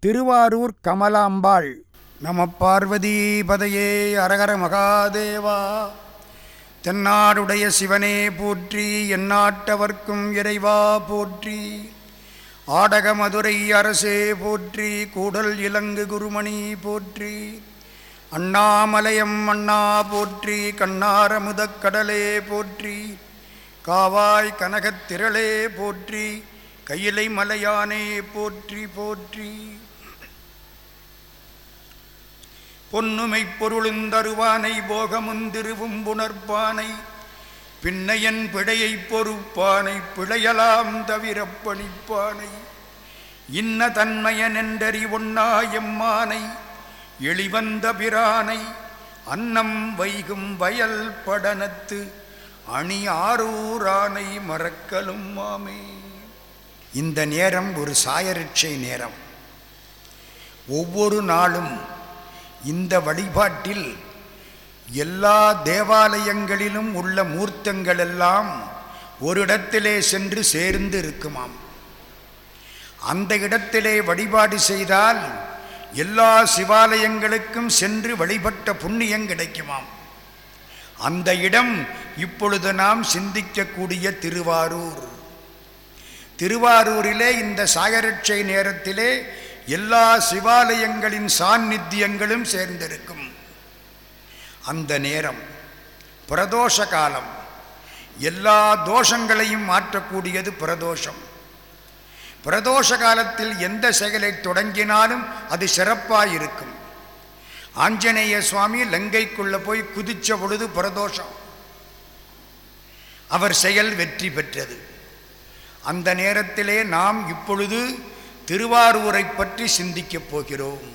திருவாரூர் கமலாம்பாள். நம பார்வதி பதையே அரகர மகாதேவா. தென்னாடுடைய சிவனே போற்றி எந்நாட்டவர்க்கும் இறைவா போற்றி. ஆடக மதுரை அரசே போற்றி கூடல் இலங்கு குருமணி போற்றி. அண்ணாமலையம் அண்ணா போற்றி கண்ணாரமுதக் கடலே போற்றி. காவாய் கனகத் திரளே போற்றி கையிலை மலையானே போற்றி போற்றி. பொன்னுமை பொருளுந்தருவானை போகமுந்திருவும் புணர்ப்பானை பின்னையன் பிழையைப் பொறுப்பானை பிழையலாம் தவிரப்பணிப்பானை இன்ன தன்மையனென்றறி ஒன்னா எம்மானை எளிவந்த பிரானை அன்னம் வைகும் வயல் படனத்து அணி ஆரூரானை மறக்கலும் மாமே. இந்த நேரம் ஒரு சாயரிச்சை நேரம். ஒவ்வொரு நாளும் இந்த வழிபாட்டில் எல்லா தேவாலயங்களிலும் உள்ள மூர்த்தங்கள் எல்லாம் ஒரு இடத்திலே சென்று சேர்ந்து இருக்குமாம். அந்த இடத்திலே வழிபாடு செய்தால் எல்லா சிவாலயங்களுக்கும் சென்று வழிபட்ட புண்ணியம் கிடைக்குமாம். அந்த இடம் இப்பொழுது நாம் சிந்திக்கக்கூடிய திருவாரூர். திருவாரூரிலே இந்த சாயரட்சை நேரத்திலே எல்லா சிவாலயங்களின் சாநித்தியங்களும் சேர்ந்திருக்கும். அந்த நேரம் பிரதோஷ காலம் எல்லா தோஷங்களையும் மாற்றக்கூடியது பிரதோஷம். பிரதோஷ காலத்தில் எந்த செயலை தொடங்கினாலும் அது சிறப்பாக இருக்கும் ஆஞ்சநேய சுவாமி லங்கைக்குள்ள போய் குதிச்ச பொழுது பிரதோஷம். அவர் செயல் வெற்றி பெற்றது. அந்த நேரத்திலே நாம் இப்பொழுது திருவாரூரை பற்றி சிந்திக்கப் போகிறோம்.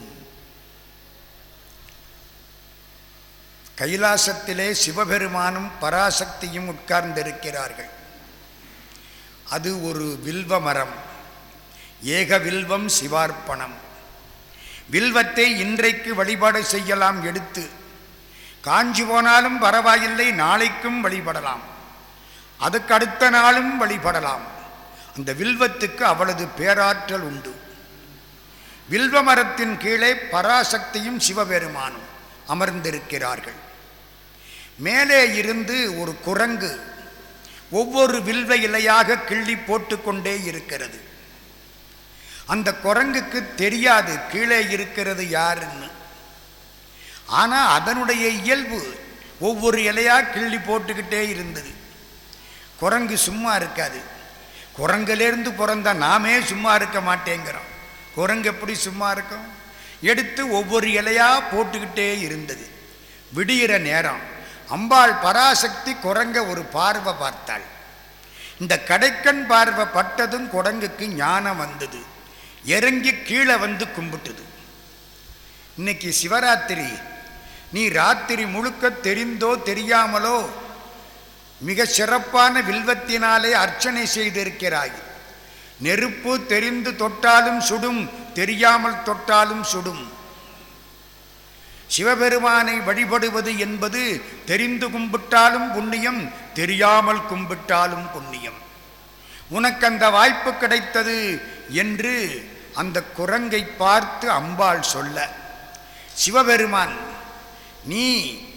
கைலாசத்திலே சிவபெருமானும் பராசக்தியும் உட்கார்ந்திருக்கிறார்கள். அது ஒரு வில்வ மரம் ஏக வில்வம் சிவார்ப்பணம். வில்வத்தை இன்றைக்கு வழிபாடு செய்யலாம் எடுத்து காஞ்சி போனாலும் பரவாயில்லை நாளைக்கும் வழிபடலாம். அதுக்கு அடுத்த நாளும் வழிபடலாம். அந்த வில்வத்துக்கு அவளது பேராற்றல் உண்டு. வில்வ மரத்தின் கீழே பராசக்தியும் சிவபெருமானும் அமர்ந்திருக்கிறார்கள். மேலே இருந்து ஒரு குரங்கு ஒவ்வொரு வில்வ இலையாக கிள்ளி போட்டுக்கொண்டே இருக்கிறது. அந்த குரங்குக்கு தெரியாது கீழே இருக்கிறது யாருன்னு. ஆனால் அதனுடைய இயல்பு ஒவ்வொரு இலையாக கிள்ளி போட்டுக்கிட்டே இருந்தது. குரங்கு சும்மா இருக்காது. குரங்கிலேருந்து பிறந்த நாமே சும்மா இருக்க மாட்டேங்கிறோம். குரங்கு எப்படி சும்மா இருக்கும்? எடுத்து ஒவ்வொரு இலையாக போட்டுக்கிட்டே இருந்தது. விடிகிற நேரம் அம்பாள் பராசக்தி குரங்க ஒரு பார்வை பார்த்தாள். இந்த கடைக்கண் பார்வை பட்டதும் குரங்குக்கு ஞானம் வந்தது. இறங்கி கீழே வந்து கும்பிட்டுது. இன்னைக்கு சிவராத்திரி நீ ராத்திரி முழுக்க தெரிந்தோ தெரியாமலோ மிக சிறப்பான வில்வத்தினாலே அர்ச்சனை செய்திருக்கிறாய். நெருப்பு தெரிந்து தொட்டாலும் சுடும் தெரியாமல் தொட்டாலும் சுடும். சிவபெருமானை வழிபடுவது என்பது தெரிந்து கும்பிட்டாலும் புண்ணியம் தெரியாமல் கும்பிட்டாலும் புண்ணியம். உனக்கு அந்த வாய்ப்பு கிடைத்தது என்று அந்த குரங்கை பார்த்து அம்பாள் சொல்ல சிவபெருமான் நீ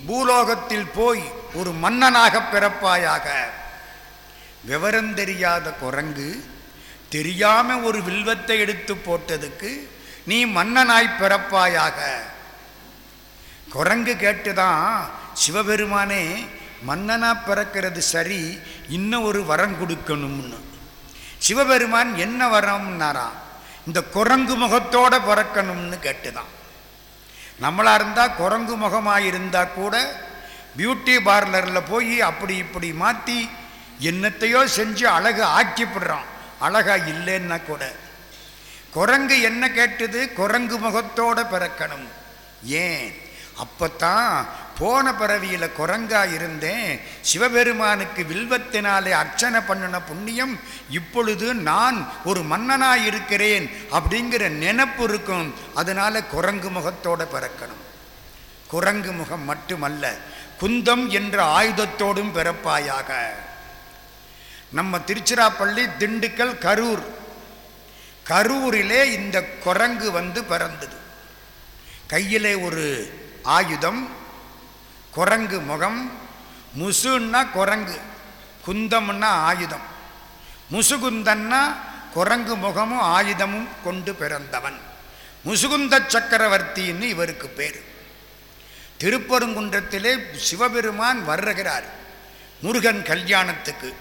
பூலோகத்தில் போய் ஒரு மன்னனாக பிறப்பாயாக. விவரம் தெரியாத குரங்கு தெரியாம ஒரு வில்வத்தை எடுத்து போட்டதுக்கு நீ மன்னனாய் பிறப்பாயாக. குரங்கு கேட்டுதான் சிவபெருமானே மன்னனா பிறக்கிறது சரி இன்னும் ஒரு வரம் கொடுக்கணும்னு. சிவபெருமான் என்ன வரம்னாராம் இந்த குரங்கு முகத்தோட பிறக்கணும்னு கேட்டுதான். நம்மளா இருந்தால் குரங்கு முகமாக இருந்தால் கூட பியூட்டி பார்லரில் போய் அப்படி இப்படி மாற்றி என்னத்தையோ செஞ்சு அழகு ஆக்கிவிடுறோம் அழகாக இல்லைன்னா கூட. குரங்கு என்ன கேட்டது? குரங்கு முகத்தோட பிறக்கணும். ஏன்? அப்போத்தான் போன பிறவியில் குரங்கா இருந்தேன். சிவபெருமானுக்கு வில்வத்தினாலே அர்ச்சனை பண்ணின புண்ணியம் இப்பொழுது நான் ஒரு மன்னனாக இருக்கிறேன் அப்படிங்கிற நினப்பு இருக்கும். அதனால் குரங்கு முகத்தோட பிறக்கணும். குரங்கு முகம் மட்டுமல்ல குந்தம் என்ற ஆயுதத்தோடும் பிறப்பாயாக. நம்ம திருச்சிராப்பள்ளி திண்டுக்கல் கரூர். கரூரிலே இந்த குரங்கு வந்து பிறந்தது. கையிலே ஒரு ஆயுதம் குரங்கு முகம் முசுன்னா குரங்கு குந்தம்னா ஆயுதம். முசுகுந்தன்னா குரங்கு முகமும் ஆயுதமும் கொண்டு பிறந்தவன். முசுகுந்த சக்கரவர்த்தின்னு இவருக்கு பேர். திருப்பரங்குன்றத்திலே சிவபெருமான் வர்றகிறார். முருகன் கல்யாணத்துக்கு.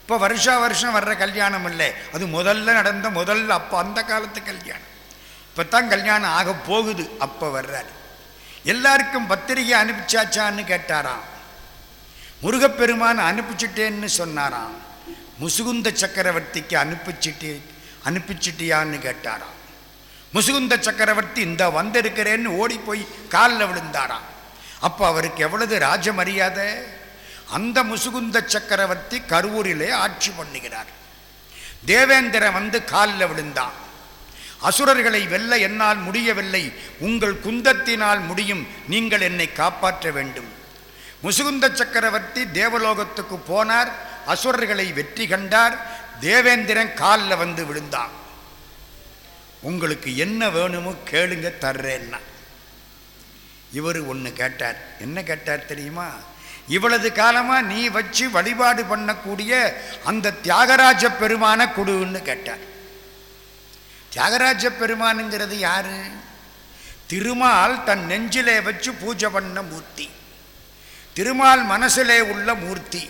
இப்போ வருஷா வருஷம் வர்ற கல்யாணம் இல்லை. அது முதல்ல நடந்த முதல்ல அப்போ அந்த காலத்து கல்யாணம். இப்போ தான் கல்யாணம் ஆக போகுது அப்போ வர்றார். எல்லாருக்கும் பத்திரிகை அனுப்பிச்சாச்சான்னு கேட்டாராம். முருகப்பெருமான் அனுப்பிச்சிட்டேன்னு சொன்னாராம். முசுகுந்த சக்கரவர்த்திக்கு அனுப்பிச்சிட்டு அனுப்பிச்சிட்டியான்னு கேட்டாராம். முசுகுந்த சக்கரவர்த்தி இந்த வந்திருக்கிறேன்னு ஓடி போய் காலில் விழுந்தாராம் அப்போ அவருக்கு எவ்வளவு ராஜ மரியாதை அந்த முசுகுந்த சக்கரவர்த்தி கரூரிலே ஆட்சி பண்ணுகிறார். தேவேந்திரன் வந்து காலில் விழுந்தான் அசுரர்களை வெல்ல என்னால் முடியவில்லை. உங்கள் குந்தத்தினால் முடியும். நீங்கள் என்னை காப்பாற்ற வேண்டும். முசுகுந்த சக்கரவர்த்தி தேவலோகத்துக்கு போனார். அசுரர்களை வெற்றி கண்டார். தேவேந்திரன் காலில் வந்து விழுந்தான். உங்களுக்கு என்ன வேணுமோ கேளுங்க தர்றேன்னா. இவர் ஒன்று கேட்டார். என்ன கேட்டார் தெரியுமா? இவ்வளவு காலமாக நீ வச்சு வழிபாடு பண்ணக்கூடிய அந்த தியாகராஜ பெருமான கொடுன்னு கேட்டார். தியாகராஜ பெருமானுங்கிறது யாரு? திருமால் தன் நெஞ்சிலே வச்சு பூஜை பண்ண மூர்த்தி. திருமால் மனசிலே உள்ள மூர்த்தி.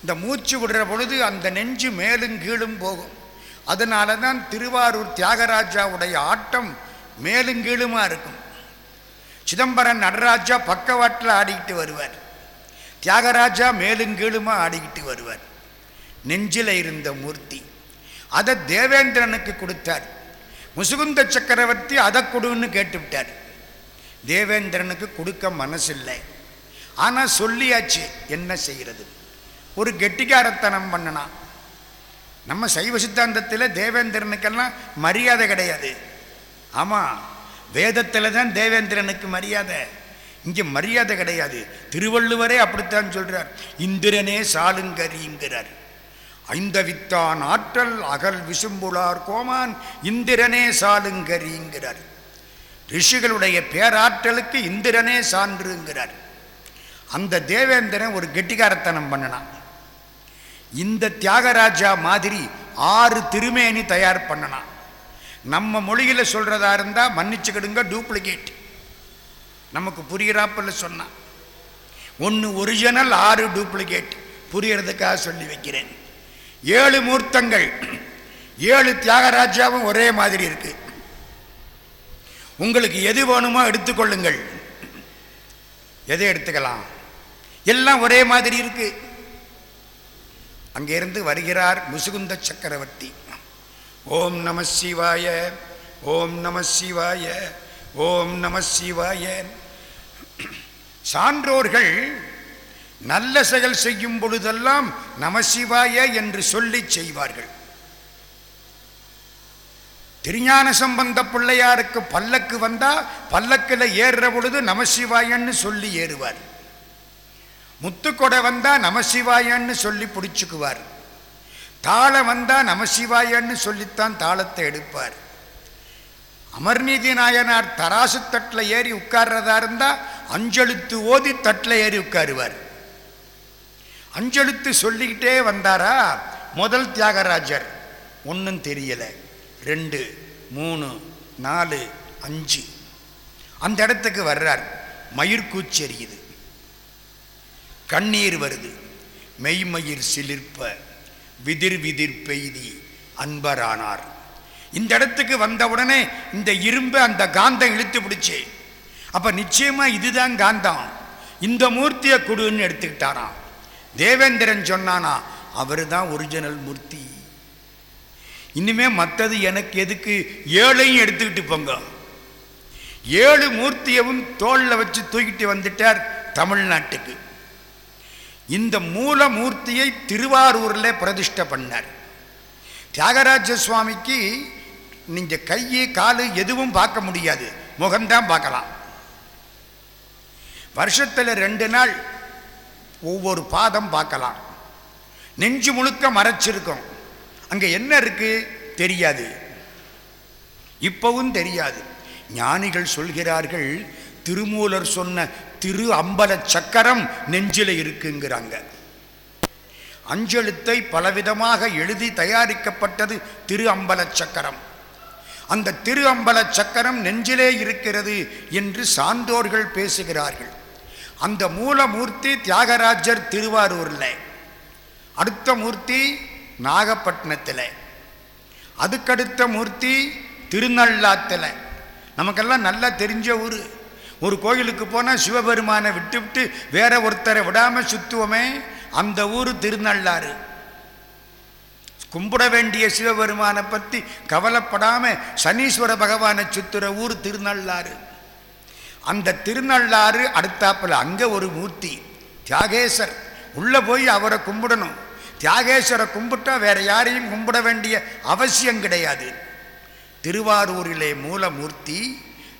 இந்த மூச்சு விடுற பொழுது அந்த நெஞ்சு மேலும் கீழும் போகும். அதனால தான் திருவாரூர் தியாகராஜாவுடைய ஆட்டம் மேலும் கீழுமா இருக்கும். சிதம்பரம் நடராஜா பக்கவாட்டில் ஆடிக்கிட்டு வருவார். தியாகராஜா மேலும் கீழுமா ஆடிக்கிட்டு வருவார். நெஞ்சில் இருந்த மூர்த்தி. அதை தேவேந்திரனுக்கு கொடுத்தார். முசுகுந்த சக்கரவர்த்தி அதை கொடுன்னு கேட்டுவிட்டார். தேவேந்திரனுக்கு கொடுக்க மனசில்லை. ஆனால் சொல்லியாச்சு என்ன செய்கிறது ஒரு கெட்டிக்காரத்தனம் பண்ணனான் நம்ம சைவ சித்தாந்தத்தில் தேவேந்திரனுக்கெல்லாம் மரியாதை கிடையாது. ஆமாம் வேதத்தில் தான் தேவேந்திரனுக்கு மரியாதை. இங்கே மரியாதை கிடையாது. திருவள்ளுவரே அப்படித்தான் சொல்கிறார் இந்திரனே சாலுங்கரிங்கிறார். ஐந்தவித்தான் ஆற்றல் அகல் விசும்புளார் கோமான் இந்திரனே சாலுங்கரிங்கிறார். ரிஷிகளுடைய பேராற்றலுக்கு இந்திரனே சான்றுங்கிறார். அந்த தேவேந்திரன் ஒரு கெட்டிக்காரத்தனம் பண்ணினான். இந்த தியாகராஜா மாதிரி ஆறு திருமேனி தயார் பண்ணலாம் நம்ம மொழியில் சொல்கிறதா இருந்தால் மன்னிச்சுக்கிடுங்க டூப்ளிகேட் நமக்கு புரிகிறாப்பில் சொன்னான் ஒன்று ஒரிஜினல் ஆறு டூப்ளிகேட் புரியறதுக்காக சொல்லி வைக்கிறேன். ஏழு மூர்த்தங்கள். ஏழு தியாகராஜாவும் ஒரே மாதிரி இருக்கு. உங்களுக்கு எது வேணுமோ எடுத்துக்கொள்ளுங்கள். எதை எடுத்துக்கலாம்? எல்லாம் ஒரே மாதிரி இருக்குது அங்கிருந்து வருகிறார் முசுகுந்த சக்கரவர்த்தி. ஓம் நம சிவாய ஓம் நம சிவாய ஓம் நம சிவாய. சான்றோர்கள் நல்ல செயல் செய்யும் பொழுதெல்லாம் நமசிவாய என்று சொல்லி செய்வார்கள். திருஞான சம்பந்த பிள்ளையாருக்கு பல்லக்கு வந்தா பல்லக்கில் ஏறுற பொழுது நமசிவாயன்னு சொல்லி ஏறுவார். முத்துக்கொடை வந்தா நமசிவாயன்னு சொல்லி பிடிச்சுக்குவார். தாளம் வந்தா நமசிவாயன்னு சொல்லித்தான் தாளத்தை எடுப்பார். அமர்நீதி நாயனார் தராசு தட்டில் ஏறி உட்கார்றதா இருந்தா அஞ்செழுத்து ஓதி தட்டில் ஏறி உட்காருவார். அஞ்செழுத்து சொல்லிக்கிட்டே வந்தாரா? முதல் தியாகராஜர். ஒன்றும் தெரியல. ரெண்டு மூணு நாலு அஞ்சு. அந்த இடத்துக்கு வர்றார். மயிர்கூச்செறியுது கண்ணீர் வருது. மெய்மயிர் சிலிர்ப்ப விதிர் விதிர் பெய்தி அன்பரானார். இந்த இடத்துக்கு வந்த உடனே இந்த இரும்பை அந்த காந்தம் இழுத்து பிடிச்சி. அப்போ நிச்சயமாக இதுதான் காந்தம். இந்த மூர்த்தியை கொடுன்னு எடுத்துக்கிட்டாராம். தேவேந்திரன் சொன்னானா அவரு தான் ஒரிஜினல் மூர்த்தி. இனிமே மற்றது எனக்கு எதுக்கு ஏழையும் எடுத்துக்கிட்டு போங்க. ஏழு மூர்த்தியவும் தோளில் வச்சு தூக்கிட்டு வந்துட்டார் தமிழ்நாட்டுக்கு. இந்த மூல மூர்த்தியை திருவாரூரில் பிரதிஷ்டை பண்ணார். தியாகராஜ சுவாமிக்கு நீங்க கை காலு எதுவும் பார்க்க முடியாது. முகம்தான் பார்க்கலாம். வருஷத்தில் ரெண்டு நாள் ஒவ்வொரு பாதம் பார்க்கலாம். நெஞ்சு முழுக்க மறைச்சிருக்கும். அங்கே என்ன இருக்கு? தெரியாது. இப்பவும் தெரியாது. ஞானிகள் சொல்கிறார்கள் திருமூலர் சொன்ன திரு அம்பல சக்கரம் நெஞ்சில இருக்குங்கிறாங்க. அஞ்செழுத்தை பலவிதமாக எழுதி தயாரிக்கப்பட்டது திரு அம்பல சக்கரம். அந்த திரு அம்பல சக்கரம் நெஞ்சிலே இருக்கிறது என்று சான்றோர்கள் பேசுகிறார்கள். அந்த மூலமூர்த்தி தியாகராஜர் திருவாரூரில். அடுத்த மூர்த்தி நாகப்பட்டினத்தில். அதுக்கடுத்த மூர்த்தி திருநள்ளாத்தில். நமக்கெல்லாம் நல்லா தெரிஞ்ச ஊர். ஒரு கோயிலுக்கு போனால் சிவபெருமானை விட்டு விட்டு வேற ஒருத்தரை விடாமல் சுத்துவோமே அந்த ஊர் திருநள்ளாறு. கும்பிட வேண்டிய சிவபெருமானை பற்றி கவலைப்படாமல் சனீஸ்வர பகவானை சுத்துற ஊர் திருநள்ளாறு. அந்த திருநள்ளாறு அடுத்தாப்பில் அங்கே ஒரு மூர்த்தி தியாகேசர். உள்ளே போய் அவரை கும்பிடணும். தியாகேஸ்வரை கும்பிட்டா வேற யாரையும் கும்பிட வேண்டிய அவசியம் கிடையாது. திருவாரூரிலே மூலமூர்த்தி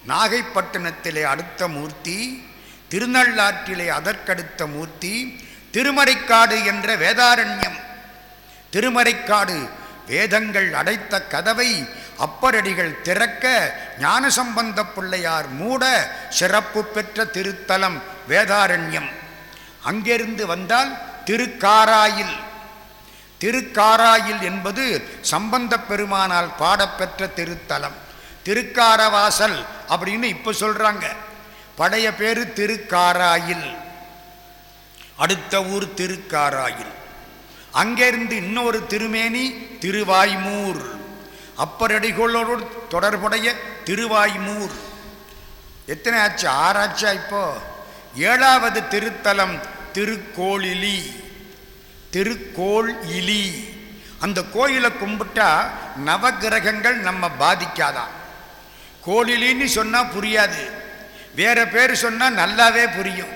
நாகைப்பட்டினத்திலே அடுத்த மூர்த்தி திருநள்ளாற்றிலே அதற்கடுத்த மூர்த்தி திருமறைக்காடு என்ற வேதாரண்யம். திருமறைக்காடு வேதங்கள் அடைத்த கதவை அப்பரடிகள் திறக்க ஞானசம்பந்த பிள்ளையார் மூட சிறப்பு பெற்ற திருத்தலம் வேதாரண்யம். அங்கிருந்து வந்தால் திருக்காராயில். திருக்காராயில் என்பது சம்பந்த பெருமானால் பாடப்பெற்ற திருத்தலம். திருக்காரவாசல் அப்படின்னு இப்போ சொல்றாங்க. பழைய பேரு திருக்காராயில். அடுத்த ஊர் திருக்காராயில். அங்கிருந்து இன்னொரு திருமேனி திருவாய்மூர். அப்பரடிகளோடு தொடர்புடைய திருவாய்மூர். எத்தனை ஆச்சு? ஆறாச்சா இப்போ? ஏழாவது திருத்தலம் திருக்கோளிலி. திருக்கோள் இலி. அந்த கோயிலை கும்பிட்டா நவகிரகங்கள் நம்ம பாதிக்காதான் கோழிலின்னு சொன்னால் புரியாது. வேற பேர் சொன்னால் நல்லாவே புரியும்.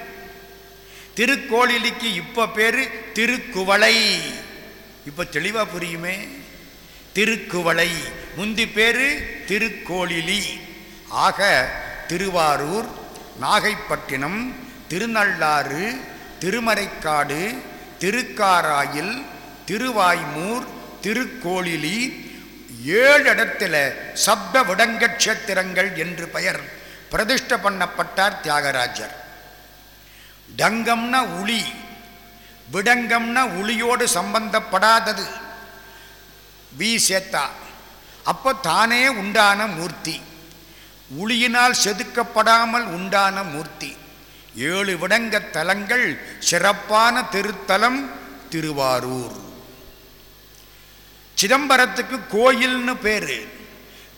திருக்கோளிலிக்கு இப்போ பேர் திருக்குவளை. இப்போ தெளிவாக புரியுமே? திருக்குவளை. முந்தி பேர் திருக்கோளிலி ஆக திருவாரூர் நாகைப்பட்டினம் திருநள்ளாறு திருமறைக்காடு திருக்காராயில் திருவாய்மூர் திருக்கோளிலி ஏழு இடத்துல சப்த விடங்க கஷேத்திரங்கள் என்று பெயர் பிரதிஷ்ட பண்ணப்பட்டார் தியாகராஜர். டங்கம்னா உளி விடங்கம்னா உளியோடு சம்பந்தப்படாதது. வி. சேத்தா அப்போ தானே உண்டான மூர்த்தி. உளியினால் செதுக்கப்படாமல் உண்டான மூர்த்தி. ஏழு விடங்க தலங்கள் சிறப்பான திருத்தலம் திருவாரூர். சிதம்பரத்துக்கு கோயில்னு பேரு.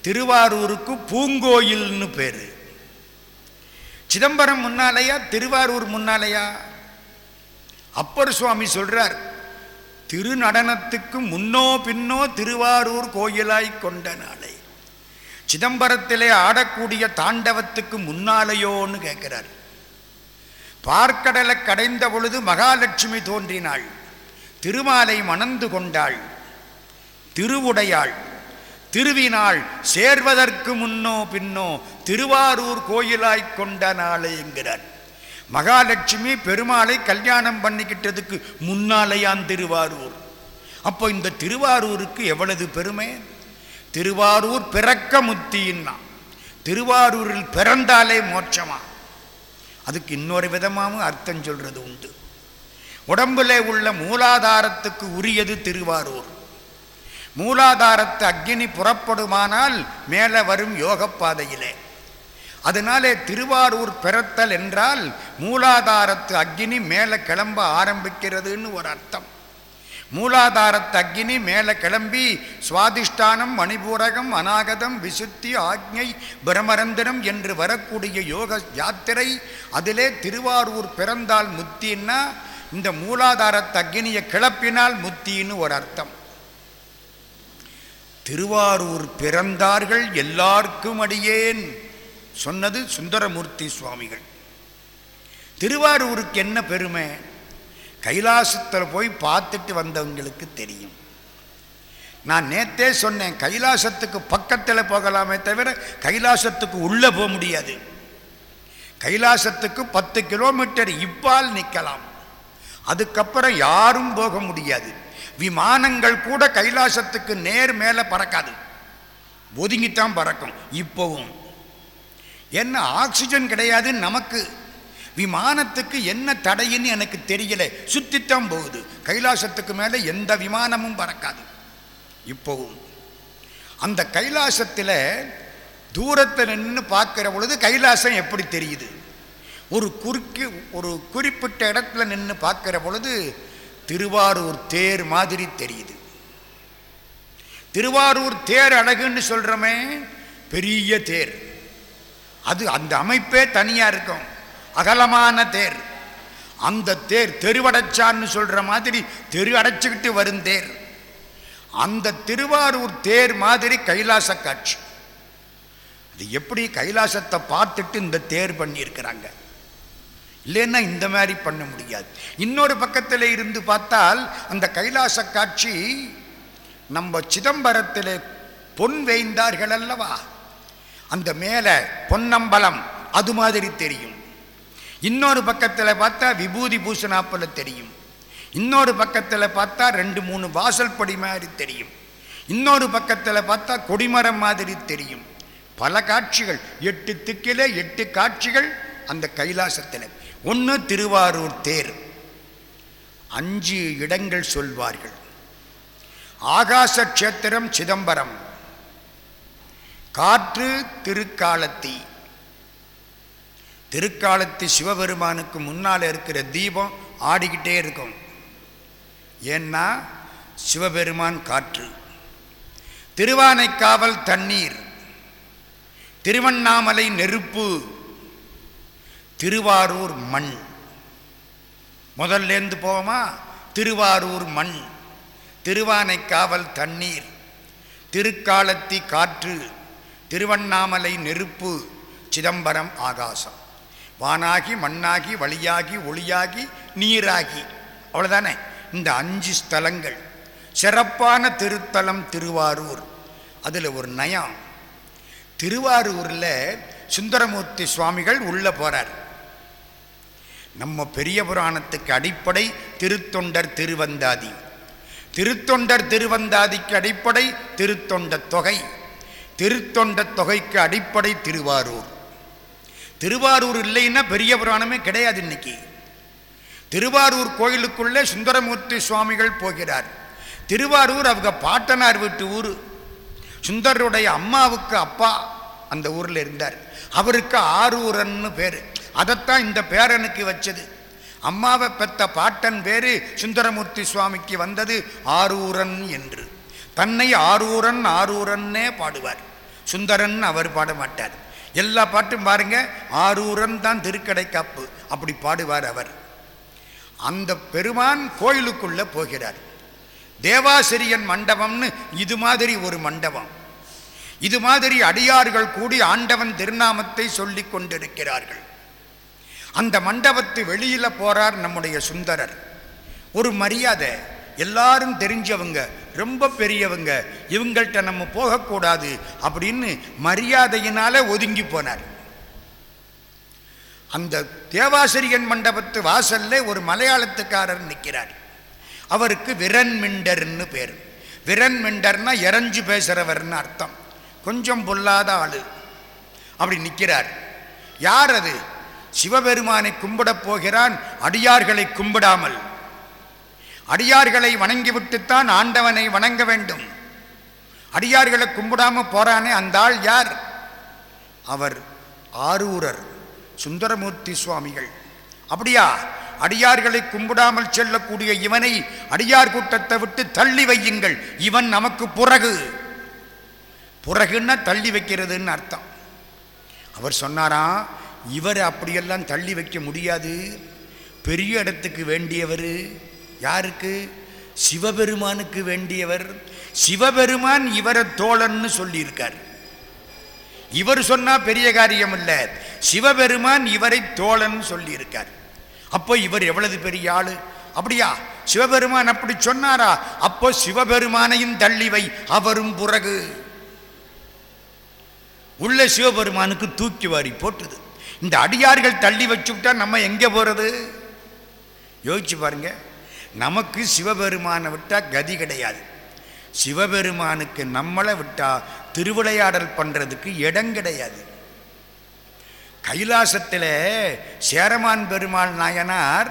திருவாரூருக்கு பூங்கோயில்னு பேரு. சிதம்பரம் முன்னாலையா திருவாரூர் முன்னாலையா? அப்பர் சுவாமி சொல்றார் திருநடனத்துக்கு முன்னோ பின்னோ திருவாரூர் கோயிலாய் கொண்ட நாளை. சிதம்பரத்திலே ஆடக்கூடிய தாண்டவத்துக்கு முன்னாலேயோன்னு கேட்கிறார் பார்க்கடலை கடைந்த பொழுது மகாலட்சுமி தோன்றினாள். திருமாலை மணந்து கொண்டாள். திருவுடையாள். திருவினாள் சேர்வதற்கு முன்னோ பின்னோ திருவாரூர் கோயிலாய் கொண்ட நாளை என்கிறார். மகாலட்சுமி பெருமாளை கல்யாணம் பண்ணிக்கிட்டதுக்கு முன்னாலேயான் திருவாரூர். அப்போ இந்த திருவாரூருக்கு எவ்வளவு பெருமை? திருவாரூர் பிறக்க முத்தின்னா திருவாரூரில் பிறந்தாலே மோட்சமா? அதுக்கு இன்னொரு விதமாகவும் அர்த்தம் சொல்றது உண்டு. உடம்புல உள்ள மூலாதாரத்துக்கு உரியது திருவாரூர். மூலாதாரத்து அக்னி புறப்படுமானால் மேலே வரும் யோகப்பாதையிலே. அதனாலே திருவாரூர் பெறத்தல் என்றால் மூலாதாரத்து அக்னி மேலே கிளம்ப ஆரம்பிக்கிறதுன்னு ஒரு அர்த்தம். மூலாதாரத்து அக்னி மேலே கிளம்பி சுவாதிஷ்டானம் மணிபூரகம் அநாகதம் விசுத்தி ஆக்ஞை பிரமரந்திரம் என்று வரக்கூடிய யோக யாத்திரை அதிலே திருவாரூர் பிறந்தால் முத்தின்னா இந்த மூலாதாரத்து அக்னியை கிளப்பினால் முத்தின்னு ஒரு அர்த்தம். திருவாரூர் பிறந்தார்கள் எல்லாருக்கும் அடியேன் சொன்னது சுந்தரமூர்த்தி சுவாமிகள். திருவாரூருக்கு என்ன பெருமை? கைலாசத்தில் போய் பார்த்துட்டு வந்தவங்களுக்கு தெரியும். நான் நேத்தே சொன்னேன் கைலாசத்துக்கு பக்கத்தில் போகலாமே தவிர கைலாசத்துக்கு உள்ளே போக முடியாது. கைலாசத்துக்கு பத்து கிலோமீட்டர் இப்பால் நிற்கலாம் அதுக்கப்புறம் யாரும் போக முடியாது. விமானங்கள் கூட கைலாசத்துக்கு நேர் மேலே பறக்காது. ஒதுங்கித்தான் பறக்கும். இப்போவும். என்ன ஆக்சிஜன் கிடையாது நமக்கு. விமானத்துக்கு என்ன தடைன்னு எனக்கு தெரியல. சுத்தித்தான் போகுது. கைலாசத்துக்கு மேலே எந்த விமானமும் பறக்காது. இப்போவும். அந்த கைலாசத்தில் தூரத்தில் நின்று பார்க்குற பொழுது கைலாசம் எப்படி தெரியுது? ஒரு குறுக்கு ஒரு குறிப்பிட்ட இடத்துல நின்று பார்க்குற பொழுது திருவாரூர் தேர் மாதிரி தெரியுது. திருவாரூர் தேர் அழகுன்னு சொல்கிறோமே பெரிய தேர். அது அந்த அமைப்பே தனியாக இருக்கும். அகலமான தேர். அந்த தேர் தெருவடைச்சான்னு சொல்கிற மாதிரி தெரு அடைச்சிக்கிட்டு வரும் தேர். அந்த திருவாரூர் தேர் மாதிரி கைலாச காட்சி அது எப்படி கைலாசத்தை பார்த்துட்டு இந்த தேர் பண்ணியிருக்கிறாங்க? இல்லைன்னா இந்த மாதிரி பண்ண முடியாது. இன்னொரு பக்கத்தில் இருந்து பார்த்தால் அந்த கைலாச காட்சி நம்ம சிதம்பரத்தில் பொன் வேய்ந்தார்கள் அல்லவா? அந்த மேலே பொன்னம்பலம் அது மாதிரி தெரியும். இன்னொரு பக்கத்தில் பார்த்தா விபூதி பூசணாப்பில் தெரியும். இன்னொரு பக்கத்தில் பார்த்தா ரெண்டு மூணு வாசல் படி மாதிரி தெரியும். இன்னொரு பக்கத்தில் பார்த்தா கொடிமரம் மாதிரி தெரியும். பல காட்சிகள் எட்டு திக்கிலே எட்டு காட்சிகள் அந்த கைலாசத்தில் ஒன்று திருவாரூர் தேர். அஞ்சு இடங்கள் சொல்வார்கள். ஆகாச கஷேத்திரம் சிதம்பரம். காற்று திருக்காலத்தி. திருக்காலத்தி சிவபெருமானுக்கு முன்னால் இருக்கிற தீபம் ஆடிக்கிட்டே இருக்கும். ஏன்னா சிவபெருமான் காற்று. திருவானைக்காவல் தண்ணீர். திருவண்ணாமலை நெருப்பு. திருவாரூர் மண். முதல்லேருந்து போவோமா? திருவாரூர் மண். திருவானைக்காவல் தண்ணீர். திருக்காலத்தி காற்று. திருவண்ணாமலை நெருப்பு. சிதம்பரம் ஆகாசம். வானாகி மண்ணாகி வழியாகி ஒளியாகி நீராகி. அவ்வளோதானே இந்த அஞ்சு ஸ்தலங்கள். சிறப்பான திருத்தலம் திருவாரூர். அதில் ஒரு நயம். திருவாரூரில் சுந்தரமூர்த்தி சுவாமிகள் உள்ளே போகிறார் நம்ம பெரிய புராணத்துக்கு அடிப்படை திருத்தொண்டர் திருவந்தாதி. திருத்தொண்டர் திருவந்தாதிக்கு அடிப்படை திருத்தொண்ட தொகை. திருத்தொண்ட தொகைக்கு அடிப்படை திருவாரூர். திருவாரூர் இல்லைன்னா பெரிய புராணமே கிடையாது இன்னைக்கு. திருவாரூர் கோயிலுக்குள்ளே சுந்தரமூர்த்தி சுவாமிகள் போகிறார். திருவாரூர் அவங்க பாட்டனார் வீட்டு ஊர். சுந்தருடைய அம்மாவுக்கு அப்பா அந்த ஊரில் இருந்தார். அவருக்கு ஆரூரன்னு பேர். அதைத்தான் இந்த பேரனுக்கு வச்சது. அம்மாவை பெத்த பாட்டன் பேரு சுந்தரமூர்த்தி சுவாமிக்கு வந்தது ஆரூரன் என்று. தன்னை ஆரூரன் ஆரூரன்னே பாடுவார். சுந்தரன் அவர் பாட மாட்டார். எல்லா பாட்டும் பாருங்க ஆரூரன் தான் திருக்கடை காப்பு அப்படி பாடுவார் அவர். அந்த பெருமான் கோயிலுக்குள்ள போகிறார். தேவாசிரியன் மண்டபம்னு இது மாதிரி ஒரு மண்டபம். இது மாதிரி அடியார்கள் கூடி ஆண்டவன் திருநாமத்தை சொல்லிக் கொண்டிருக்கிறார்கள். அந்த மண்டபத்து வெளியில் போகிறார் நம்முடைய சுந்தரர். ஒரு மரியாதை. எல்லாரும் தெரிஞ்சவங்க ரொம்ப பெரியவங்க இவங்கள்ட்ட நம்ம போகக்கூடாது அப்படின்னு மரியாதையினால் ஒதுங்கி போனார். அந்த தேவாசிரியன் மண்டபத்து வாசல்ல ஒரு மலையாளத்துக்காரர் நிற்கிறார் அவருக்கு விரன் மிண்டர்னு பேர். விரன் மிண்டர்னா இறஞ்சு பேசுறவர்னு அர்த்தம். கொஞ்சம் பொல்லாத ஆளு. அப்படி நிற்கிறார் யார் அது? சிவபெருமானை கும்பிடப் போகிறான் அடியார்களை கும்பிடாமல். அடியார்களை வணங்கிவிட்டுத்தான் ஆண்டவனை வணங்க வேண்டும். அடியார்களை கும்பிடாம போறானே அந்த ஆள் யார்? அவர் ஆரூரர் சுந்தரமூர்த்தி சுவாமிகள். அப்படியா? அடியார்களை கும்பிடாமல் செல்லக்கூடிய இவனை அடியார் கூட்டத்தை விட்டு தள்ளி வையுங்கள். இவன் நமக்கு புறகு. புறகுன்னா தள்ளி வைக்கிறதுன்னு அர்த்தம். அவர் சொன்னாராம் இவர் அப்படியெல்லாம் தள்ளி வைக்க முடியாது. பெரிய இடத்துக்கு வேண்டியவர் யாருக்கு? சிவபெருமானுக்கு வேண்டியவர். சிவபெருமான் இவரை தோழன்னு சொல்லியிருக்கார். இவர் சொன்னா பெரிய காரியம் இல்லை சிவபெருமான் இவரை தோழன் சொல்லியிருக்கார். அப்போ இவர் எவ்வளவு பெரிய ஆளு? அப்படியா? சிவபெருமான் அப்படி சொன்னாரா? அப்போ சிவபெருமானையும் தள்ளிவை அவரும் பிறகு. உள்ள சிவபெருமானுக்கு தூக்கி வாரி போட்டுது. இந்த அடியார்கள் தள்ளி வச்சுவிட்டா நம்ம எங்கே போகிறது யோசிச்சு பாருங்க. நமக்கு சிவபெருமானை விட்டால் கதி கிடையாது. சிவபெருமானுக்கு நம்மளை விட்டால் திருவிளையாடல் பண்ணுறதுக்கு இடம் கிடையாது. கைலாசத்தில் சேரமான் பெருமாள் நாயனார்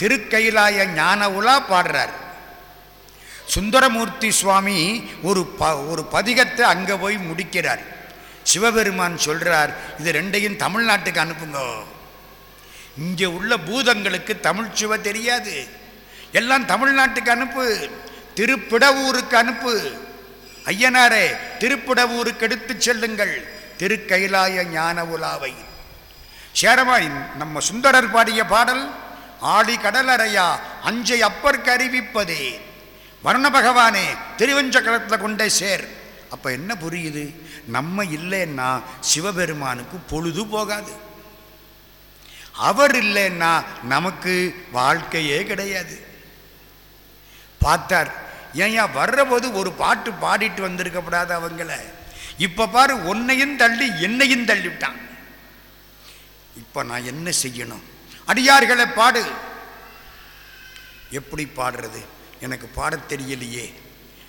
திருக்கைலாய ஞான உலா பாடுறார். சுந்தரமூர்த்தி சுவாமி ஒரு ப ஒரு பதிகத்தை அங்கே போய் முடிக்கிறார். சிவபெருமான் சொல்றார் இது ரெண்டையும் தமிழ்நாட்டுக்கு அனுப்புங்க. இங்கே உள்ள பூதங்களுக்கு தமிழ் சிவ தெரியாது. எல்லாம் தமிழ்நாட்டுக்கு அனுப்பு திருப்பிடவூருக்கு அனுப்பு. ஐயனாரே திருப்பிடவூருக்கு எடுத்துச் செல்லுங்கள். திருக்கைலாய ஞான உலாவை. சேரமாய் நம்ம சுந்தரர் பாடிய பாடல் ஆடி கடலறையா அஞ்சை அப்பற்கு அறிவிப்பதே. வருண பகவானே திருவஞ்சக்கரத்தில் கொண்டே சேர். அப்போ என்ன புரியுது? நம்ம இல்லைன்னா சிவபெருமானுக்கு பொழுது போகாது. அவர் இல்லைன்னா நமக்கு வாழ்க்கையே கிடையாது. பார்த்தார் ஏன்யா வர்றபோது ஒரு பாட்டு பாடிட்டு வந்திருக்கப்படாது அவங்கள. இப்போ பாரு உன்னையும் தள்ளி என்னையும் தள்ளிவிட்டான். இப்போ நான் என்ன செய்யணும்? அடியார்களை பாடு. எப்படி பாடுறது? எனக்கு பாடத் தெரியலையே.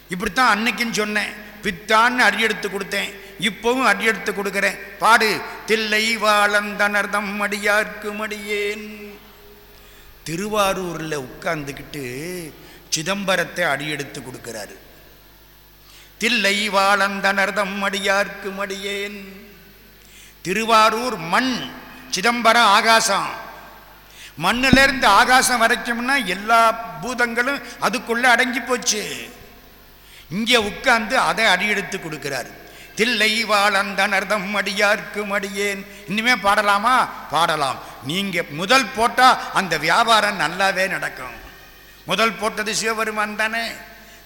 இப்படித்தான் அன்னைக்குன்னு சொன்னேன். பித்தான்னு அடியெடுத்து கொடுத்தேன். இப்போவும் அடியெடுத்து கொடுக்குறேன். பாடு தில்லை வாழந்தனர்தம் அடியார்க்கு மடியேன். திருவாரூரில் உட்கார்ந்துக்கிட்டு சிதம்பரத்தை அடியெடுத்து கொடுக்கிறாரு. தில்லை வாழந்தனர்தம் அடியார்க்கு மடியேன். திருவாரூர் மண் சிதம்பரம் ஆகாசம். மண்ணிலிருந்து ஆகாசம் வரைக்கும்னா எல்லா பூதங்களும் அதுக்குள்ளே அடங்கி போச்சு. இங்கே உட்கார்ந்து அதை அடியெடுத்து கொடுக்கிறார். தில்லை வாழந்தனர்தம் அடியார்க்கு மடியேன். இனிமே பாடலாமா? பாடலாம். நீங்க முதல் போட்டா அந்த வியாபாரம் நல்லாவே நடக்கும். முதல் போட்டது சிவபெருமான் தானே.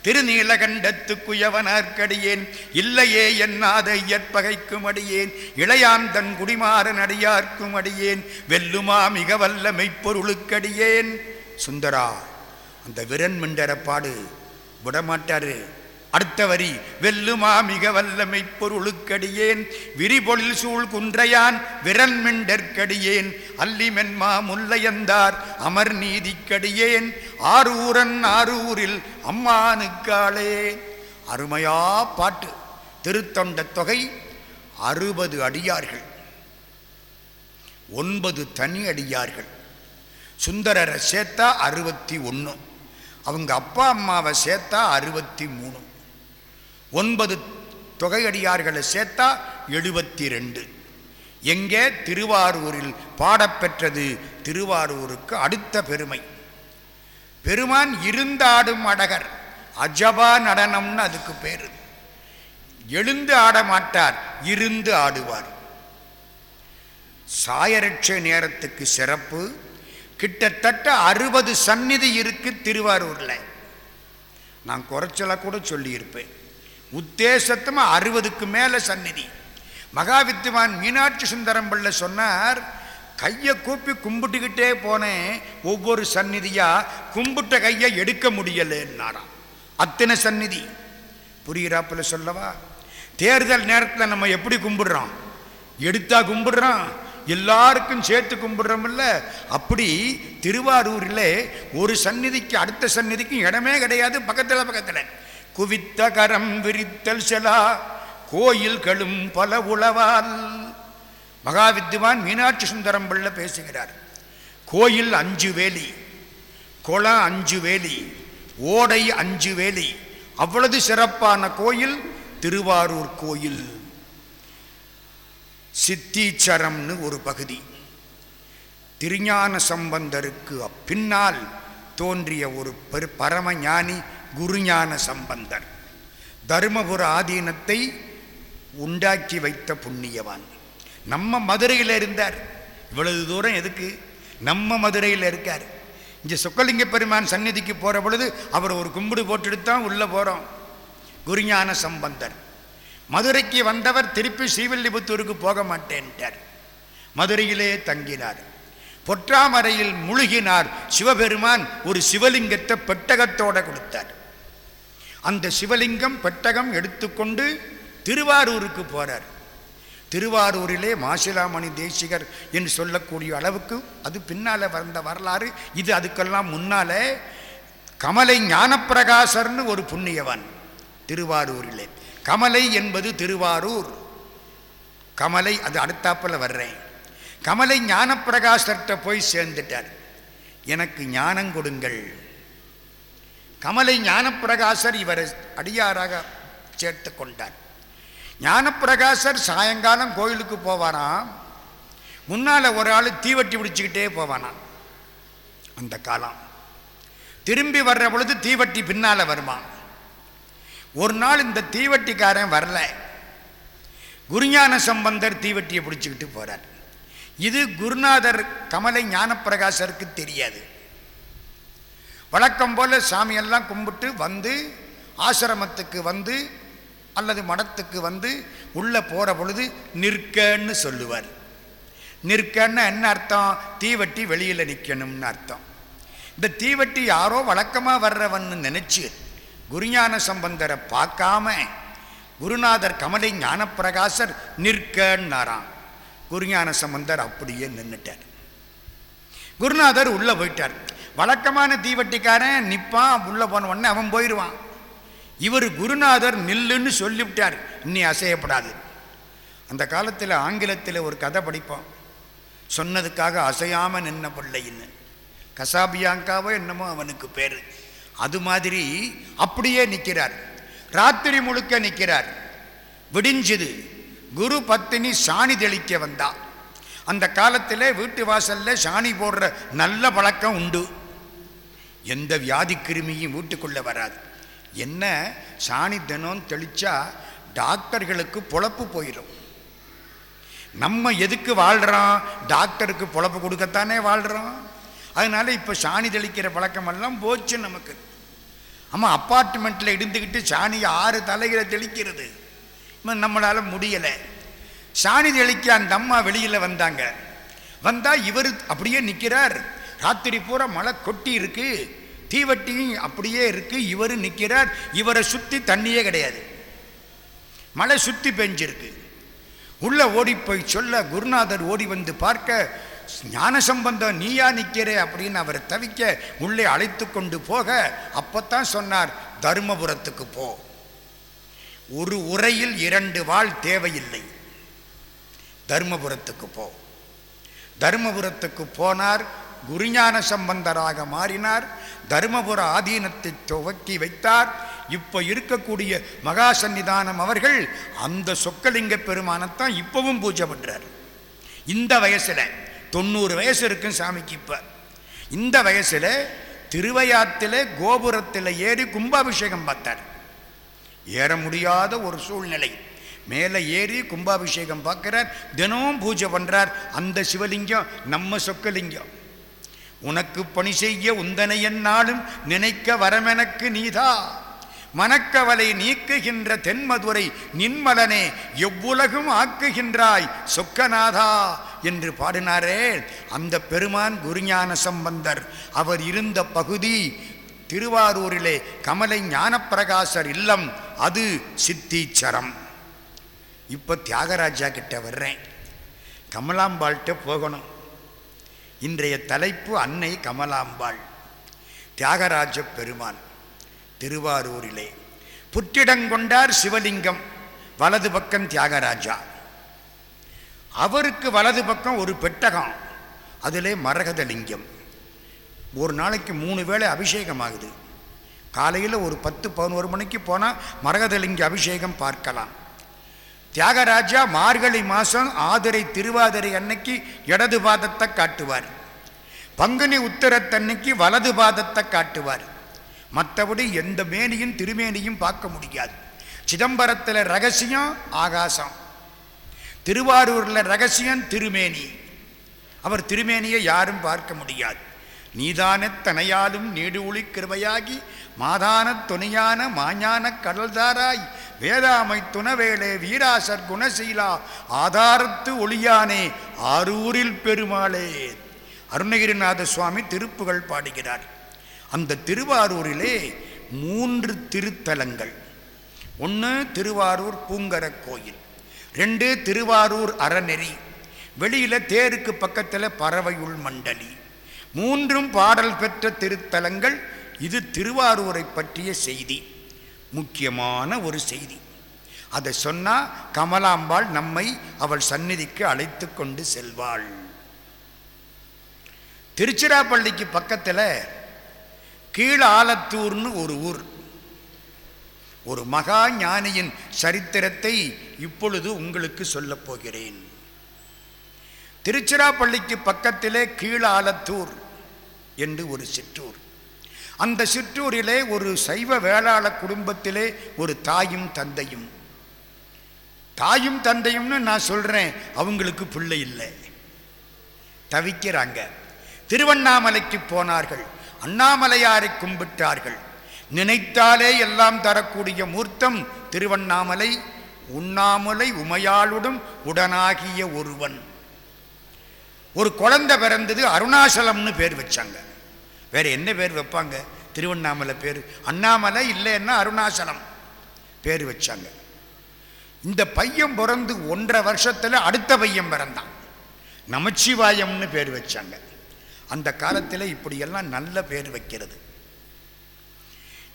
திருநீலகண்டத்து குயவனார்க்கடியேன் இல்லையே என்னாத இயற்பகைக்கும் அடியேன் இளையாந்தன் குடிமாறன் அடியார்க்கும் அடியேன் வெல்லுமா மிக வல்ல மெய்ப்பொருளுக்கடியேன். சுந்தரா அந்த விரன் மிண்டர பாடு விடமாட்டாரு. அடுத்த வரி வெல்லுமா மிக வல்லமை பொருளுக்கடியேன் விரிபொழில் சூழ் குன்றையான் விரல் மிண்டற்கடியேன் அல்லிமென்மா முல்லையந்தார் அமர் நீதிக்கடியேன் ஆரூரன் ஆரூரில் அம்மானுக்காளே. அருமையா பாட்டு திருத்தொண்ட தொகை அறுபது அடியார்கள். ஒன்பது தனி அடியார்கள். சுந்தரரை சேர்த்தா அறுபத்தி ஒன்று அவங்க அப்பா அம்மாவை சேர்த்தா அறுபத்தி மூணு. ஒன்பது தொகையடியார்களை சேர்த்தா எழுபத்தி ரெண்டு எங்கே? திருவாரூரில் பாடப்பெற்றது திருவாரூருக்கு அடுத்த பெருமை. பெருமான் இருந்தாடும் அடகர் அஜபா நடனம்னு அதுக்கு பேர். எழுந்து ஆட மாட்டார் இருந்து ஆடுவார். சாயரட்ச நேரத்துக்கு சிறப்பு. கிட்டத்தட்ட அறுபது சந்நிதி இருக்கு திருவாரூரில். நான் குறைச்சலாக கூட சொல்லியிருப்பேன். உத்தேசத்தமாக அறுபதுக்கு மேலே சந்நிதி. மகாவித்துவான் மீனாட்சி சுந்தரம் பிள்ளை சொன்னார் கையை கூப்பி கும்பிட்டுக்கிட்டே போனேன் ஒவ்வொரு சந்நிதியாக கும்பிட்ட கையை எடுக்க முடியலைன்னாராம். அத்தனை சந்நிதி. புரிகிறாப்பில் சொல்லவா? தேர்தல் நேரத்தில் நம்ம எப்படி கும்பிடுறோம்? எடுத்தா கும்பிடுறோம் எல்லாருக்கும் சேர்த்து கும்பிடுறோம்ல அப்படி திருவாரூரில் ஒரு சந்நிதிக்கு அடுத்த சந்நிதிக்கும் இடமே கிடையாது பக்கத்தில் பக்கத்தில். குவித்த கரம் விரித்தல் செலா கோயில்களும் பல உளவால். மகாவித்துவான் மீனாட்சி சுந்தரம் பிள்ளை பேசுகிறார். கோயில் அஞ்சு வேலி குளம் அஞ்சு வேலி ஓடை அஞ்சு வேலி அவ்வளவு சிறப்பான கோயில் திருவாரூர் கோயில். சித்தீச்சரம்னு ஒரு பகுதி. திருஞான சம்பந்தருக்கு பின்னால் தோன்றிய ஒரு பெரு பரமஞானி குருஞான சம்பந்தர் தருமபுர ஆதீனத்தை உண்டாக்கி வைத்த புண்ணியவான். நம்ம மதுரையில் இருந்தார். இவ்வளவு தூரம் எதுக்கு? நம்ம மதுரையில் இருக்கார். இங்கே சொக்கலிங்க பெருமான் சந்நிதிக்கு போகிற பொழுது அவர் ஒரு கும்பிடு போட்டுட்டு தான் உள்ளே போகிறோம் குருஞான சம்பந்தர். மதுரைக்கு வந்தவர் திருப்பி ஸ்ரீவில்லிபுத்தூருக்கு போக மாட்டேன்ட்டார். மதுரையிலே தங்கினார். பொற்றாமரையில் முழுகினார். சிவபெருமான் ஒரு சிவலிங்கத்தை பெட்டகத்தோட கொடுத்தார். அந்த சிவலிங்கம் பெட்டகம் எடுத்துக்கொண்டு திருவாரூருக்கு போகிறார் திருவாரூரிலே மாசிலாமணி தேசிகர் என்று சொல்லக்கூடிய அளவுக்கு அது பின்னால் வந்த வரலாறு. இது அதுக்கெல்லாம் முன்னால் கமலை ஞானப்பிரகாசர்னு ஒரு புண்ணியவன் திருவாரூரிலே. கமலை என்பது திருவாரூர். கமலை அது அடுத்தாப்பில் வர்றேன். கமலை ஞானப்பிரகாசர்கிட்ட போய் சேர்ந்துட்டார். எனக்கு ஞானம் கொடுங்கள். கமலை ஞானப்பிரகாசர் இவரை அடியாராக சேர்த்து கொண்டார் ஞானப்பிரகாசர் சாயங்காலம் கோயிலுக்கு போவாராம். முன்னால் ஒரு ஆள் தீவட்டி பிடிச்சிக்கிட்டே போவானாம். அந்த காலம். திரும்பி வர்ற பொழுது தீவட்டி பின்னால் வருமா ஒரு நாள் இந்த தீவட்டிக்காரன் வரல. குருஞான சம்பந்தர் தீவட்டியை பிடிச்சிக்கிட்டு போகிறார் இது குருநாதர் கமலை ஞானப்பிரகாசருக்கு தெரியாது. வழக்கம் போல் சாமியெல்லாம் கும்பிட்டு வந்து ஆசிரமத்துக்கு வந்து அல்லது மடத்துக்கு வந்து உள்ளே போகிற பொழுது நிற்கன்னு சொல்லுவார். நிற்கன்னு என்ன அர்த்தம்? தீவட்டி வெளியில் நிற்கணும்னு அர்த்தம். இந்த தீவட்டி யாரோ வழக்கமாக வர்றவன்னு நினச்சி குருஞான சம்பந்தரை பார்க்காம குருநாதர் கமலை ஞானப்பிரகாசர் நிற்கன்னாராம். குருஞான சம்பந்தர் அப்படியே நின்றுட்டார் குருநாதர் உள்ளே போயிட்டார். வழக்கமான தீவட்டிக்காரன் நிற்பான் உள்ளே போன உடனே அவன் போயிடுவான் இவர் குருநாதர் நில்லுன்னு சொல்லிவிட்டார். இன்னி அசையப்படாது. அந்த காலத்தில் ஆங்கிலத்தில் ஒரு கதை படிப்போம். சொன்னதுக்காக அசையாமல் நின்ன பிள்ளைன்னு. கசாபியாங்காவோ என்னமோ அவனுக்கு பேர். அது மாதிரி அப்படியே நிற்கிறார் ராத்திரி முழுக்க நிற்கிறார் விடிஞ்சுது. குரு பத்தினி சாணி தெளிக்க வந்தா. அந்த காலத்தில் வீட்டு வாசலில் சாணி போடுற நல்ல பழக்கம் உண்டு. எந்த வியாதி கிருமியும் வீட்டுக்குள்ளே வராது. என்ன? சாணி தினம் தெளித்தா டாக்டர்களுக்கு பொழப்பு போயிடும் நம்ம எதுக்கு வாழ்கிறோம் டாக்டருக்கு பொழப்பு கொடுக்கத்தானே வாழ்கிறோம் அதனால இப்போ சாணி தெளிக்கிற பழக்கமெல்லாம் போச்சு நமக்கு. ஆமாம் அப்பார்ட்மெண்ட்டில் இருந்துக்கிட்டு சாணியை ஆறு தலைகளை தெளிக்கிறது. நம்மளால் முடியலை. சாணி தெளிக்க அந்த அம்மா வெளியில் வந்தாங்க. வந்தால் இவர் அப்படியே நிற்கிறார் ராத்திரி பூரா மழை கொட்டி இருக்கு. தீவட்டியும் அப்படியே இருக்கு. இவர் நிற்கிறார் இவரை சுற்றி தண்ணியே கிடையாது. மழை சுற்றி பெஞ்சிருக்கு. உள்ள ஓடி போய் சொல்ல குருநாதர் ஓடி வந்து பார்க்க ஞானசம்பந்தம் நீயா நிற்கிறே அப்படின்னு அவரை தவிக்க உள்ளே அழைத்து கொண்டு போக அப்பத்தான் சொன்னார் தருமபுரத்துக்கு போ. ஒரு உரையில் இரண்டு வாழ் தேவையில்லை. தருமபுரத்துக்கு போ. தருமபுரத்துக்கு போனார். குருஞான சம்பந்தராக மாறினார். தருமபுர ஆதீனத்தை துவக்கி வைத்தார். இப்போ இருக்கக்கூடிய மகா சன்னிதானம் அவர்கள் அந்த சொக்கலிங்க பெருமானத்தான் இப்பவும் பூஜை பண்ணுறார் இந்த வயசில் தொண்ணூறு வயசு இருக்கும் சாமிக்கு இப்போ. இந்த வயசில் திருவையாத்தில் கோபுரத்தில் ஏறி கும்பாபிஷேகம் பார்த்தார். ஏற முடியாத ஒரு சூழ்நிலை. மேலே ஏறி கும்பாபிஷேகம் பார்க்கிறார். தினமும் பூஜை பண்ணுறார் அந்த சிவலிங்கம் நம்ம சொக்கலிங்கம். உனக்கு பணி செய்ய உந்தனை என்னாலும் நினைக்க வரமெனக்கு நீதா. மனக்கவலை நீக்குகின்ற தென்மதுரை நின்மலனே எவ்வுலகும் ஆக்குகின்றாய் சொக்கநாதா என்று பாடினாரே அந்த பெருமான் குருஞான சம்பந்தர். அவர் இருந்த பகுதி திருவாரூரிலே கமலை ஞானப்பிரகாசர் இல்லம் அது சித்தீச்சரம். இப்போ தியாகராஜா கிட்ட வர்றேன். கமலாம்பாள்கிட்ட போகணும். இன்றைய தலைப்பு அன்னை கமலாம்பாள். தியாகராஜ பெருமான் திருவாரூரிலே. புற்றிடங்கொண்டார் சிவலிங்கம் வலது பக்கம் தியாகராஜா. அவருக்கு வலது பக்கம் ஒரு பெட்டகம் அதிலே மரகதலிங்கம். ஒரு நாளைக்கு மூணு வேளை அபிஷேகம் ஆகுது காலையில் ஒரு பத்து பதினோரு மணிக்கு போனால் மரகதலிங்க அபிஷேகம் பார்க்கலாம். தியாகராஜா மார்கழி மாதம் ஆதிரை திருவாதிரை அன்னைக்கு இடது பாதத்தை காட்டுவார். பங்குனி உத்தரத்தன்னைக்கு வலது பாதத்தை காட்டுவார். மற்றபடி எந்த மேனியும் திருமேனியும் பார்க்க முடியாது. சிதம்பரத்தில் ரகசியம் ஆகாசம். திருவாரூரில் ரகசியம் திருமேனி. அவர் திருமேனியை யாரும் பார்க்க முடியாது. நீதான தனையாலும் நீடு ஒளி கிருபையாகி மாதான துணையான மாஞான கடல்தாராய் வேதாமை துணவேளே வீராசர் குணசீலா ஆதாரத்து ஒளியானே ஆரூரில் பெருமாளே. அருணகிரிநாத சுவாமி திருப்புகள் பாடுகிறார். அந்த திருவாரூரிலே மூன்று திருத்தலங்கள். ஒன்று திருவாரூர் பூங்கர கோயில் ரெண்டு திருவாரூர் அறநெறி வெளியில் தேருக்கு பக்கத்தில் பறவையுள் மண்டலி மூன்றும் பாடல் பெற்ற திருத்தலங்கள் இது திருவாரூரை பற்றிய செய்தி. முக்கியமான ஒரு செய்தி. அதை சொன்னால் கமலாம்பாள் நம்மை அவள் சந்நிதிக்கு அழைத்து கொண்டு செல்வாள். திருச்சிராப்பள்ளிக்கு பக்கத்தில் கீழ ஆலத்தூர்னு ஒரு ஊர். ஒரு மகா ஞானியின் சரித்திரத்தை இப்பொழுது உங்களுக்கு சொல்லப் போகிறேன். திருச்சிராப்பள்ளிக்கு பக்கத்திலே கீழ ஆலத்தூர். என்று ஒரு சிற்றூர். அந்த சிற்றூரிலே ஒரு சைவ வேளாள குடும்பத்திலே ஒரு தாயும் தந்தையும். தாயும் தந்தையும்னு நான் சொல்கிறேன் அவங்களுக்கு பிள்ளை இல்லை. தவிக்கிறாங்க. திருவண்ணாமலைக்கு போனார்கள். அண்ணாமலையாரை கும்பிட்டார்கள். நினைத்தாலே எல்லாம் தரக்கூடிய மூர்த்தம் திருவண்ணாமலை உண்ணாமலை உமையாளுடன் உடனாகிய ஒருவன். ஒரு குழந்தை பிறந்தது அருணாசலம்னு பேர் வச்சாங்க. வேறு என்ன பேர் வைப்பாங்க? திருவண்ணாமலை பேர். அண்ணாமலை இல்லைன்னா அருணாசலம் பேர் வச்சாங்க. இந்த பையன் பிறந்து ஒன்றரை வருஷத்தில் அடுத்த பையன் பிறந்தான். நமச்சிவாயம்னு பேர் வச்சாங்க. அந்த காலத்தில் இப்படியெல்லாம் நல்ல பேர் வைக்கிறது.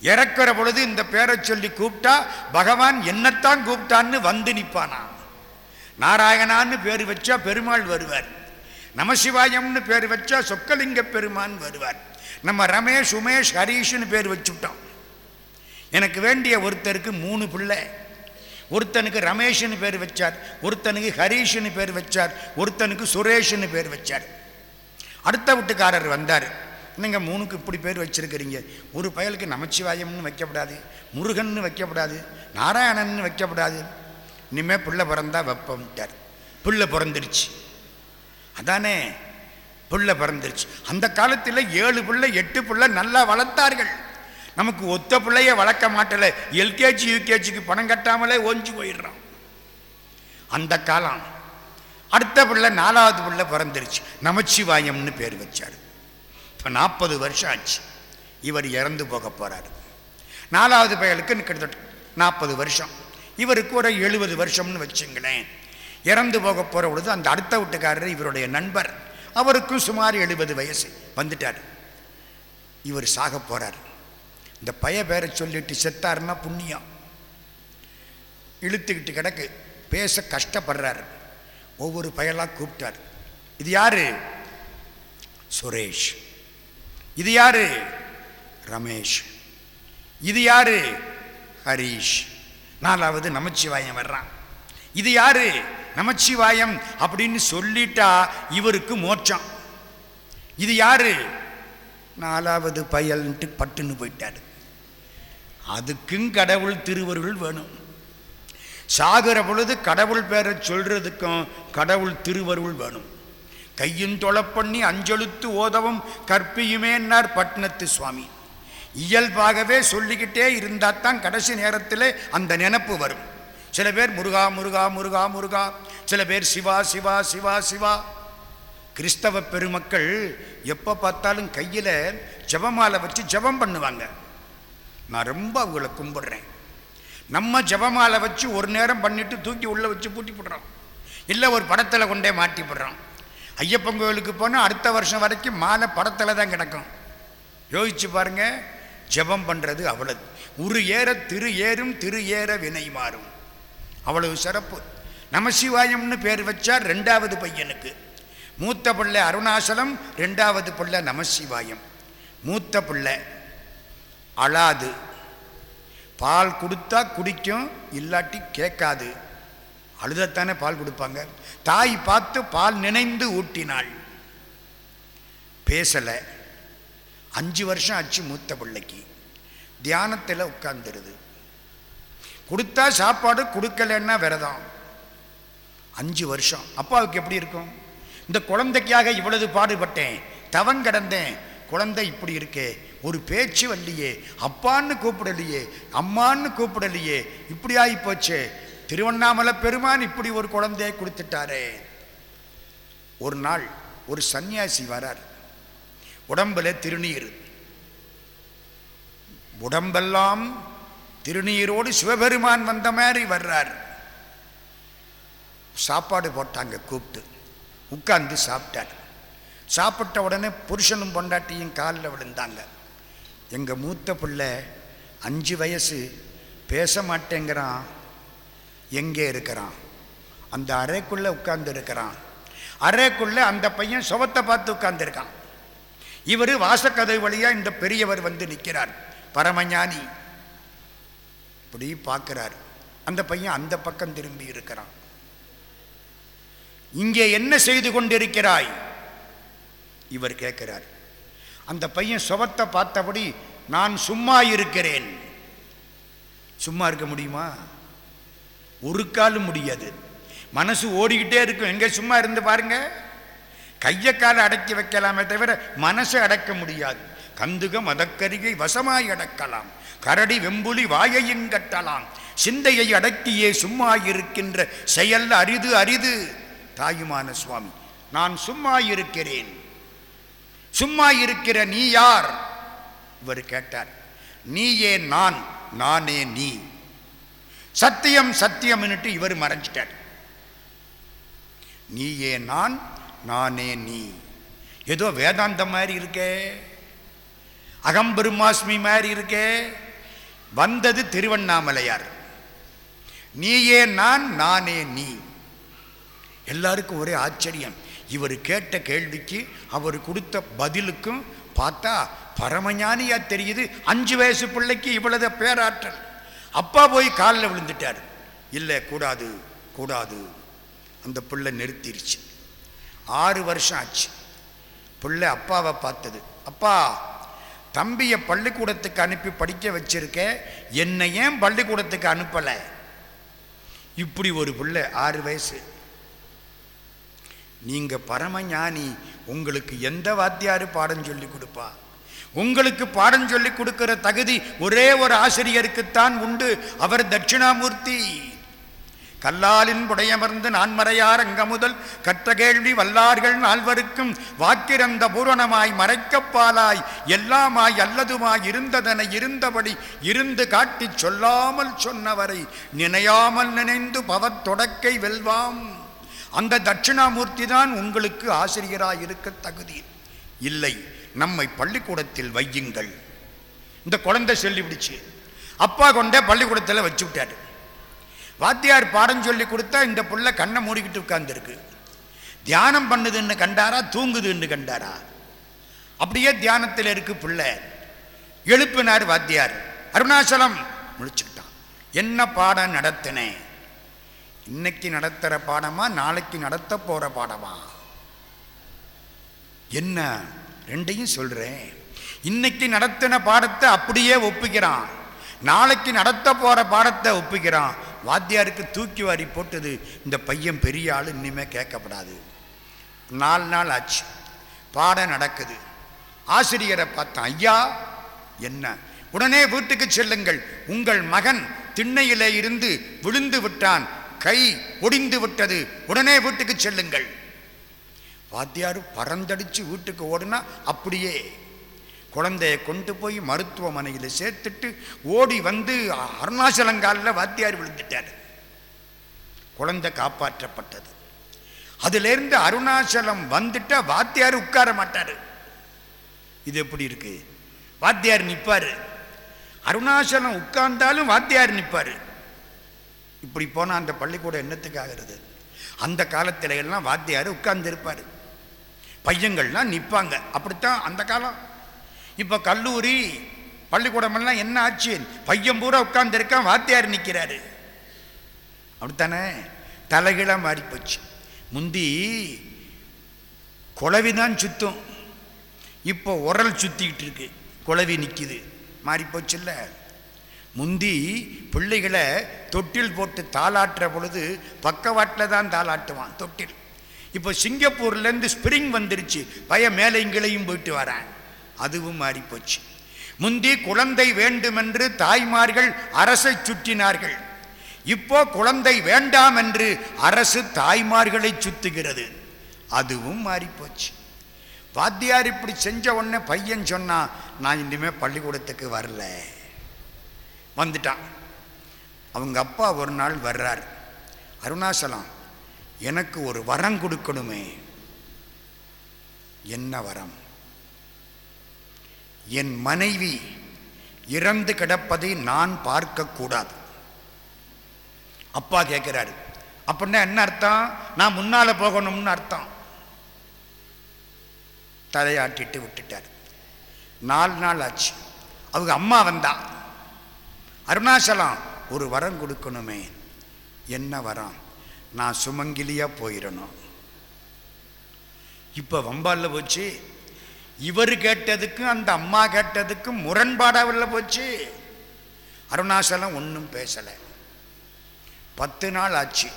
இறக்கிற பொழுது இந்த பேரை சொல்லி கூப்பிட்டா பகவான் என்னத்தான் கூப்பிட்டான்னு வந்து நிப்பானா? நாராயணான்னு பேர் வச்சா பெருமாள் வருவார். நமசிவாயம்னு பேர் வச்சா சொக்கலிங்க பெருமான் வருவார். நம்ம ரமேஷ் உமேஷ் ஹரீஷ்னு பேர் வச்சுட்டோம் எனக்கு வேண்டிய ஒருத்தருக்கு மூணு பிள்ளை. ஒருத்தனுக்கு ரமேஷ்னு பேர் வச்சார். ஒருத்தனுக்கு ஹரீஷ்னு பேர் வச்சார். ஒருத்தனுக்கு சுரேஷ்னு பேர் வச்சார். அடுத்த வீட்டுக்காரர் வந்தார். என்னங்க மூணுக்கு இப்படி பேர் வச்சிருக்கிறீங்க? ஒரு பயலுக்கு நமச்சிவாயம்னு வைக்கப்படாது முருகன்னு வைக்கப்படாது நாராயணன்னு வைக்கப்படாது. இனிமேல் பிள்ளை பிறந்தா வைப்போம்ட்டார். பிள்ளை பிறந்துருச்சு. அதானே பிள்ளை பிறந்துருச்சு. அந்த காலத்தில் ஏழு பிள்ளை எட்டு பிள்ளை நல்லா வளர்த்தார்கள். நமக்கு ஒத்த பிள்ளைய வளர்க்க மாட்டலை. எல்கேஜி யூகேஜிக்கு பணம் கட்டாமலே ஓஞ்சி போயிடுறோம். அந்த காலம். அடுத்த பிள்ளை நாலாவது பிள்ளை பிறந்துருச்சு. நமச்சிவாயம்னு பேர் வச்சார். இப்போ நாற்பது வருஷம் ஆச்சு. இவர் இறந்து போக போறாரு. நாலாவது பயலுக்கு கிட்டத்தட்ட நாற்பது வருஷம். இவருக்கு ஒரு எழுபது வருஷம்னு வச்சுங்களேன். இறந்து போக போகிற பொழுது அந்த அடுத்த வீட்டுக்காரர் இவருடைய நண்பர். அவருக்கும் சுமார் எழுபது வயசு. வந்துட்டார். இவர் சாக போகிறார் இந்த பய பேரை சொல்லிட்டு செத்தாருன்னா புண்ணியம். இழுத்துக்கிட்டு கிடக்கு. பேச கஷ்டப்படுறார். ஒவ்வொரு பயலாக கூப்பிட்டார். இது யாரு? சுரேஷ். இது யாரு? ரமேஷ். இது யாரு? ஹரீஷ். நாலாவது நமச்சிவாயம் வர்றான். இது யாரு? நமச்சிவாயம் அப்படின்னு சொல்லிட்டா இவருக்கு மோட்சம். இது யாரு? நாலாவது பயல்ன்ட்டு பட்டுன்னு போயிட்டாரு. அதுக்கும் கடவுள் திருவருள் வேணும். சாகிற பொழுது கடவுள் பேரை சொல்றதுக்கும் கடவுள் திருவருள் வேணும். கையும் தொழப்பண்ணி அஞ்செழுத்து ஓதவும் கற்பியுமேன்னார் பட்னத்து சுவாமி. இயல்பாகவே சொல்லிக்கிட்டே இருந்தால் தான் கடைசி நேரத்தில் அந்த நினப்பு வரும். சில பேர் முருகா முருகா முருகா முருகா. சில பேர் சிவா சிவா சிவா சிவா. கிறிஸ்தவ பெருமக்கள் எப்போ பார்த்தாலும் கையில் ஜெபமாலை வச்சு ஜெபம் பண்ணுவாங்க. நான் ரொம்ப அவங்கள கும்பிடுறேன். நம்ம ஜெபமாலை வச்சு ஒரு நேரம் பண்ணிட்டு தூக்கி உள்ளே வச்சு பூட்டி போடுறோம் இல்லை ஒரு படத்தில் கொண்டே மாட்டி போடுறோம் ஐயப்பன் கோயிலுக்கு போனால் அடுத்த வருஷம் வரைக்கும் மாலை படத்தில் தான் கிடக்கும். யோசிச்சு பாருங்கள் ஜெபம் பண்ணுறது அவ்வளவு. உரு ஏற திரு ஏறும் திரு ஏற வினை மாறும். அவ்வளவு சிறப்பு. நமசிவாயம்னு பேர் வச்சார் ரெண்டாவது பையனுக்கு. மூத்த பிள்ளை அருணாசலம் ரெண்டாவது பிள்ளை நமசிவாயம் மூத்த பிள்ளை அழாது. பால் கொடுத்தா குடிக்கும் இல்லாட்டி கேட்காது. அழுதத்தானே பால் கொடுப்பாங்க. தாய் பார்த்து பால் நினைந்து ஊட்டினாள். பேசலை. அஞ்சு வருஷம் ஆச்சு மூத்த பிள்ளைக்கு. தியானத்தில் உட்கார்ந்துருது. கொடுத்தா சாப்பாடு கொடுக்கலன்னா விரதம். அஞ்சு வருஷம். அப்பாவுக்கு எப்படி இருக்கும்? இந்த குழந்தைக்காக இவ்வளவு பாடுபட்டேன் தவன் கடந்தேன் குழந்தை இப்படி இருக்கே ஒரு பேச்சு வரலையே அப்பான்னு கூப்பிடலையே அம்மான்னு கூப்பிடலையே இப்படி ஆகி திருவண்ணாமலை பெருமான் இப்படி ஒரு குழந்தையை கொடுத்துட்டாரே. ஒரு நாள் ஒரு சன்னியாசி வரார். உடம்புல திருநீர். உடம்பெல்லாம் திருநீரோடு சிவபெருமான் வந்த மாதிரி வர்றார். சாப்பாடு போட்டாங்க கூப்பிட்டு. உட்கார்ந்து சாப்பிட்டார். சாப்பிட்ட உடனே புருஷனும் பொண்டாட்டியும் காலில் விழுந்தாங்க. எங்கள் மூத்த பிள்ளை அஞ்சு வயசு பேச மாட்டேங்கிறான். எங்கே இருக்கிறான்? அந்த அறைக்குள்ளே உட்கார்ந்து இருக்கிறான். அறைக்குள்ளே அந்த பையன் சுவத்தை பார்த்து உட்கார்ந்துருக்கான். இவர் வாசக்கதை வழியாக இந்த பெரியவர் வந்து நிற்கிறார் பரமஞானி இப்படி பார்க்குறாரு. அந்த பையன் அந்த பக்கம் திரும்பி இருக்கிறான். இங்கே என்ன செய்து கொண்டிருக்கிறாய்? இவர் கேட்கிறார். அந்த பையன் சுவத்தை பார்த்தபடி நான் சும்மா இருக்கிறேன். சும்மா இருக்க முடியுமா? ஒரு காலும் முடியாது. மனசு ஓடிக்கிட்டே இருக்கும். எங்க சும்மா இருந்து பாருங்க. கையை காலை அடக்கி வைக்கலாமே தவிர மனசை அடக்க முடியாது. கந்துக மதக்கருகை வசமாய் அடக்கலாம். கரடி வெம்புலி வாயையும் கட்டலாம். சிந்தையை அடக்கியே சும்மா இருக்கின்ற செயல் அரிது அரிது. தாயுமான சுவாமி நான் சும்மா இருக்கிறேன். சும்மா இருக்கிற நீ யார்? இவர் கேட்டார் நீயே நான் நானே நீ. சத்தியம் சத்தியம்னுட்டு இவர் மறைஞ்சிட்டார். நீயே நான் நானே நீ. ஏதோ வேதாந்தம் மாதிரி இருக்கே. அகம்பெருமாஸ்மி மாதிரி இருக்கே. வந்தது திருவண்ணாமலையார். நீயே நான் நானே நீ. எல்லாருக்கும் ஒரே ஆச்சரியம். இவர் கேட்ட கேள்விக்கு அவர் கொடுத்த பதிலுக்கும் பார்த்தா பரமஞானியா தெரியுது. அஞ்சு வயசு பிள்ளைக்கு இவ்வளவு பேராற்றல். அப்பா போய் காலில் விழுந்துட்டார். இல்லை கூடாது கூடாது. அந்த பிள்ளை நிறுத்திருச்சு. ஆறு வருஷம் ஆச்சு. பிள்ளை அப்பாவை பார்த்தது. அப்பா தம்பியை பள்ளிக்கூடத்துக்கு அனுப்பி படிக்க வச்சிருக்க என்னை ஏன் பள்ளிக்கூடத்துக்கு அனுப்பலை? இப்படி ஒரு பிள்ளை ஆறு வயசு. நீங்கள் பரமஞானி உங்களுக்கு எந்த வாத்தியார் பாடம் சொல்லி கொடுப்பா? உங்களுக்கு பாடம் சொல்லி கொடுக்கிற தகுதி ஒரே ஒரு ஆசிரியருக்குத்தான் உண்டு அவர் தட்சிணாமூர்த்தி. கல்லாலின் புடையமர்ந்து நான்மறையார் அங்க முதல் கற்ற கேள்வி வல்லார்கள் நால்வருக்கும் வாக்கிறந்த பூரணமாய் மறைக்கப்பாலாய் எல்லாமாய் அல்லதுமாய் இருந்ததனை இருந்தபடி இருந்து காட்டிச் சொல்லாமல் சொன்னவரை நினையாமல் நினைந்து பவத் தொடக்கை வெல்வாம். அந்த தட்சிணாமூர்த்தி தான் உங்களுக்கு ஆசிரியராய் இருக்க தகுதி. இல்லை நம்மை பள்ளிக்கூடத்தில் வையுங்கள். இந்த குழந்தை சொல்லிவிடுச்சு. அப்பா கொண்டே பள்ளிக்கூடத்தில் வச்சு விட்டாரு வாத்தியார் பாடம் சொல்லி கொடுத்தா இந்த புள்ள கண்ணை மூடிக்கிட்டு உட்கார்ந்துருக்கு. தியானம் பண்ணுதுன்னு கண்டாரா தூங்குதுன்னு கண்டாரா? அப்படியே தியானத்தில் இருக்கு பிள்ளை. எழுப்பினார் வாத்தியார். அருணாச்சலம் முழிச்சுக்கிட்டான். என்ன பாடம் நடத்தினேன் இன்னைக்கு நடத்துகிற பாடமா நாளைக்கு நடத்த போகிற பாடமா? என்ன? ரெண்டையும் சொல்கிறேன் இன்னைக்கு நடத்தின பாடத்தை அப்படியே ஒப்பிக்கிறான். நாளைக்கு நடத்த போகிற பாடத்தை ஒப்பிக்கிறான். வாத்தியாருக்கு தூக்கி வாரி போட்டது இந்த பையன் பெரிய ஆள் இனிமே கேட்கப்படாது. நாலு நாள் ஆச்சு. பாடம் நடக்குது. ஆசிரியரை பார்த்தேன் ஐயா என்ன? உடனே வீட்டுக்கு செல்லுங்கள். உங்கள் மகன் திண்ணையிலே இருந்து விழுந்து விட்டான். கை ஒடிந்து விட்டது. உடனே வீட்டுக்கு செல்லுங்கள். வாத்தியார் பறந்தடிச்சு வீட்டுக்கு ஓடுனா அப்படியே குழந்தைய கொண்டு போய் மருத்துவமனையில் சேர்த்துட்டு ஓடி வந்து அருணாச்சலங்காலில் வாத்தியார் விழுந்துட்டார். குழந்தை காப்பாற்றப்பட்டது. அதுலேருந்து அருணாச்சலம் வந்துட்டா வாத்தியார் உட்கார மாட்டார். இது எப்படி இருக்கு? வாத்தியார் நிற்பார் அருணாச்சலம் உட்கார்ந்தாலும் வாத்தியார் நிற்பார் இப்படி போனால் அந்த பள்ளிக்கூடம் என்னத்துக்காகிறது அந்த காலத்தில் எல்லாம் வாத்தியார் உட்கார்ந்து இருப்பார் பையங்கள்லாம் நிற்பாங்க அப்படித்தான் அந்த காலம். இப்போ கல்லூரி பள்ளிக்கூடமெல்லாம் என்ன ஆச்சு? பையன் பூரா உட்கார்ந்து இருக்கான் வாத்தியார் நிற்கிறாரு அப்படித்தானே? தலைகீழாக மாறி போச்சு முந்தி குழவி தான் இப்போ உரல் சுத்திக்கிட்டு இருக்கு. குழவி நிற்கிது மாறிப்போச்சுல்ல? முந்தி பிள்ளைகளை தொட்டில் போட்டு தாளாட்டுற பொழுது பக்கவாட்டில் தான் தாளாட்டுவான் தொட்டில். இப்போ சிங்கப்பூர்லேருந்து ஸ்ப்ரிங் வந்துருச்சு. பையன் மேலே இங்களையும் போயிட்டு வரான். அதுவும் மாறிப்போச்சு. முந்தி குழந்தை வேண்டுமென்று தாய்மார்கள் அரசை சுற்றினார்கள். இப்போ குழந்தை வேண்டாம் என்று அரசு தாய்மார்களை சுத்துகிறது. அதுவும் மாறிப்போச்சு. வாத்தியார் இப்படி செஞ்ச உடனே பையன் சொன்னான் நான் இனிமேல் பள்ளிக்கூடத்துக்கு வரல. வந்துட்டான். அவங்க அப்பா ஒரு நாள் வர்றார். அருணாசலம் எனக்கு ஒரு வரம் கொடுக்கணுமே. என்ன வரம்? என் மனைவி இறந்து கிடப்பதை நான் பார்க்கக்கூடாது. அப்பா கேட்குறாரு. அப்படின்னா என்ன அர்த்தம்? நான் முன்னால் போகணும்னு அர்த்தம். தலையாட்டிட்டு விட்டுட்டார். நாலு நாள் ஆச்சு. அவங்க அம்மா வந்தா. அருணாச்சலம் ஒரு வரம் கொடுக்கணுமே. என்ன வரம்? நான் சுமங்கிலியாக போயிடணும் இப்போ வம்பாலில் போச்சு. இவர் கேட்டதுக்கும் அந்த அம்மா கேட்டதுக்கும் முரண்பாடாக போச்சு. அருணாச்சலம் ஒன்றும் பேசலை. பத்து நாள் ஆச்சு.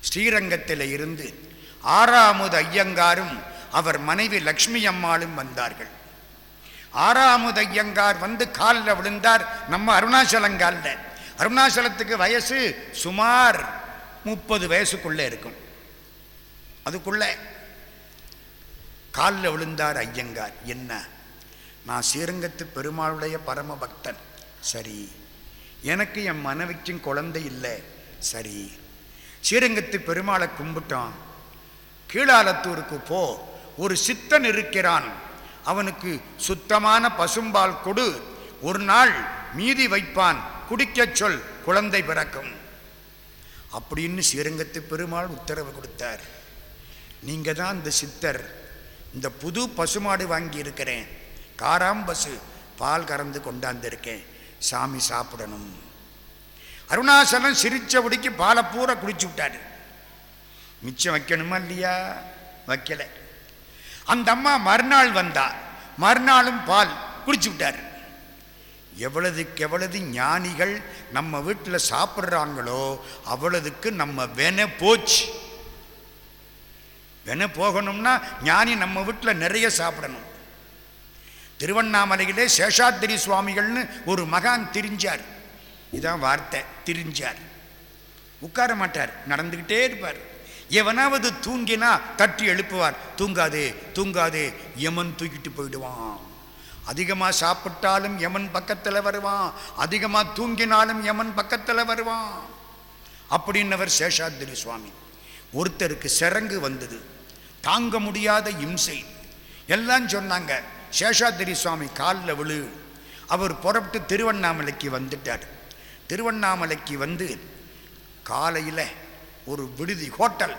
ஸ்ரீரங்கத்தில் இருந்து ஆறாமுது ஐயங்காரும் அவர் மனைவி லக்ஷ்மி அம்மாளும் வந்தார்கள். ஆறாமுது ஐயங்கார் வந்து காலில் விழுந்தார் நம்ம அருணாச்சலங்காலில் அருணாச்சலத்துக்கு வயசு சுமார் முப்பது வயசுக்குள்ளே இருக்கும். அதுக்குள்ளே காலில் விழுந்தார் ஐயங்கார். என்ன? நான் ஸ்ரீரங்கத்து பெருமாளுடைய பரம பக்தன் சரி. எனக்கு என் மனைவிக்கும் குழந்தை இல்லை. சரி. ஸ்ரீரங்கத்து பெருமாளை கும்பிட்டோம் கீழாலத்தூருக்கு போ. ஒரு சித்தன் இருக்கிறான். அவனுக்கு சுத்தமான பசும்பால் கொடு. ஒரு நாள் மீதி வைப்பான். குடிக்கச் சொல். குழந்தை பிறக்கும். அப்படின்னு ஸ்ரீரங்கத்து பெருமாள் உத்தரவு கொடுத்தார். நீங்கள் தான் இந்த சித்தர். இந்த புது பசுமாடு வாங்கி இருக்கிறேன் காராம் பசு. பால் கறந்து கொண்டாந்துருக்கேன். சாமி சாப்பிடணும். அருணாசலம் சிரிச்சபடிக்கு பாலை பூரா குடிச்சு விட்டாரு. மிச்சம் வைக்கணுமா இல்லையா? வைக்கல. அந்த அம்மா மறுநாள் வந்தா மறுநாளும் பால் குடிச்சு விட்டார். எவ்வளவுக்கு எவ்வளவு ஞானிகள் நம்ம வீட்டில் சாப்பிட்றாங்களோ அவ்வளவுக்கு நம்ம வென போச்சு. வென போகணும்னா ஞானி நம்ம வீட்டில் நிறைய சாப்பிடணும். திருவண்ணாமலையிலே சேஷாத்திரி சுவாமிகள்னு ஒரு மகான் திரிஞ்சார். இதான் வார்த்தை திரிஞ்சார். உட்கார மாட்டார் நடந்துக்கிட்டே இருப்பார். எவனாவது தூங்கினா தட்டி எழுப்புவார் தூங்காதே தூங்காதே யமன் தூக்கிட்டு போயிடுவான். அதிகமாக சாப்பிட்டாலும் யமன் பக்கத்தில் வருவான் அதிகமாக தூங்கினாலும் யமன் பக்கத்தில் வருவான். அப்படின்னவர் சேஷாத்திரி சுவாமி. ஒருத்தருக்கு சிறங்கு வந்தது. தாங்க முடியாத இம்சை. எல்லாம் சொன்னாங்க சேஷாத்திரி சுவாமி காலில் விழு. அவர் புறப்பட்டு திருவண்ணாமலைக்கு வந்துட்டார். திருவண்ணாமலைக்கு வந்து காலையில் ஒரு விடுதி ஹோட்டல்.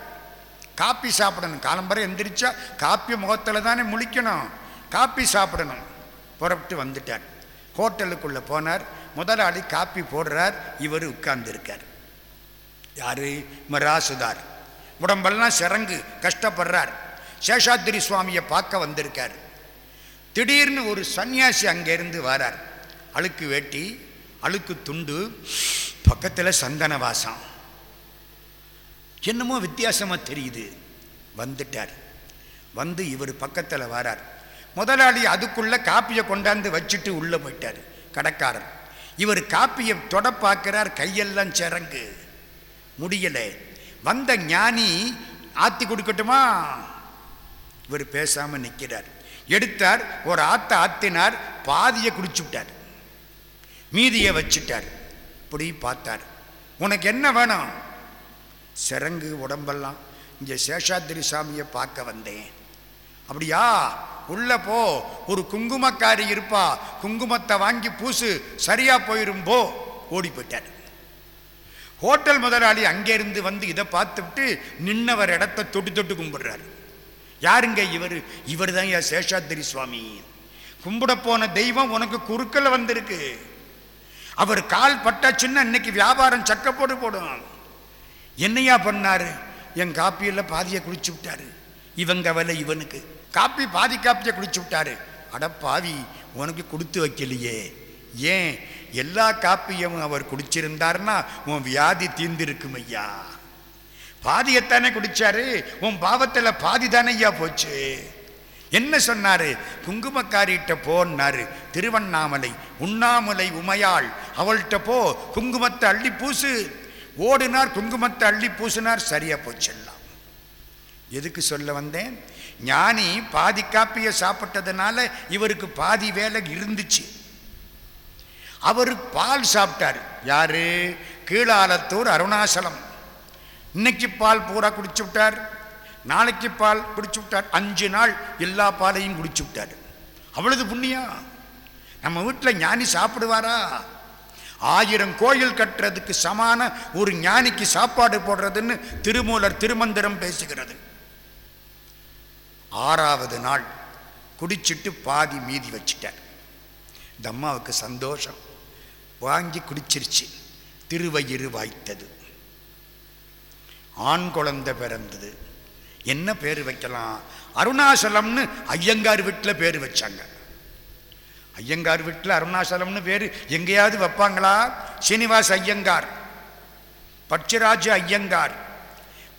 காப்பி சாப்பிடணும். காலம்பரம் எந்திரிச்சா காப்பி முகத்தில் தானே முழிக்கணும். காப்பி சாப்பிடணும். புறப்பட்டு வந்துட்டார். ஹோட்டலுக்குள்ளே போனார். முதலாளி காப்பி போடுறார். இவர் உட்கார்ந்துருக்கார். யார்? மராசுதார். உடம்பெல்லாம் சிறங்கு கஷ்டப்படுறார். சேஷாத்திரி சுவாமியை பார்க்க வந்திருக்கார். திடீர்னு ஒரு சன்னியாசி அங்கேருந்து வரார். அழுக்கு வேட்டி அழுக்கு துண்டு பக்கத்தில் சந்தன வாசம் என்னமோ வித்தியாசமாக தெரியுது. வந்துட்டார். வந்து இவர் பக்கத்தில் வரார். முதலாளி அதுக்குள்ளே காப்பியை கொண்டாந்து வச்சுட்டு உள்ளே போயிட்டார் கடைக்காரர். இவர் காப்பியை தொட பார்க்கிறார் கையெல்லாம் சிறங்கு. முடியலை. வந்த ஞானி ஆத்தி கொடுக்கட்டுமா? இவர் பேசாமல் நிற்கிறார் எடுத்தார் ஒரு ஆத்த ஆத்தினார் பாதியை குடிச்சு விட்டார் மீதியை வச்சுட்டார். இப்படி பார்த்தார். உனக்கு என்ன வேணும்? சிறங்கு உடம்பெல்லாம். இங்கே சேஷாத்திரி சாமியை பார்க்க வந்தேன். அப்படியா? உள்ள போ. ஒரு குங்குமக்காரி இருப்பா. குங்குமத்தை வாங்கி பூசு சரியா போயிரும் போ. ஓடி போயிட்டார். ஹோட்டல் முதலாளி அங்கேருந்து வந்து இதை பார்த்துவிட்டு நின்னவர் இடத்த தொட்டு தொட்டு கும்பிடுறாரு. யாருங்க இவர்? இவர் தான் என் சேஷாத்திரி சுவாமி. கும்பிட போன தெய்வம் உனக்கு குறுக்கல வந்திருக்கு. அவர் கால் பட்டாச்சுன்னா இன்னைக்கு வியாபாரம் சக்கப்போடு போடும். என்னையா பண்ணாரு? என் காப்பியில் பாதியை குடிச்சு விட்டாரு. இவங்க வேலை இவனுக்கு. காப்பி பாதி காப்பியை குடிச்சு விட்டாரு. அட பாவி உனக்கு கொடுத்து வைக்கலையே. ஏன் எல்லா காப்பியும் அவர் குடிச்சிருந்தாருன்னா உன் வியாதி தீர்ந்திருக்கும் ஐயா. பாதியத்தானே குடிச்சாரு உன் பாவத்தில் பாதி தானே ஐயா போச்சு. என்ன சொன்னாரு? குங்குமக்காரிட்ட போன்னாரு திருவண்ணாமலை உண்ணாமலை உமையாள் அவள்கிட்ட போ குங்குமத்தை அள்ளி பூசு. ஓடினார் குங்குமத்தை அள்ளி பூசினார் சரியா போச்செல்லாம் எதுக்கு சொல்ல வந்தேன்? ஞானி பாதி காப்பியை சாப்பிட்டதுனால இவருக்கு பாதி வேலை இருந்துச்சு. அவர் பால் சாப்பிட்டார். யாரு? கீழாலத்தூர் அருணாசலம். இன்னைக்கு பால் பூரா குடிச்சு விட்டார். நாளைக்கு பால் குடிச்சு விட்டார். அஞ்சு நாள் எல்லா பாலையும் குடிச்சு விட்டார். அவ்வளவு புண்ணியம். நம்ம வீட்டில் ஞானி சாப்பிடுவாரா? ஆயிரம் கோயில் கட்டுறதுக்கு சமான ஒரு ஞானிக்கு சாப்பாடு போடுறதுன்னு திருமூலர் திருமந்திரம் பேசுகிறது. ஆறாவது நாள் குடிச்சிட்டு பாதி மீதி வச்சிட்டார். இந்த அம்மாவுக்கு சந்தோஷம். வாங்கி குடிச்சிருச்சு. திருவயிறு வாய்த்தது. ஆண் குழந்தை பிறந்தது. என்ன பேர் வைக்கலாம்? அருணாசலம்னு ஐயங்கார் வீட்டில் பேர் வச்சாங்க. ஐயங்கார் வீட்டில் அருணாசலம்னு பேர் எங்கேயாவது வைப்பாங்களா? சீனிவாஸ் ஐயங்கார் பட்சிராஜ ஐயங்கார்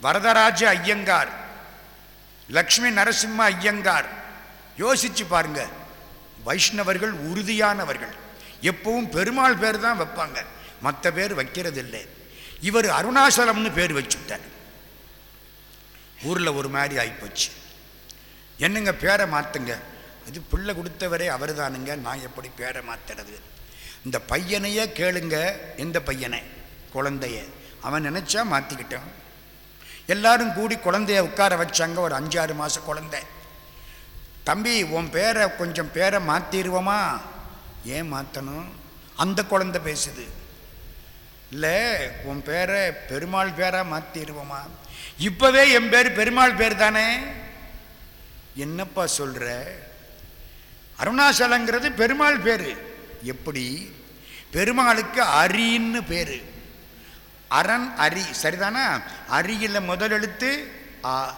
வரதராஜ ஐயங்கார் லக்ஷ்மி நரசிம்ம ஐயங்கார். யோசிச்சு பாருங்க வைஷ்ணவர்கள் உறுதியானவர்கள். எப்பவும் பெருமாள் பேர் தான் வைப்பாங்க. மற்ற பேர் வைக்கிறது இல்லை இவர் அருணாசலம்னு பேர் வச்சுட்டார். ஊரில் ஒரு மாதிரி ஆகிப்போச்சு என்னங்க பேரை மாற்றுங்க அது பிள்ளை கொடுத்தவரே அவர் தானுங்க நான் எப்படி பேரை மாத்துறது? இந்த பையனையே கேளுங்க. எந்த பையனை? குழந்தைய. அவன் நினச்சா மாற்றிக்கிட்டான் எல்லாரும் கூடி குழந்தைய உட்கார வச்சாங்க. ஒரு அஞ்சாறு மாத குழந்தை. தம்பி உன் பேரை கொஞ்சம் பேரை மாற்றிடுவோமா ஏன் மாற்றணும் அந்த குழந்தை பேசுது. இல்லை உன் பேரை பெருமாள் பேராக மாற்றிடுவோமா இப்போவே என் பேர் பெருமாள் பேர் தானே? என்னப்பா சொல்கிற அருணாசலங்கிறது பெருமாள் பேர். எப்படி? பெருமாளுக்கு அரின்னு பேர். அரண் அரி சரிதானா? அரியில் முதல் எழுத்து ஆ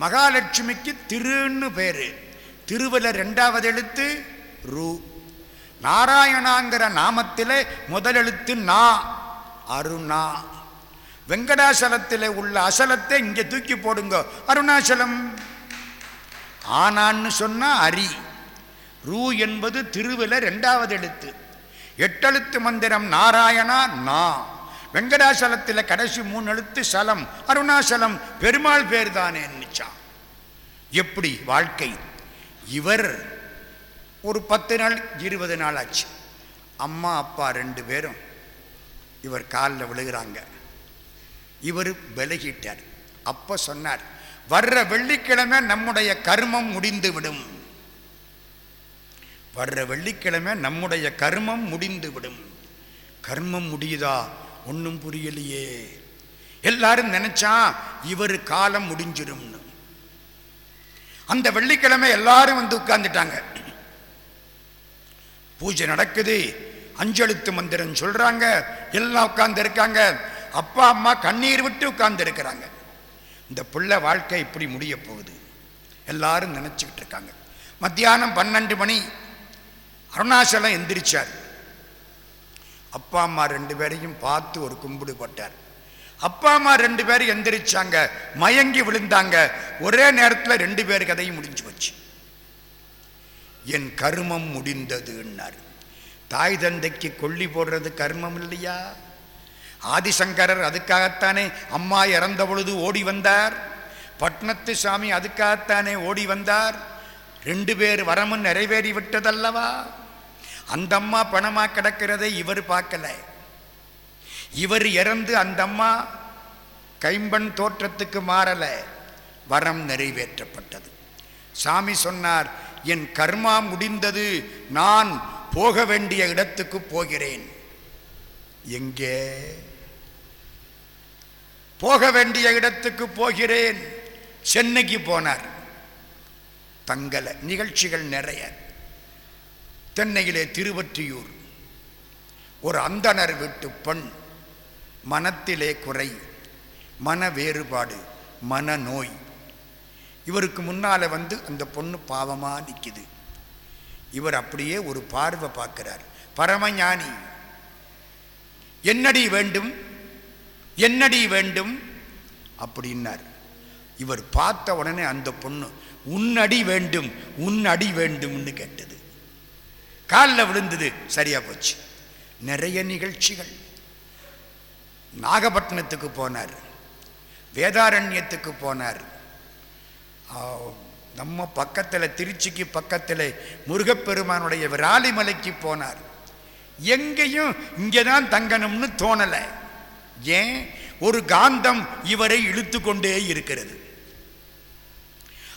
மகாலட்சுமிக்கு திருன்னு பேர். திருவல ரெண்டாவது எழுத்து ரூ. நாராயணாங்கிற நாமத்தில் முதல் எழுத்து நா அருணா. வெங்கடாசலத்தில் உள்ள அசலத்தை இங்கே தூக்கி போடுங்க. அருணாசலம். ஆனான்னு சொன்னால் அரி. ரூ என்பது திருவில ரெண்டாவது எழுத்து. எட்டெழுத்து மந்திரம் நாராயணா நா. வெங்கடாசலத்தில் கடைசி மூணு எழுத்து சலம். அருணாசலம் பெருமாள் பேர் தானே நினைச்சான் எப்படி வாழ்க்கை? இவர் ஒரு பத்து நாள் இருபது நாள் ஆச்சு. அம்மா அப்பா ரெண்டு பேரும் இவர் காலில் விழுகிறாங்க. இவர் விலகிட்டார். அப்போ சொன்னார் வர்ற வெள்ளிக்கிழமை நம்முடைய கர்மம் முடிந்து விடும் வர்ற வெள்ளிக்கிழமை நம்முடைய கர்மம் முடிந்து விடும் கர்மம் முடியுதா? ஒன்றும் புரியலையே. எல்லாரும் நினைச்சா இவர் காலம் முடிஞ்சிரும்னு. அந்த வெள்ளிக்கிழமை எல்லாரும் வந்து உட்கார்ந்துட்டாங்க. பூஜை நடக்குது. அஞ்செழுத்து மந்திரம் சொல்றாங்க. எல்லாம் உட்கார்ந்து இருக்காங்க. அப்பா அம்மா கண்ணீர் விட்டு உட்கார்ந்து இருக்கிறாங்க. இந்த பிள்ளை வாழ்க்கை இப்படி முடிய போகுது. எல்லாரும் நினைச்சுக்கிட்டு இருக்காங்க. மத்தியானம் பன்னெண்டு மணி. அருணாச்சலம் எந்திரிச்சார். அப்பா அம்மா ரெண்டு பேரையும் பார்த்து ஒரு கும்பிடு போட்டார். அப்பா அம்மா ரெண்டு பேரும் எந்திரிச்சாங்க. மயங்கி விழுந்தாங்க. ஒரே நேரத்தில் ரெண்டு பேர் கதையும் முடிஞ்சு போச்சு. என் கர்மம் முடிந்ததுன்னார். தாய் தந்தைக்கு கொல்லி போடுறது கர்மம் இல்லையா? ஆதிசங்கரர் அதுக்காகத்தானே அம்மா இறந்த பொழுது ஓடி வந்தார். பட்னத்து சாமி அதுக்காகத்தானே ஓடி வந்தார். ரெண்டு பேர் வரமும் நிறைவேறி விட்டதல்லவா? அந்த அம்மா பணமாக கிடக்கிறதை இவர் பார்க்கல. இவர் இறந்து அந்த அம்மா கைம்பன் தோற்றத்துக்கு மாறலை. வரம் நிறைவேற்றப்பட்டது. சாமி சொன்னார் என் கர்மா முடிந்தது நான் போக வேண்டிய இடத்துக்கு போகிறேன். எங்கே? போக வேண்டிய இடத்துக்கு போகிறேன். சென்னைக்கு போனார். தங்கல நிகழ்ச்சிகள் நிறைய. தென்னையிலே திருவற்றியூர். ஒரு அந்தணர் வீட்டு பெண் மனத்திலே குறை மன வேறுபாடு மனநோய் இவருக்கு முன்னால் வந்து அந்த பொண்ணு பாவமாக நிற்கிது இவர் அப்படியே ஒரு பார்வை பார்க்கிறார். பரமஞானி என்னடி வேண்டும்? என்னடி வேண்டும்? அப்படின்னார். இவர் பார்த்த உடனே அந்த பொண்ணு உன் அடி வேண்டும் உன் அடி வேண்டும்னு கேட்டது. காலில் விழுந்தது சரியா போச்சு. நிறைய நிகழ்ச்சிகள். நாகப்பட்டினத்துக்கு போனார். வேதாரண்யத்துக்கு போனார். நம்ம பக்கத்தில் திருச்சிக்கு பக்கத்தில் முருகப்பெருமானுடைய விராலிமலைக்கு போனார். எங்கேயும் இங்கே தான் தங்கணும்னு தோணலை. ஏன்? ஒரு காந்தம் இவரை இழுத்து கொண்டே இருக்கிறது.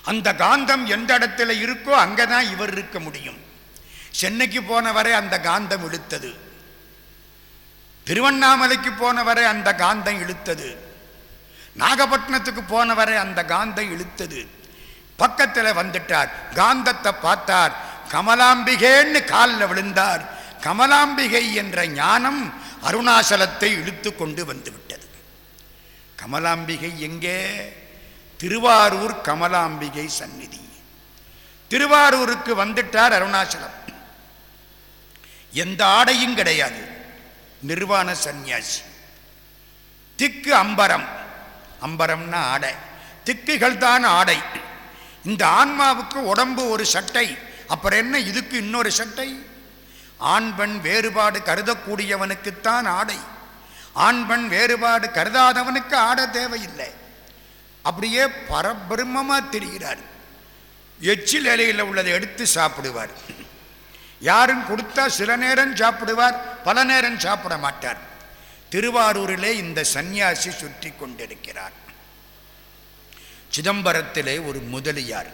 அந்த காந்தம் எந்த இடத்துல இருக்கோ அங்கே தான் இவர் இருக்க முடியும். சென்னைக்கு போன வரை அந்த காந்தம் இழுத்தது. திருவண்ணாமலைக்கு போனவரை அந்த காந்தம் இழுத்தது. நாகப்பட்டினத்துக்கு போனவரை அந்த காந்தம் இழுத்தது. பக்கத்தில் வந்துட்டார். காந்தத்தை பார்த்தார். கமலாம்பிகேன்னு காலில் விழுந்தார். கமலாம்பிகை என்ற ஞானம் அருணாசலத்தை இழுத்து கொண்டு வந்துவிட்டது கமலாம்பிகை எங்கே? திருவாரூர் கமலாம்பிகை சந்நிதி. திருவாரூருக்கு வந்துட்டார் அருணாச்சலம் எந்த ஆடையும் கிடையாது. நிர்வாண சந்நியாசி. திக்கு அம்பரம். அம்பரம்னா ஆடை. திக்குகள் தான் ஆடை. இந்த ஆன்மாவுக்கு உடம்பு ஒரு சட்டை அப்புறம் என்ன இதுக்கு இன்னொரு சட்டை? ஆண் பெண் வேறுபாடு கருதக்கூடியவனுக்குத்தான் ஆடை. ஆண் பெண் வேறுபாடு கருதாதவனுக்கு ஆட தேவையில்லை. அப்படியே பரபிரம்மமாக தெரிகிறார். எச்சில் இலையில் உள்ளதை எடுத்து சாப்பிடுவார். யாரும் கொடுத்தா சில நேரம் சாப்பிடுவார் பல நேரம் சாப்பிட மாட்டார். திருவாரூரிலே இந்த சந்நியாசி சுற்றி கொண்டிருக்கிறார். சிதம்பரத்திலே ஒரு முதலியார்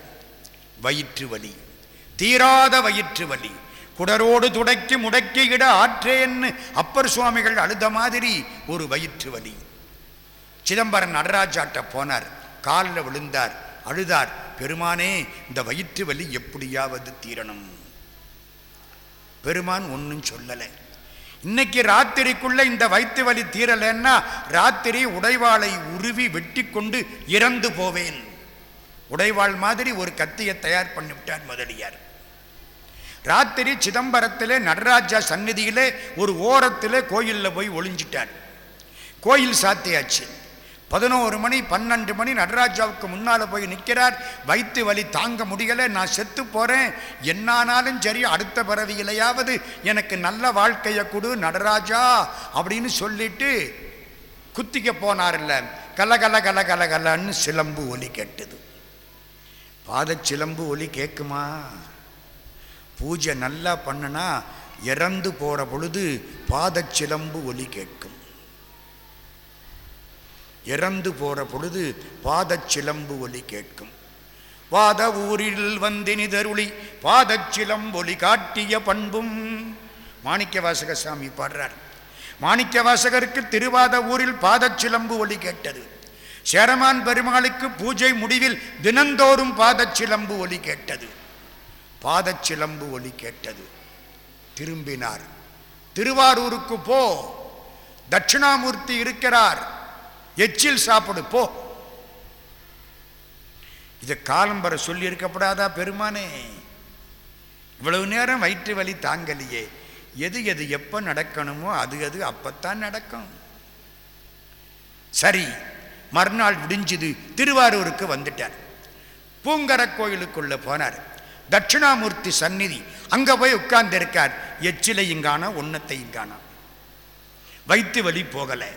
வயிற்று வலி. தீராத வயிற்று வலி. குடரோடு துடைக்கி முடக்கி இட ஆற்றேன்னு அப்பர் சுவாமிகள் அழுத மாதிரி ஒரு வயிற்று வலி. சிதம்பரம் நடராஜாட்ட போனார் காலில் விழுந்தார் அழுதார். பெருமானே இந்த வயிற்று வலி எப்படியாவது தீரணும்? பெருமான் ஒன்றும் சொல்லலை. இன்னைக்கு ராத்திரிக்குள்ள இந்த வயிற்று வலி தீரலைன்னா ராத்திரி உடைவாளை உருவி வெட்டி கொண்டு இறந்து போவேன். உடைவாள் மாதிரி ஒரு கத்தியை தயார் பண்ணிவிட்டார் முதலியார். ராத்திரி சிதம்பரத்திலே நடராஜா சந்நிதியிலே ஒரு ஓரத்திலே கோயிலில் போய் ஒளிஞ்சிட்டார். கோயில் சாத்தியாச்சு. பதினோரு மணி பன்னெண்டு மணி நடராஜாவுக்கு முன்னால் போய் நிற்கிறார் வயிற்று வலி தாங்க முடியலை நான் செத்து போகிறேன் என்னானாலும் சரி அடுத்த பிறவியிலையாவது எனக்கு நல்ல வாழ்க்கையை கொடு நடராஜா அப்படின்னு சொல்லிட்டு குத்திக்க போனார் இல்லை கல கல கல கலன்னு சிலம்பு ஒலி கேட்டது. பாதச்சிலம்பு ஒலி கேட்குமா பூஜை நல்லா பண்ணுனா இறந்து போகிற பொழுது பாதச்சிலம்பு ஒலி கேட்கும் இறந்து போற பொழுது பாதச்சிலம்பு ஒலி கேட்கும். பாத ஊரில் வந்தினிதருளி பாதச்சிலம்பொலி காட்டிய பண்பும் மாணிக்க வாசக சாமி பாடுறார். மாணிக்க வாசகருக்கு திருவாத ஊரில் பாதச்சிலம்பு ஒலி கேட்டது. சேரமான் பெருமாளுக்கு பூஜை முடிவில் தினந்தோறும் பாதச்சிலம்பு ஒலி கேட்டது. பாதச்சிலம்பு ஒலி கேட்டது. திரும்பினார். திருவாரூருக்கு போ. தட்சிணாமூர்த்தி இருக்கிறார். எச்சில் சாப்பிடு போ. இதை காலம்பர சொல்லி இருக்கப்படாதா பெருமானே? இவ்வளவு நேரம் வயிற்று வலி தாங்கலையே. எது எது எப்போ நடக்கணுமோ அது அது அப்பத்தான் நடக்கும். சரி மறுநாள் விடிஞ்சுது திருவாரூருக்கு வந்துட்டார். பூங்கர கோயிலுக்குள்ளே போனார். தட்சிணாமூர்த்தி சந்நிதி அங்கே போய் உட்கார்ந்திருக்கார். எச்சிலையும் காணோம் ஒன்னத்தையும் காணோம். வயிற்று வலி போகலை.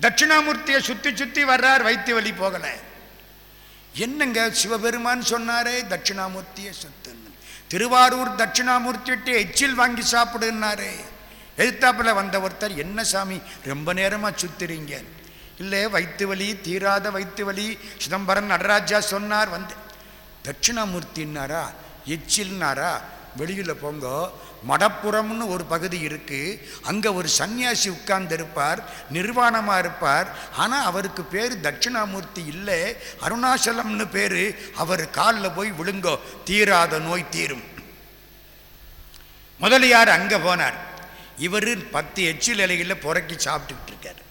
தட்சிணாமூர்த்தியை சுத்தி சுத்தி வர்றார் வைத்திய வழி போகல. என்னங்க சிவபெருமான் சொன்னாரே? தட்சிணாமூர்த்தியை சுத்துன்னு. திருவாரூர் தட்சிணாமூர்த்திட்டு எச்சில் வாங்கி சாப்பிடுன்னாரே. எழுத்தாப்பில் வந்த ஒருத்தர் என்ன சாமி ரொம்ப நேரமா சுத்துறீங்க? இல்லை வைத்து வலி தீராத வைத்து வலி சிதம்பரம் நடராஜா சொன்னார். வந்து தட்சிணாமூர்த்தின்னாரா? எச்சில்னாரா? வெளியில் போங்க. மடப்புறம்னு ஒரு பகுதி இருக்குது அங்கே ஒரு சன்னியாசி உட்கார்ந்திருப்பார் நிர்வாணமாக இருப்பார். ஆனால் அவருக்கு பேர் தட்சிணாமூர்த்தி இல்லை. அருணாச்சலம்னு பேர். அவர் காலில் போய் விழுங்கோ. தீராத நோய் தீரும். முதலியார் அங்கே போனார். இவர் பத்து எச்சில் இலைகளில் புறக்கி சாப்பிட்டுக்கிட்டு இருக்கார்.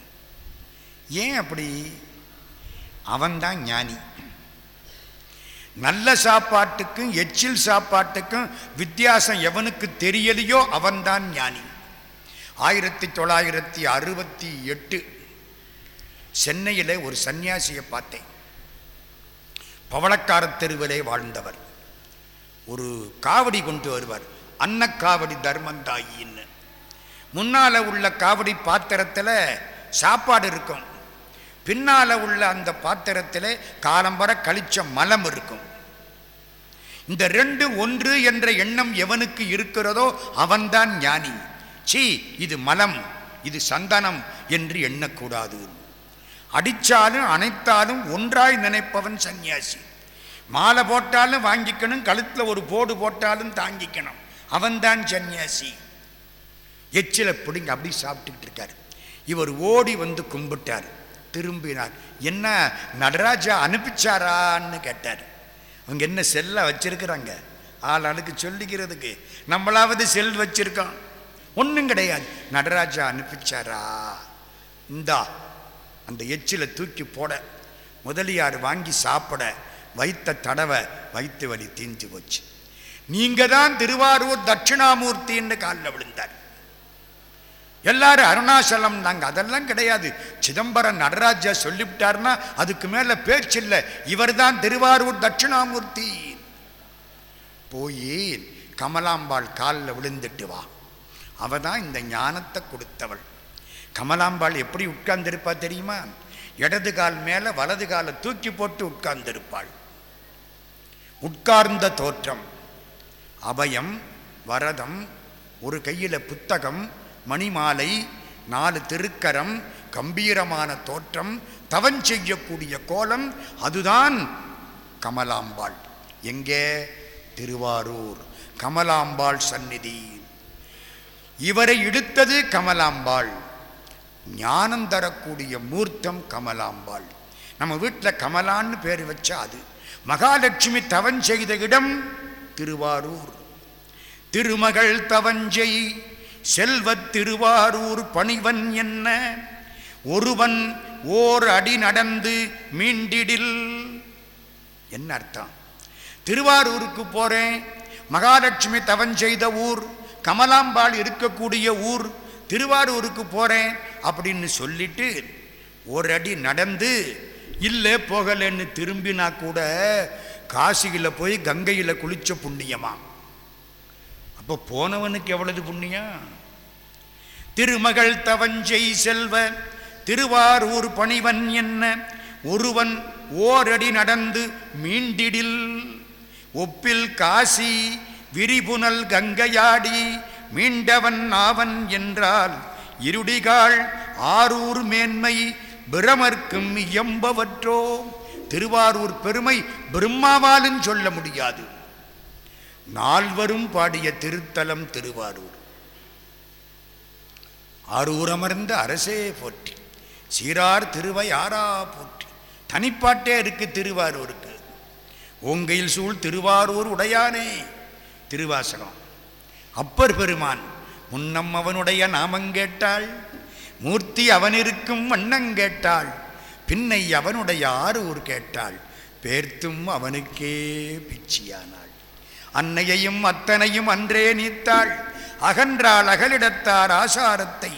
ஏன் அப்படி? அவன்தான் ஞானி. நல்ல சாப்பாட்டுக்கும் எச்சில் சாப்பாட்டுக்கும் வித்தியாசம் எவனுக்கு தெரியலையோ அவன்தான் ஞானி. ஆயிரத்தி தொள்ளாயிரத்தி அறுபத்தி எட்டு சென்னையில் ஒரு சன்னியாசியை பார்த்தேன். பவளக்கார தெருவிலே வாழ்ந்தவர். ஒரு காவடி கொண்டு வருவார். அன்னக்காவடி தர்மந்தாயின்னு முன்னால் உள்ள காவடி பாத்திரத்தில் சாப்பாடு இருக்கும். பின்னால் உள்ள அந்த பாத்திரத்தில் காலம்பர கழிச்ச மலம் இருக்கும். இந்த ரெண்டு ஒன்று என்ற எண்ணம் எவனுக்கு இருக்கிறதோ அவன்தான் ஞானி. சி இது மலம் இது சந்தனம் என்று எண்ணக்கூடாது. அடித்தாலும் அனைத்தாலும் ஒன்றாய் நினைப்பவன் சந்நியாசி. மாலை போட்டாலும் வாங்கிக்கணும் கழுத்தில் ஒரு போடு போட்டாலும் தாங்கிக்கணும். அவன்தான் சன்னியாசி எச்சில பிடிங்க அப்படி சாப்பிட்டுக்கிட்டு இருக்கார். இவர் ஓடி வந்து கும்பிட்டார். திரும்பினார். என்ன நடராஜா அனுப்பிச்சாரான்னு கேட்டார். அவங்க என்ன செல்லை வச்சிருக்கிறாங்க? ஆளாளுக்கு ஆளுக்கு சொல்லிக்கிறதுக்கு நம்மளாவது செல் வச்சிருக்கோம். ஒன்றும் கிடையாது. நடராஜா அனுப்பிச்சாரா? இந்தா அந்த எச்சில தூக்கி போட. முதலியார் வாங்கி சாப்பிட வைத்த தடவை வயிற்று வலி தீஞ்சு போச்சு. நீங்க தான் திருவாரூர் தட்சிணாமூர்த்தின்னு காலில் விழுந்தார். எல்லாரும் அருணாச்சலம் நாங்கள் அதெல்லாம் கிடையாது. சிதம்பரம் நடராஜா சொல்லிவிட்டார்னா அதுக்கு மேல பேச்சில்லை. இவர் தான் திருவாரூர் தட்சிணாமூர்த்தி. போய் கமலாம்பாள் காலில் விழுந்துட்டு வா. அவ தான் இந்த ஞானத்தை கொடுத்தவள். கமலாம்பாள் எப்படி உட்கார்ந்திருப்பா தெரியுமா? இடது கால் மேல வலது காலை தூக்கி போட்டு உட்கார்ந்திருப்பாள். உட்கார்ந்த தோற்றம். அபயம் வரதம் ஒரு கையில் புத்தகம் மணிமாலை நாலு திருக்கரம் கம்பீரமான தோற்றம் தவன் செய்யக்கூடிய கோலம் அதுதான் கமலாம்பாள். எங்கே? திருவாரூர். கமலாம்பாள் சந்நிதி. இவரை இழுத்தது கமலாம்பாள். ஞானம் தரக்கூடிய மூர்த்தம் கமலாம்பாள். நம்ம வீட்டில் கமலான்னு பேர் வச்சா அது. மகாலட்சுமி தவன் செய்த இடம் திருவாரூர். திருமகள் தவஞ்சை செல்வத் திருவாரூர் பணிவன் என்ன? ஒருவன் ஓர் அடி நடந்து மீண்டிடில். என்ன அர்த்தம்? திருவாரூருக்கு போறேன். மகாலட்சுமி தவன் செய்த ஊர். கமலாம்பாள் இருக்கக்கூடிய ஊர். திருவாரூருக்கு போறேன் அப்படின்னு சொல்லிட்டு ஒரு அடி நடந்து இல்லை போகலைன்னு திரும்பினா கூட காசியில் போய் கங்கையில் குளிச்ச புண்ணியமா? அப்போ போனவனுக்கு எவ்வளவு புண்ணியம்? திருமகள் தவஞ்சை செல்வ திருவாரூர் பணிவன் என்ன? ஒருவன் ஓரடி நடந்து மீண்டிடில். ஒப்பில் காசி விரிபுனல் கங்கையாடி மீண்டவன் ஆவன் என்றால் இருடிகாள் ஆரூர் மேன்மை பிரமர்க்கும் இயம்பவற்றோ? திருவாரூர் பெருமை பிரம்மாவாலும் சொல்ல முடியாது. நால்வரும் பாடிய திருத்தலம் திருவாரூர். ஆரூரமர்ந்த அரசே போற்றி சீரார் திருவை ஆரா போற்றி தனிப்பாட்டே இருக்கு திருவாரூருக்கு. ஓங்கையில் சூழ் திருவாரூர் உடையானே திருவாசகம். அப்பர் பெருமான் முன்னம் அவனுடைய நாமங்கேட்டாள் மூர்த்தி அவனிருக்கும் வண்ணங்கேட்டாள் பின்னை அவனுடைய ஆரூர் கேட்டாள் பேர்த்தும் அவனுக்கே பிச்சியானாள். அன்னையையும் அத்தனையும் அன்றே நீத்தாள். அகன்றாள் அகலிடத்தார் ஆசாரத்தை.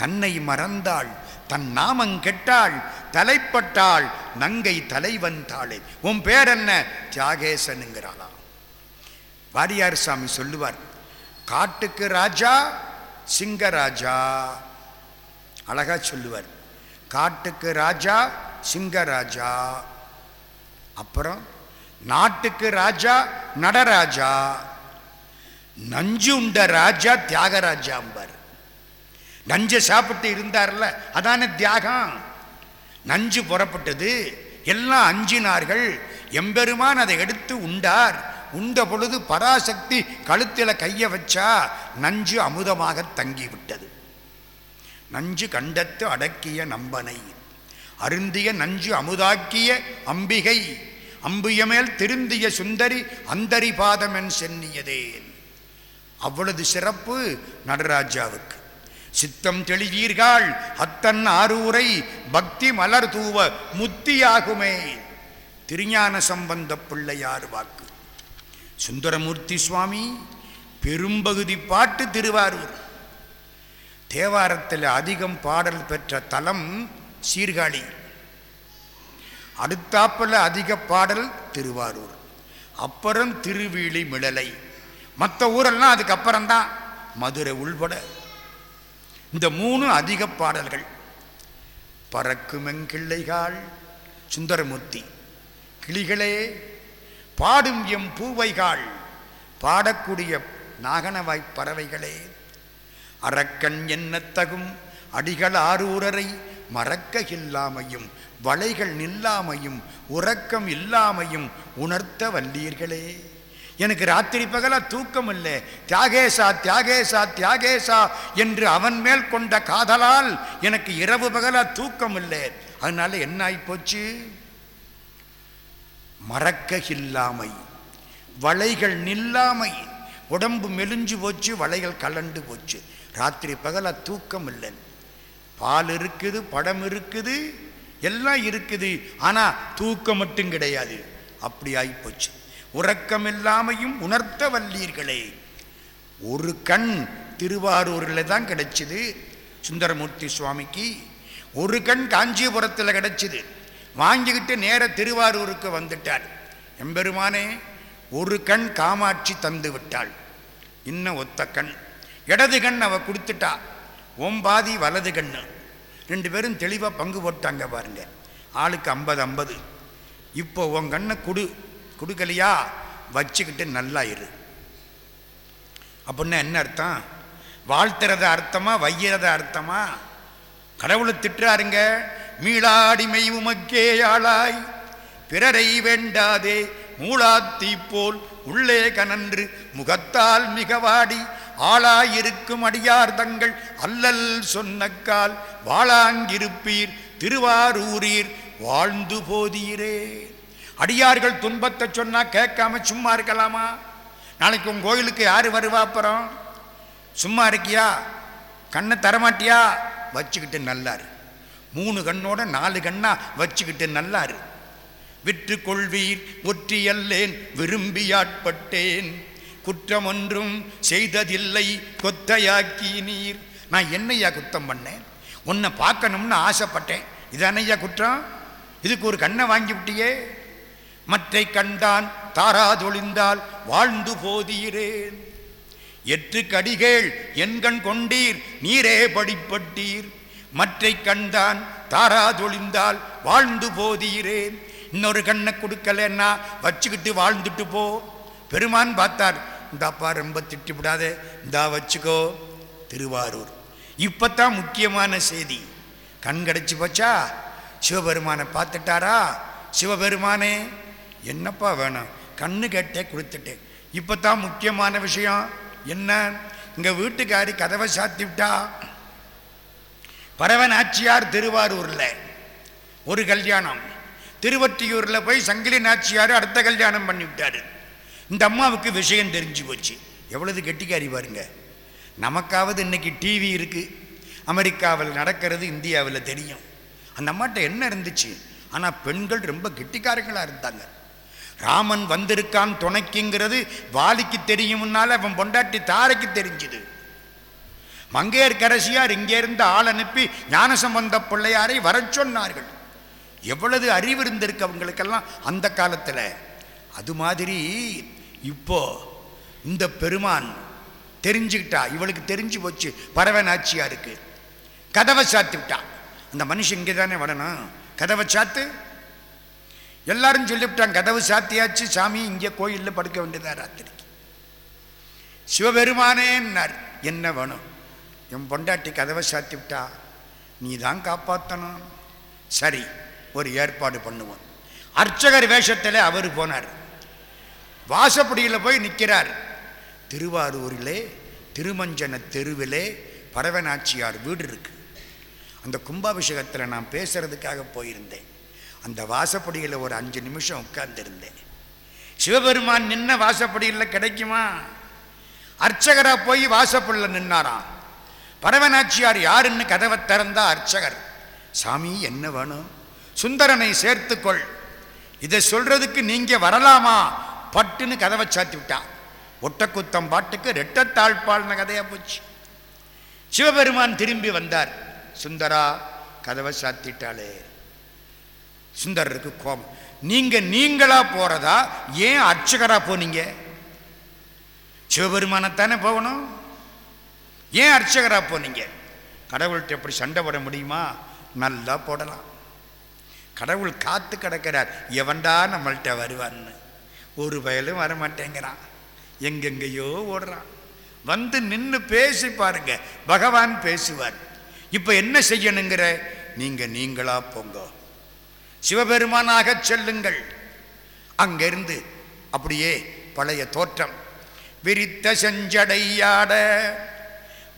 தன்னை மறந்தாள் தன் நாமங் கெட்டாள் தலைப்பட்டாள் நங்கை தலைவன் தாளே. உன் பேர் என்ன தியாகேசனுங்கிறாளாம். வாரியார் சாமி சொல்லுவார் காட்டுக்கு ராஜா சிங்கராஜா. அழகா சொல்லுவார் காட்டுக்கு ராஜா சிங்கராஜா. அப்புறம் நாட்டுக்கு ராஜா நடராஜா. நஞ்சு உண்ட ராஜா தியாகராஜா அம்பார் நஞ்சை சாப்பிட்டு இருந்தார்ல அதானே தியாகம். நஞ்சு புறப்பட்டது எல்லாம் அஞ்சினார்கள். எம்பெருமான் அதை எடுத்து உண்டார். உண்ட பொழுது பராசக்தி கழுத்தில் கையை வச்சா நஞ்சு அமுதமாக தங்கிவிட்டது. நஞ்சு கண்டத்து அடக்கிய நம்பனை. அருந்திய நஞ்சு அமுதாக்கிய அம்பிகை. அம்பியமேல் திருந்திய சுந்தரி அந்தரி பாதமென் சென்னியதேன் அவ்வளவு சிறப்பு நடராஜாவுக்கு. சித்தம் தெளிவீர்கள் அத்தன் ஆரூரை பக்தி மலர் தூவ முத்தியாகுமே. திருஞான சம்பந்த பிள்ளையார் வாக்கு. சுந்தரமூர்த்தி சுவாமி பெரும்பகுதி பாட்டு திருவாரூர். தேவாரத்தில் அதிகம் பாடல் பெற்ற தலம் சீர்காழி. அடுத்தாப்பில் அதிக பாடல் திருவாரூர். அப்புறம் திருவீழி மிடலை. மற்ற ஊரெல்லாம் அதுக்கப்புறம் தான் மதுரை உள்பட. இந்த மூணு அதிக பாடல்கள். பறக்குமெங்கிள்ளைகாள் சுந்தரமூர்த்தி. கிளிகளே பாடும் எம் பூவைகாள் பாடக்கூடிய நாகனவாய் பறவைகளே. அரக்கன் என்னத்தகும் அடிகள் ஆரூரரை மறக்க இல்லாமையும் வளைகள் நில்லாமையும் உறக்கம் இல்லாமையும் உணர்த்த வல்லீர்களே. எனக்கு ராத்திரி பகலா தூக்கம் இல்லை தியாகேசா தியாகேசா தியாகேசா என்று அவன் மேல் கொண்ட காதலால் எனக்கு இரவு பகலா தூக்கம் இல்லை அதனால என்ன ஆயிப்போச்சு மறக்க இல்லாமை. வளைகள் நில்லாமை. உடம்பு மெலிஞ்சு போச்சு வளைகள் கலண்டு போச்சு. ராத்திரி பகலா தூக்கம் இல்லை பால் இருக்குது படம் இருக்குது. எல்லாம் இருக்குது ஆனால் தூக்கம் மட்டும் கிடையாது. அப்படி ஆகிப்போச்சு உறக்கம் இல்லாமையும் உணர்த்த வல்லீர்களே. ஒரு கண் திருவாரூரில் தான் கிடைச்சிது சுந்தரமூர்த்தி சுவாமிக்கு. ஒரு கண் காஞ்சிபுரத்தில் கிடைச்சிது. வாங்கிக்கிட்டு நேர திருவாரூருக்கு வந்துட்டார். எம்பெருமானே ஒரு கண் காமாட்சி தந்து விட்டாள். இன்னும் ஒத்த கண். இடது கண் அவ கொடுத்துட்டா. ஓம்பாதி வலது கண்ணு. ரெண்டு பேரும் தெளிவாக பங்கு போட்டாங்க பாருங்க. ஆளுக்கு ஐம்பது ஐம்பது. இப்போ உன் கண்ணை குடு கொடுக்கலையா? வச்சுக்கிட்டு நல்லா இரு. அப்படின்னா என்ன அர்த்தம்? வாழ்த்துறத அர்த்தமா வையறத அர்த்தமா? கடவுளை திட்டுறாருங்க. மீளாடிமை உமக்கே ஆளாய். பிறரை வேண்டாதே மூளாத்தி போல் உள்ளே கனன்று முகத்தால் மிகவாடி. ஆளாயிருக்கும் அடியார் தங்கள் அல்லல் சொன்னக்கால் வாழாங்கிருப்பீர் திருவாரூரீர் வாழ்ந்து போதீரே அடியார்கள் துன்பத்தை சொன்னா கேட்காம சும்மா இருக்கலாமா? நாளைக்கு உன் கோயிலுக்கு யார் வருவா அப்புறம்? சும்மா இருக்கியா? கண்ணை தரமாட்டியா? வச்சுக்கிட்டு நல்லாரு. மூணு கண்ணோட நாலு கண்ணா வச்சுக்கிட்டு நல்லாரு. விற்று கொள்வீர் ஒற்றியல்லேன் விரும்பியாட்பட்டேன். குற்றம் ஒன்றும் செய்ததில்லை. கொத்தையாக்கி நீர். நான் என்னையா குத்தம் பண்ணேன்? உன்னை பார்க்கணும்னு ஆசைப்பட்டேன். இதானையா குற்றம்? இதுக்கு ஒரு கண்ணை வாங்கி விட்டியே. மற்றை கண்டான் தாராதொழிந்தால் வாழ்ந்து போதீரேன். எட்டு கடிகள் எண்கண் கொண்டீர். நீரே படிப்பட்டீர். மற்றை கண்டான் தாராதொழிந்தால் வாழ்ந்து போதீரேன். இன்னொரு கண்ணை கொடுக்கலன்னா வச்சுக்கிட்டு வாழ்ந்துட்டு போ. பெருமான் பார்த்தார் இந்தாப்பா ரொம்ப திட்டி விடாதே இந்தா வச்சுக்கோ. திருவாரூர். இப்பத்தான் முக்கியமான செய்தி. கண் கிடைச்சி போச்சா? சிவபெருமானை பார்த்துட்டாரா? சிவபெருமானே என்னப்பா வேணும்? கண்ணு கேட்டே கொடுத்துட்டேன் இப்போ தான் முக்கியமான விஷயம். என்ன? இங்க வீட்டுக்காரி கதவை சாத்தி விட்டா? பரவன் ஆச்சியார் திருவாரூரில். ஒரு கல்யாணம். திருவற்றியூரில் போய் சங்கிலி நாச்சியார் அடுத்த கல்யாணம் பண்ணி விட்டாரு இந்த அம்மாவுக்கு விஷயம் தெரிஞ்சு போச்சு. எவ்வளவு கெட்டிக்காரி பாருங்க. நமக்காவது இன்னைக்கு டிவி இருக்கு. அமெரிக்காவில் நடக்கிறது இந்தியாவில் தெரியும். அந்த அம்மாட்ட என்ன இருந்துச்சு? ஆனால் பெண்கள் ரொம்ப கெட்டிக்காரங்களாக இருந்தாங்க. ராமன் வந்திருக்கான் துணைக்குங்கிறது வாலிக்கு தெரியும்னால அவன் பொண்டாட்டி தாரைக்கு தெரிஞ்சுது. மங்கையர் கரசியார் இங்கேருந்து ஆள் அனுப்பி ஞானசம்பந்த பிள்ளையாரை வரச் சொன்னார்கள். எவ்வளவு அறிவு இருந்திருக்கு அவங்களுக்கெல்லாம் அந்த காலத்தில். அது மாதிரி இப்போ இந்த பெருமான் தெரிஞ்சுக்கிட்டா இவளுக்கு தெரிஞ்சு போச்சு பறவை பரவனாச்சியாருக்கு கதவை சாத்து விட்டா. அந்த மனுஷன் இங்கே தானே வரணும் கதவை சாத்து? எல்லாரும் சொல்லிவிட்டாங்க கதவு சாத்தியாச்சு சாமி இங்கே கோயிலில் படுக்க வேண்டியதா ராத்திரிக்கு. சிவபெருமானேன்னார் என்ன வேணும்? என் பொண்டாட்டி கதவை சாத்தி விட்டா நீ தான் காப்பாற்றணும் சரி ஒரு ஏற்பாடு பண்ணுவோம். அர்ச்சகர் வேஷத்தில் அவர் போனார். வாசப்படியில் போய் நிற்கிறார் திருவாரூரிலே திருமஞ்சன தெருவிலே பரவனாச்சியார் வீடு இருக்கு. அந்த கும்பாபிஷேகத்தில் நான் பேசுறதுக்காக போயிருந்தேன். அந்த வாசப்படியில் ஒரு அஞ்சு நிமிஷம் உட்கார்ந்துருந்தேன். சிவபெருமான் நின்ன வாசப்படியில் கிடைக்குமா? அர்ச்சகராக போய் வாசப்படியில் நின்னாராம். பரவனாச்சியார் யாருன்னு கதவை திறந்தா அர்ச்சகர் சாமி என்ன வேணும்? சுந்தரனை சேர்த்துக்கொள். இதை சொல்றதுக்கு நீங்க வரலாமா? பட்டுன்னு கதவை சாத்தி விட்டான் ஒட்டக்குத்தம் பாட்டுக்கு ரெட்டத்தாழ்பால்ன கதையாக போச்சு. சிவபெருமான் திரும்பி வந்தார். சுந்தரா கதவை சாத்திட்டாளே. சுந்தரருக்கு கோபம். நீங்க நீங்களா போறதா? ஏன் அர்ச்சகரா போனீங்க? சிவபெருமானத்தானே போகணும்? ஏன் அர்ச்சகரா போனீங்க? கடவுள்கிட்ட எப்படி சண்டை போட முடியுமா? நல்லா போடலாம். கடவுள் காத்து கிடக்கிறார். எவன்டா நம்மள்கிட்ட வருவான்னு. ஒரு வயலும் வரமாட்டேங்கிறான். எங்கெங்கேயோ ஓடுறான். வந்து நின்று பேசி பாருங்க. பகவான் பேசுவார். இப்போ என்ன செய்யணுங்கிற? நீங்கள் நீங்களா போங்க. சிவபெருமானாக செல்லுங்கள். அங்கிருந்து அப்படியே பழைய தோற்றம். விரித்த செஞ்சடையாட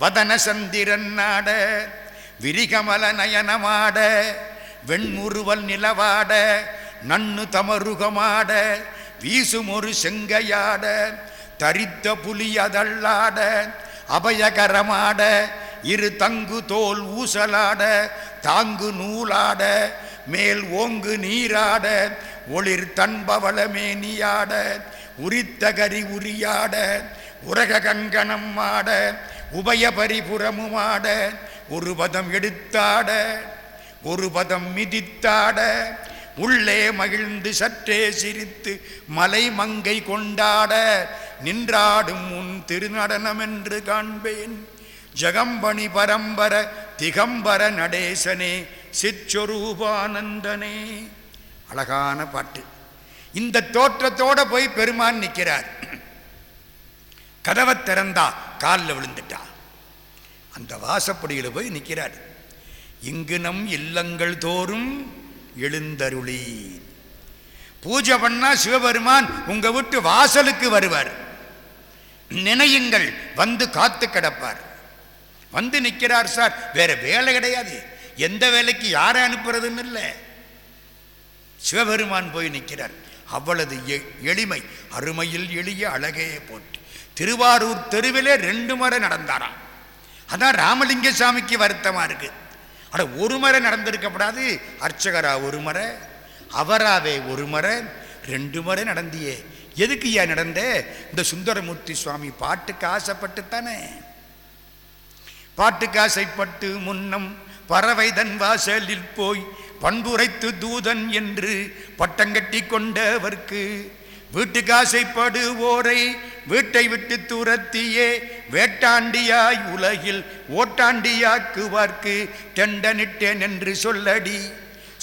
வதன சந்திரன் நாட விரிகமல நயனமாட வெண்முறுவல் நிலவாட நன்னு தமருகமாட வீசும் ஒரு செங்கையாட தரித்த புலி அதள்ளாட அபயகரமாட இரு தங்கு தோல் ஊசலாட தாங்கு நூலாட மேல் ஓங்கு நீராட ஒளிர் தன்பவளமே நீயாட உரித்த கரி உரியாட உரக கங்கணம் ஆட உபய பரிபுறமுமாட ஒரு பதம் எடுத்தாட ஒரு பதம் மிதித்தாட உள்ளே மகிழ்ந்து சற்றே சிரித்து மலை மங்கை கொண்டாட நின்றாடும் உன் திருநடனம் என்று காண்பேன். ஜகம்பணி பரம்பர திகம்பர நடேசனே சிச்சொரூபானந்தனே அழகான பாட்டு. இந்த தோற்றத்தோட போய் பெருமான் நிற்கிறார் கதவை திறந்தா காலில் விழுந்துட்டா. அந்த வாசப்படியில் போய் நிற்கிறார் இங்கு நம் இல்லங்கள் தோறும் எழுந்தருளி பூஜை பண்ணா சிவபெருமான் உங்க வீட்டு வாசலுக்கு வருவார். நினையுங்கள் வந்து காத்து கிடப்பார். வந்து நிற்கிறார் சார் வேற வேலை கிடையாது. எந்த வேலைக்கு யாரை அனுப்புறதுன்னு இல்லை. சிவபெருமான் போய் நிற்கிறார் அவ்வளவு எ- எளிமை. அருமையில் எளிய அழகையே போட்டு. திருவாரூர் தெருவிலே ரெண்டு முறை நடந்தாராம். அதான் ராமலிங்க சாமிக்கு வருத்தமா இருக்கு. ஆனால் ஒரு முறை நடந்திருக்கப்படாது. அர்ச்சகரா ஒரு முறை அவராவே ஒரு முறை ரெண்டு முறை நடந்தியே. எதுக்கு ஐயா நடந்த? இந்த சுந்தரமூர்த்தி சுவாமி பாட்டுக்கு ஆசைப்பட்டு தானே பாட்டுக்கு ஆசைப்பட்டு முன்னம் பறவைதன் வாசலில் போய் பண்புரைத்து தூதன் என்று பட்டங்கட்டி கொண்டவர்க்கு வீட்டுக்கு ஆசைப்படுவோரை வீட்டை விட்டு துரத்தியே வேட்டாண்டியாய் உலகில் ஓட்டாண்டியாக்குவார்க்கு தெண்டனிட்டேன் என்று சொல்லடி.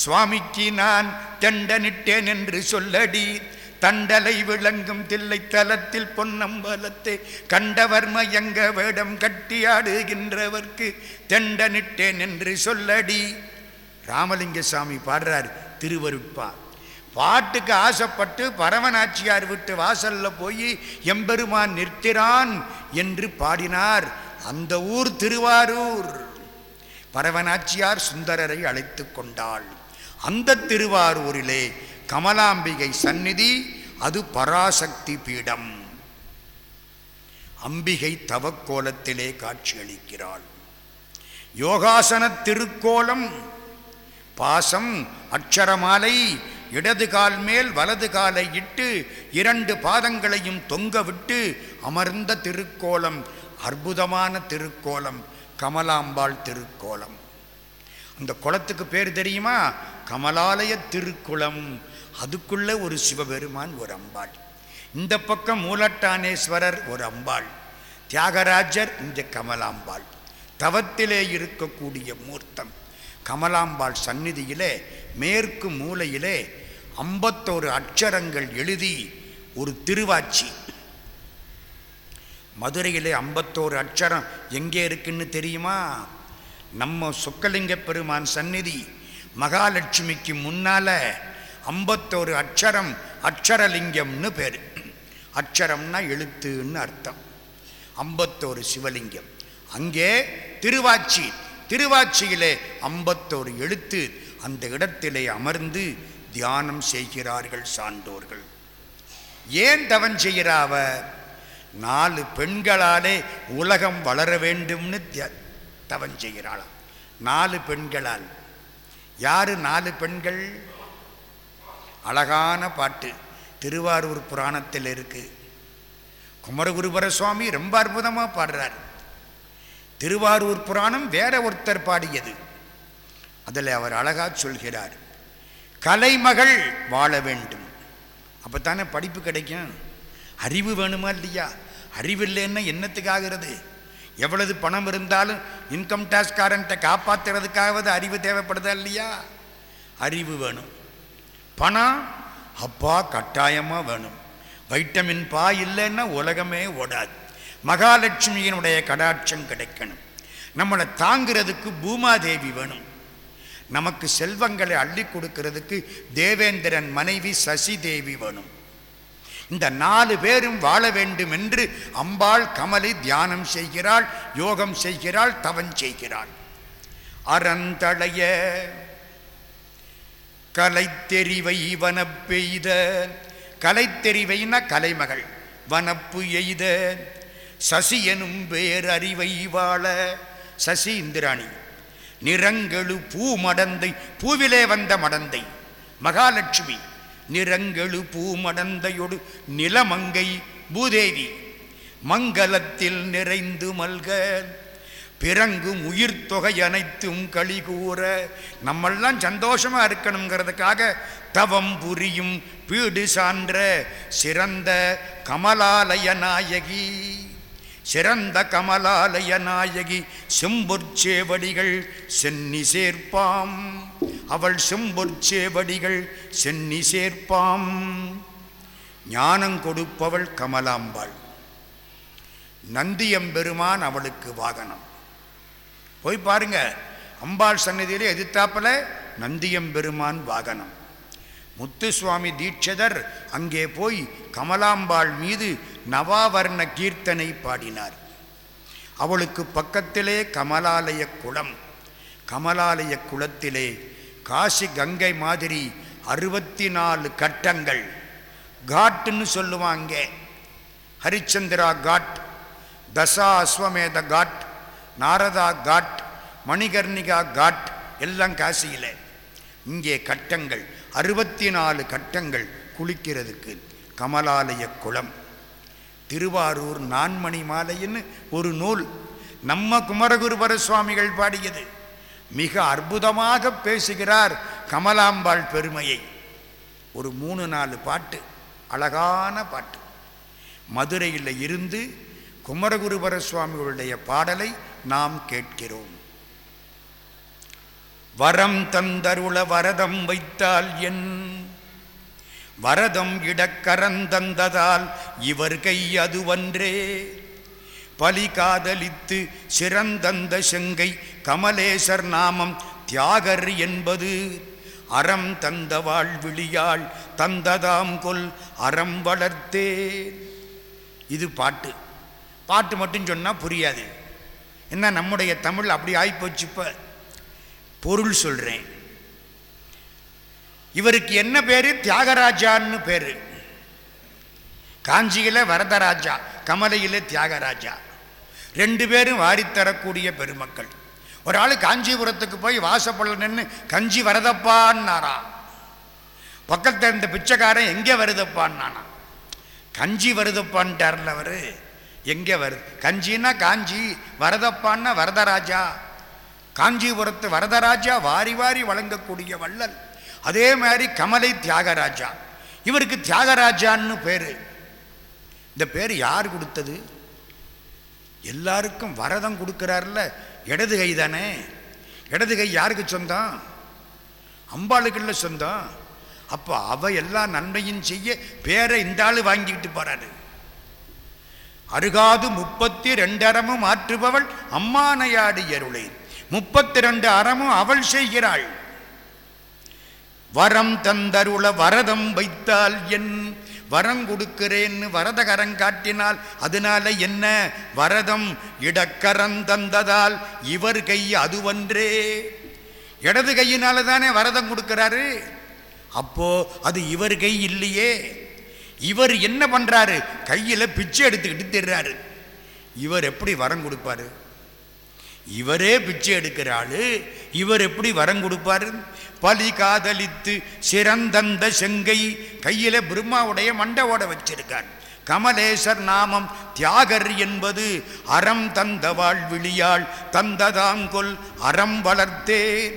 சுவாமிக்கு நான் தெண்டனிட்டேன் என்று சொல்லடி. தண்டலை விளங்கும் தில்லை தலத்தில் பொன்னம்பலத்தை கண்டவர் மயங்க வேடம் கட்டியாடுகின்றவர்க்கு தெண்டனிட்டேன் என்று சொல்லடி. ராமலிங்க சாமி பாடுறார் திருவருட்பா பாட்டுக்கு ஆசைப்பட்டு பரமநாச்சியார் விட்டு வாசல்ல போய் எம்பெருமான் நிற்கிறான் என்று பாடினார் அந்த ஊர் திருவாரூர். பரவநாச்சியார் சுந்தரரை அழைத்து கொண்டாள். அந்த திருவாரூரிலே கமலாம்பிகை சந்நிதி அது பராசக்தி பீடம். அம்பிகை தவக்கோலத்திலே காட்சியளிக்கிறாள் யோகாசன திருக்கோலம் பாசம் அட்சரமாலை இடது கால் மேல் வலது காலை இட்டு இரண்டு பாதங்களையும் தொங்க விட்டு அமர்ந்த திருக்கோலம் அற்புதமான திருக்கோலம் கமலாம்பாள் திருக்கோலம். அந்த குளத்துக்கு பேர் தெரியுமா? கமலாலய திருக்குளம். அதுக்குள்ள ஒரு சிவபெருமான் ஒரு அம்பாள். இந்த பக்கம் மூலட்டானேஸ்வரர் ஒரு அம்பாள். தியாகராஜர் இந்த கமலாம்பாள். தவத்திலே இருக்கக்கூடிய மூர்த்தம். கமலாம்பாள் சந்நிதியிலே மேற்கு மூலையிலே ஐம்பத்தோரு அட்சரங்கள் எழுதி ஒரு திருவாச்சி. மதுரையிலே ஐம்பத்தோரு அட்சரம் எங்கே இருக்குன்னு தெரியுமா? நம்ம சொக்கலிங்க பெருமான் சந்நிதி மகாலட்சுமிக்கு முன்னால் ஐம்பத்தோரு அட்சரம் அட்சரலிங்கம்னு பேர். அட்சரம்னா எழுத்துன்னு அர்த்தம். ஐம்பத்தோரு சிவலிங்கம். அங்கே திருவாச்சி. திருவாச்சியிலே ஐம்பத்தோரு எழுத்து அந்த இடத்திலே அமர்ந்து தியானம் செய்கிறார்கள் சான்றோர்கள். ஏன் தவன் செய்கிறாவ? நாலு பெண்களாலே உலகம் வளர வேண்டும்னு தவன் செய்கிறாளாம். நாலு பெண்களால். யாரு நாலு பெண்கள்? அழகான பாட்டு. திருவாரூர் புராணத்தில் இருக்கு. குமரகுருபர சுவாமி ரொம்ப அற்புதமாக பாடுறார். திருவாரூர் புராணம் வேற ஒருத்தர் பாடியது. அதில் அவர் அழகாக சொல்கிறார். கலைமகள் வாழ வேண்டும். அப்பத்தானே படிப்பு கிடைக்கும். அறிவு வேணுமா இல்லையா? அறிவு இல்லைன்னா என்னத்துக்காகிறது எவ்வளவு பணம் இருந்தாலும் இன்கம் டேக்ஸ்காரன்ட்ட காப்பாற்றுறதுக்காகவது அறிவு தேவைப்படுதா இல்லையா? அறிவு வேணும். பணம் அப்பா கட்டாயமாக வேணும். வைட்டமின் பா இல்லைன்னா உலகமே ஓடாது. மகாலட்சுமியினுடைய கடாட்சம் கிடைக்கணும். நம்மளை தாங்கிறதுக்கு பூமாதேவி வேணும். நமக்கு செல்வங்களை அள்ளி கொடுக்கிறதுக்கு தேவேந்திரன் மனைவி சசி தேவி வேணும். இந்த நாலு பேரும் வாழ வேண்டும் என்று அம்பாள் கமலை தியானம் செய்கிறாள் யோகம் செய்கிறாள் தவன் செய்கிறாள். அறந்தளைய கலைத்தெறிவை வனப்பெய்த கலைத்தெறிவைனா கலைமகள் வனப்பு எய்த சசி எனும் பேரறிவை வாழ சசி இந்திராணி. நிறங்கெழு பூ மடந்தை பூவிலே வந்த மடந்தை. மகாலட்சுமி நிறங்கெழு பூ மடந்தையொடு நிலமங்கை பூதேவி. மங்கலத்தில் நிறைந்து மல்க பிறங்கும் உயிர் தொகை அனைத்தும் களி கூற. நம்மெல்லாம் சந்தோஷமா இருக்கணுங்கிறதுக்காக தவம் புரியும் பீடு சான்ற சிறந்த கமலாலய நாயகி. சிறந்த கமலாலய நாயகி செம்பொற்சேவடிகள் சென்னி சேர்ப்பாம். அவள் செம்பொற்சேவடிகள் சென்னி சேர்ப்பாம். ஞானம் கொடுப்பவள் கமலாம்பாள். நந்தியம்பெருமான் அவளுக்கு வாகனம். போய் பாருங்க அம்பாள் சன்னதியிலே எதிர்த்தாப்பில் நந்தியம்பெருமான் வாகனம். முத்துசுவாமி தீட்சதர் அங்கே போய் கமலாம்பாள் மீது நவாவர்ண கீர்த்தனை பாடினார். அவளுக்கு பக்கத்திலே கமலாலய குளம். கமலாலய குளத்திலே காசி கங்கை மாதிரி அறுபத்தி நாலு கட்டங்கள். காட்டுன்னு சொல்லுவாங்க. ஹரிச்சந்திரா காட் தசா அஸ்வமேத காட் நாரதா காட் மணிகர்ணிகா காட் எல்லாம் காசியில். இங்கே கட்டங்கள். அறுபத்தி நாலு கட்டங்கள் குளிக்கிறதுக்கு கமலாலய குளம். திருவாரூர் நான்மணி மாலைன்னு ஒரு நூல் நம்ம குமரகுருபர சுவாமிகள் பாடியது. மிக அற்புதமாக பேசுகிறார் கமலாம்பாள் பெருமையை. ஒரு மூணு நாலு பாட்டு அழகான பாட்டு. மதுரையில் இருந்து குமரகுருபர சுவாமிகளுடைய பாடலை நாம் கேட்கிறோம். வரம் தந்தருள வரதம் வைத்தால் என். வரதம் இடக்கரந்தந்ததால் இவர் கை அதுவன்றே. பலி காதலித்து சிறந்தந்த செங்கை கமலேசர் நாமம் தியாகர் என்பது. அறம் தந்த வாழ்விழியாள் தந்ததாம் கொல் அறம் வளர்த்தே. இது பாட்டு. பாட்டு மட்டும் சொன்னால் புரியாது. என்ன நம்முடைய தமிழ் அப்படி ஆகிப்போச்சு இப்போ. பொருள் சொல்கிறேன் இவருக்கு என்ன பேர்? தியாகராஜான்னு பேர். காஞ்சியில் வரதராஜா கமலையில் தியாகராஜா. ரெண்டு பேரும் வாரித்தரக்கூடிய பெருமக்கள். ஒரு ஆள் காஞ்சிபுரத்துக்கு போய் வாசப்பள்ள கஞ்சி வரதப்பான்னாரா? பக்கத்தில் இருந்த பிச்சைக்காரன் எங்கே வருதப்பான்னானா? கஞ்சி வருதப்பான்ட்டார்ல அவர். எங்கே வருது? கஞ்சின்னா காஞ்சி வரதப்பான்னா வரதராஜா. காஞ்சிபுரத்து வரதராஜா வாரி வாரி வழங்கக்கூடிய வள்ளல். அதே மாதிரி கமலை தியாகராஜா. இவருக்கு தியாகராஜான்னு பேர். இந்த பேர் யார் கொடுத்தது? எல்லாருக்கும் வரதம் கொடுக்கிறார்ல இடது கை தானே? இடது கை யாருக்கு சொந்தம்? அம்பாளுக்குள்ள சொந்தம். அப்போ அவ எல்லா நன்மையும் செய்ய பேரை இந்த ஆள் வாங்கிக்கிட்டு போறாரு. அருகாது முப்பத்தி ரெண்டரமும் ஆற்றுபவள் அம்மானையாடி அருளை முப்பத்தி ரெண்டு அறமும் அவள் செய்கிறாள். வரம் தந்தருள வரதம் வைத்தால் என் வரம் கொடுக்கிறேன்னு வரதகரம் காட்டினால் அதனால என்ன? வரதம் இடக்கரம் தந்ததால் இவர் கை அதுவன்றே இடது கையினால தானே வரதம் கொடுக்கிறாரு? அப்போ அது இவர் கை இல்லையே. இவர் என்ன பண்றாரு? கையில பிச்சை எடுத்துக்கிட்டு திடுறாரு இவர் எப்படி வரம் கொடுப்பாரு? இவரே பிச்சை எடுக்கிற ஆளு. இவர் எப்படி வரம் கொடுப்பாரு? பலி காதலித்து சிறந்தந்த செங்கை கையில பிரம்மாவுடைய மண்டவோட வச்சிருக்கார். கமலேசர் நாமம் தியாகர் என்பது அறம் தந்த வாழ்விழியாள் தந்ததாங்கொல் அறம் வளர்த்தே.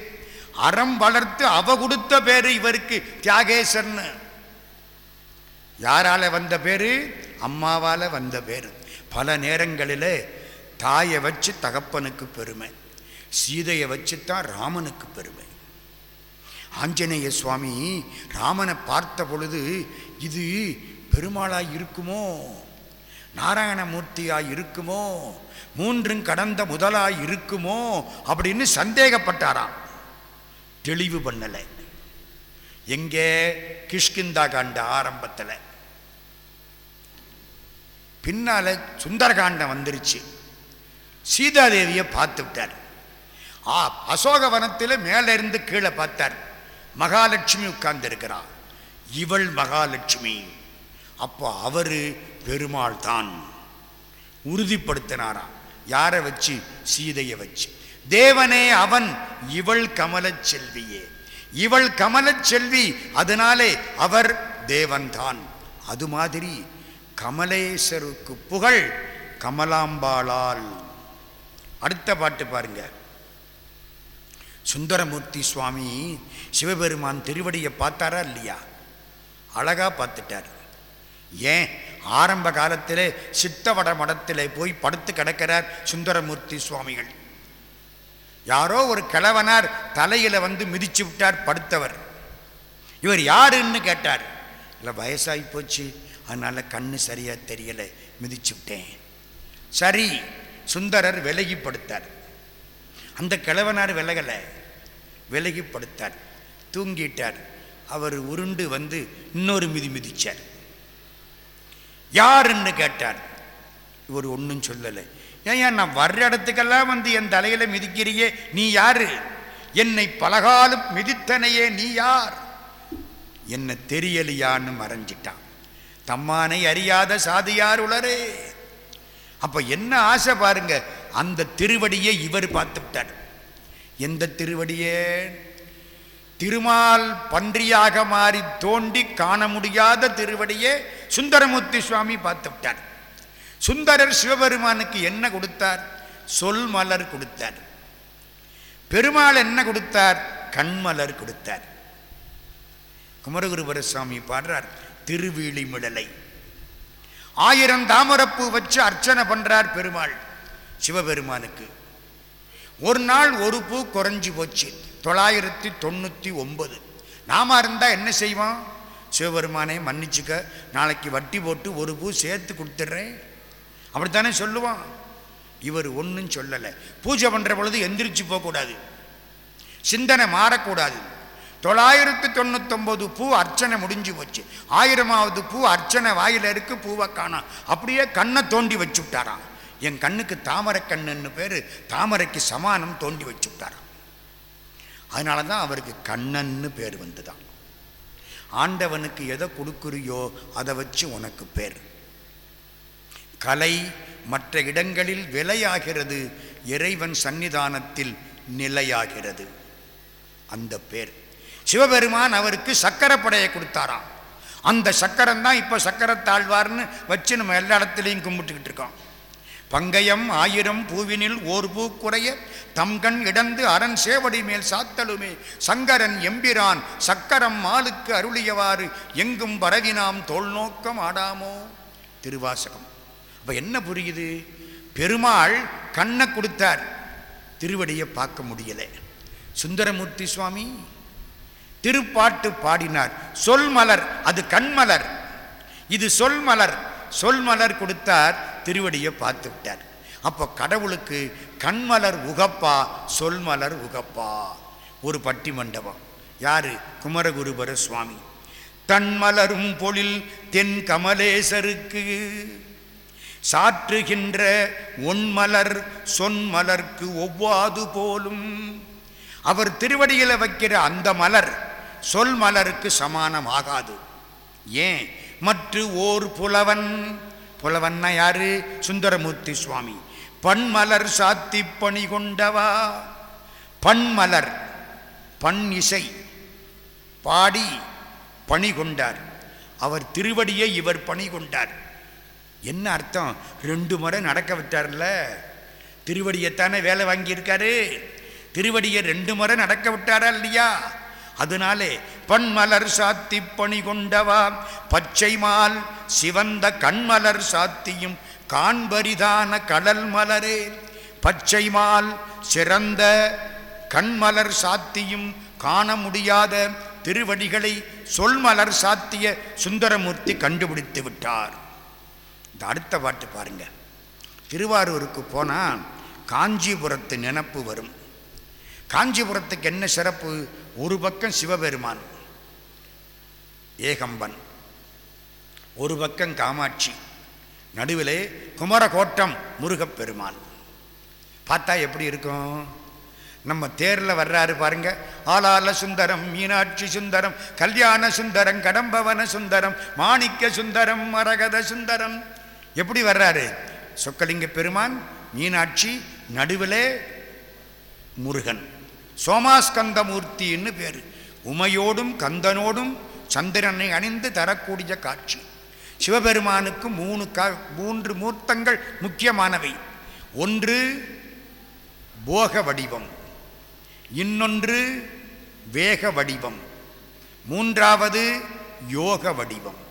அறம் வளர்த்து அவ கொடுத்த பேரு இவருக்கு தியாகேசர்னு. யாரால வந்த பேரு? அம்மாவால வந்த பேரு. பல நேரங்களில் தாயை வச்சு தகப்பனுக்கு பெருமை சீதையை வச்சு தான் ராமனுக்கு பெருமை. ஆஞ்சநேய சுவாமி ராமனை பார்த்த பொழுது இது பெருமாளாக இருக்குமோ நாராயணமூர்த்தியாக இருக்குமோ மூன்றும் கடந்த முதலாக இருக்குமோ அப்படின்னு சந்தேகப்பட்டாராம். தெளிவு பண்ணலை. எங்கே? கிஷ்கிந்தா காண்ட ஆரம்பத்தில். பின்னால் சுந்தரகாண்டம் வந்துருச்சு. சீதாதேவியை பார்த்து விட்டார் ஆ அசோகவனத்தில் மேலிருந்து கீழே பார்த்தார். மகாலட்சுமி உட்கார்ந்திருக்கிறார். இவள் மகாலட்சுமி. அப்போ அவர் பெருமாள் தான் உறுதிப்படுத்தினாராம். யாரை வச்சு? சீதையை வச்சு. தேவனே அவன் இவள் கமலச் செல்வியே. இவள் கமலச் செல்வி அதனாலே அவர் தேவன்தான். அது மாதிரி கமலேசருக்கு புகழ் கமலாம்பாளால். அடுத்த பாட்டு பாருங்க. சுந்தரமூர்த்தி சுவாமி சிவபெருமான் திருவடியை பார்த்தாரா இல்லையா? அழகா பார்த்துட்டார். ஏன்? ஆரம்ப காலத்திலே சித்தவட மடத்திலே போய் படுத்து கிடக்கிறார் சுந்தரமூர்த்தி சுவாமிகள். யாரோ ஒரு கிழவனார் தலையில் வந்து மிதிச்சு விட்டார் படுத்தவர். இவர் யாருன்னு கேட்டார். இல்லை வயசாகி போச்சு. அதனால் கண்ணு சரியாக தெரியலை. மிதிச்சு விட்டேன். சரி. சுந்தரர் விலகி படுத்தார் அந்த கிழவனார் விலகலை விலகி படுத்தார் தூங்கிட்டார். அவர் உருண்டு வந்து இன்னொரு மிதி மிதிச்சார். யாருன்னு கேட்டார். இவர் ஒன்றும் சொல்லலை. ஏன் நான் வர்ற இடத்துக்கெல்லாம் வந்து என் தலையில் மிதிக்கிறியே? நீ யாரு? என்னை பலகாலம் மிதித்தனையே நீ யார்? என்ன தெரியலையான்னு மறைஞ்சிட்டான். தம்மானை அறியாத சாதியார் உளரே. அப்போ என்ன ஆசை பாருங்க. அந்த திருவடியை இவர் பார்த்து விட்டார். எந்த திருவடியே? திருமால் பன்றியாக மாறி தோண்டி காண முடியாத திருவடியே சுந்தரமூர்த்தி சுவாமி பார்த்து விட்டார். சுந்தரர் சிவபெருமானுக்கு என்ன கொடுத்தார்? சொல் மலர் கொடுத்தார். பெருமாள் என்ன கொடுத்தார்? கண்மலர் கொடுத்தார். குமரகுருபர சுவாமி பாடுறார் திருவீழிமிடலை. ஆயிரம் தாமரப்பூ வச்சு அர்ச்சனை பண்றார் பெருமாள் சிவபெருமானுக்கு. ஒரு நாள் ஒரு பூ குறைஞ்சி போச்சு தொள்ளாயிரத்தி தொண்ணூற்றி ஒன்பது. நாம இருந்தால் என்ன செய்வோம்? சிவபெருமானே மன்னிச்சுக்க நாளைக்கு வட்டி போட்டு ஒரு பூ சேர்த்து கொடுத்துட்றேன். அப்படித்தானே சொல்லுவான். இவர் ஒன்றும் சொல்லலை. பூஜை பண்ணுற பொழுது எந்திரிச்சு போகக்கூடாது. சிந்தனை மாறக்கூடாது. தொள்ளாயிரத்து தொண்ணூத்தொம்பது பூ அர்ச்சனை முடிஞ்சு போச்சு. ஆயிரமாவது பூ அர்ச்சனை வாயில் இருக்கு பூவை காணும் அப்படியே கண்ணை தோண்டி வச்சு விட்டாராம் என் கண்ணுக்கு தாமரை கண்ணுன்னு பேர் தாமரைக்கு சமானம் தோண்டி வச்சு விட்டாராம் அதனால தான் அவருக்கு கண்ணன்னு பேர் வந்துதான். ஆண்டவனுக்கு எதை கொடுக்குறியோ அதை வச்சு உனக்கு பேர். கலை மற்ற இடங்களில் விலையாகிறது இறைவன் சன்னிதானத்தில் நிலையாகிறது. அந்த பேர். சிவபெருமான் அவருக்கு சக்கரப்படையை கொடுத்தாராம். அந்த சக்கரம் தான் இப்போ சக்கரத்தாழ்வார்னு வச்சு நம்ம எல்லா இடத்துலையும் கும்பிட்டுக்கிட்டு இருக்கோம். பங்கயம் ஆயிரம் பூவினில் ஓர் பூ குறைய தம்கண் இடந்து அரண் சேவடி மேல் சாத்தலுமே சங்கரன் எம்பிரான் சக்கரம் மாலுக்கு அருளியவாறு எங்கும் பரவினாம் தோல் நோக்கம் ஆடாமோ? திருவாசகம். அப்போ என்ன புரியுது? பெருமாள் கண்ணை கொடுத்தார். திருவடியை பார்க்க முடியலை. சுந்தரமூர்த்தி சுவாமி திருப்பாட்டு பாடினார். சொல் மலர் அது கண்மலர் இது சொல் மலர். சொல் மலர் கொடுத்தார் திருவடியை பார்த்து விட்டார். அப்போ கடவுளுக்கு கண்மலர் உகப்பா சொல் மலர் உகப்பா. ஒரு பட்டி மண்டபம் யாரு? குமரகுருபர சுவாமி. தன்மலரும் பொழில் தென் கமலேசருக்கு. சாற்றுகின்ற ஒன்மலர் சொன்மலர்க்கு ஒவ்வாது போலும். அவர் திருவடியில் வைக்கிற அந்த மலர் சொல் மலருக்கு சமானமாகாது. ஏன்? மற்ற ஓர் புலவன். புலவன்னா யாரு? சுந்தரமூர்த்தி சுவாமி. பன்மலர் சாத்தி பணி கொண்டவா? பன்மலர் பண் இசை பாடி பணி கொண்டார். அவர் திருவடியை இவர் பணி கொண்டார். என்ன அர்த்தம்? ரெண்டு முறை நடக்க விட்டார்ல? திருவடியைத்தானே வேலை வாங்கியிருக்காரு? திருவடியை ரெண்டு முறை நடக்க விட்டாரா இல்லையா? அதனாலே பண்மலர் சாத்தி பணி கொண்டவா? பச்சைமால் சிவந்த கண்மலர் சாத்தியும் காண்பரிதான கடல் மலரே. பச்சைமால் சிறந்த கண்மலர் சாத்தியும் காண முடியாத திருவடிகளை சொல்மலர் சாத்திய சுந்தரமூர்த்தி கண்டுபிடித்து விட்டார். இந்த அடுத்த பாட்டு பாருங்க. திருவாரூருக்கு போனால் காஞ்சிபுரத்து நினப்பு வரும். காஞ்சிபுரத்துக்கு என்ன சிறப்பு? ஒரு பக்கம் சிவபெருமான் ஏகம்பன். ஒரு பக்கம் காமாட்சி. நடுவிலே குமரகோட்டம் முருகப்பெருமான். பார்த்தா எப்படி இருக்கும்? நம்ம தேரில் வர்றாரு பாருங்க. ஆளால சுந்தரம் மீனாட்சி சுந்தரம் கல்யாண சுந்தரம் கடம்பவன சுந்தரம் மாணிக்க சுந்தரம் மரகத சுந்தரம். எப்படி வர்றாரு? சொக்கலிங்க பெருமான் மீனாட்சி நடுவிலே முருகன். சோமாஸ்கந்தமூர்த்தின்னு பேர். உமையோடும் கந்தனோடும் சந்திரனை அணிந்து தரக்கூடிய காட்சி. சிவபெருமானுக்கு மூணு கா மூன்று மூர்த்தங்கள் முக்கியமானவை. ஒன்று போக வடிவம். இன்னொன்று வேக வடிவம். மூன்றாவது யோக வடிவம்.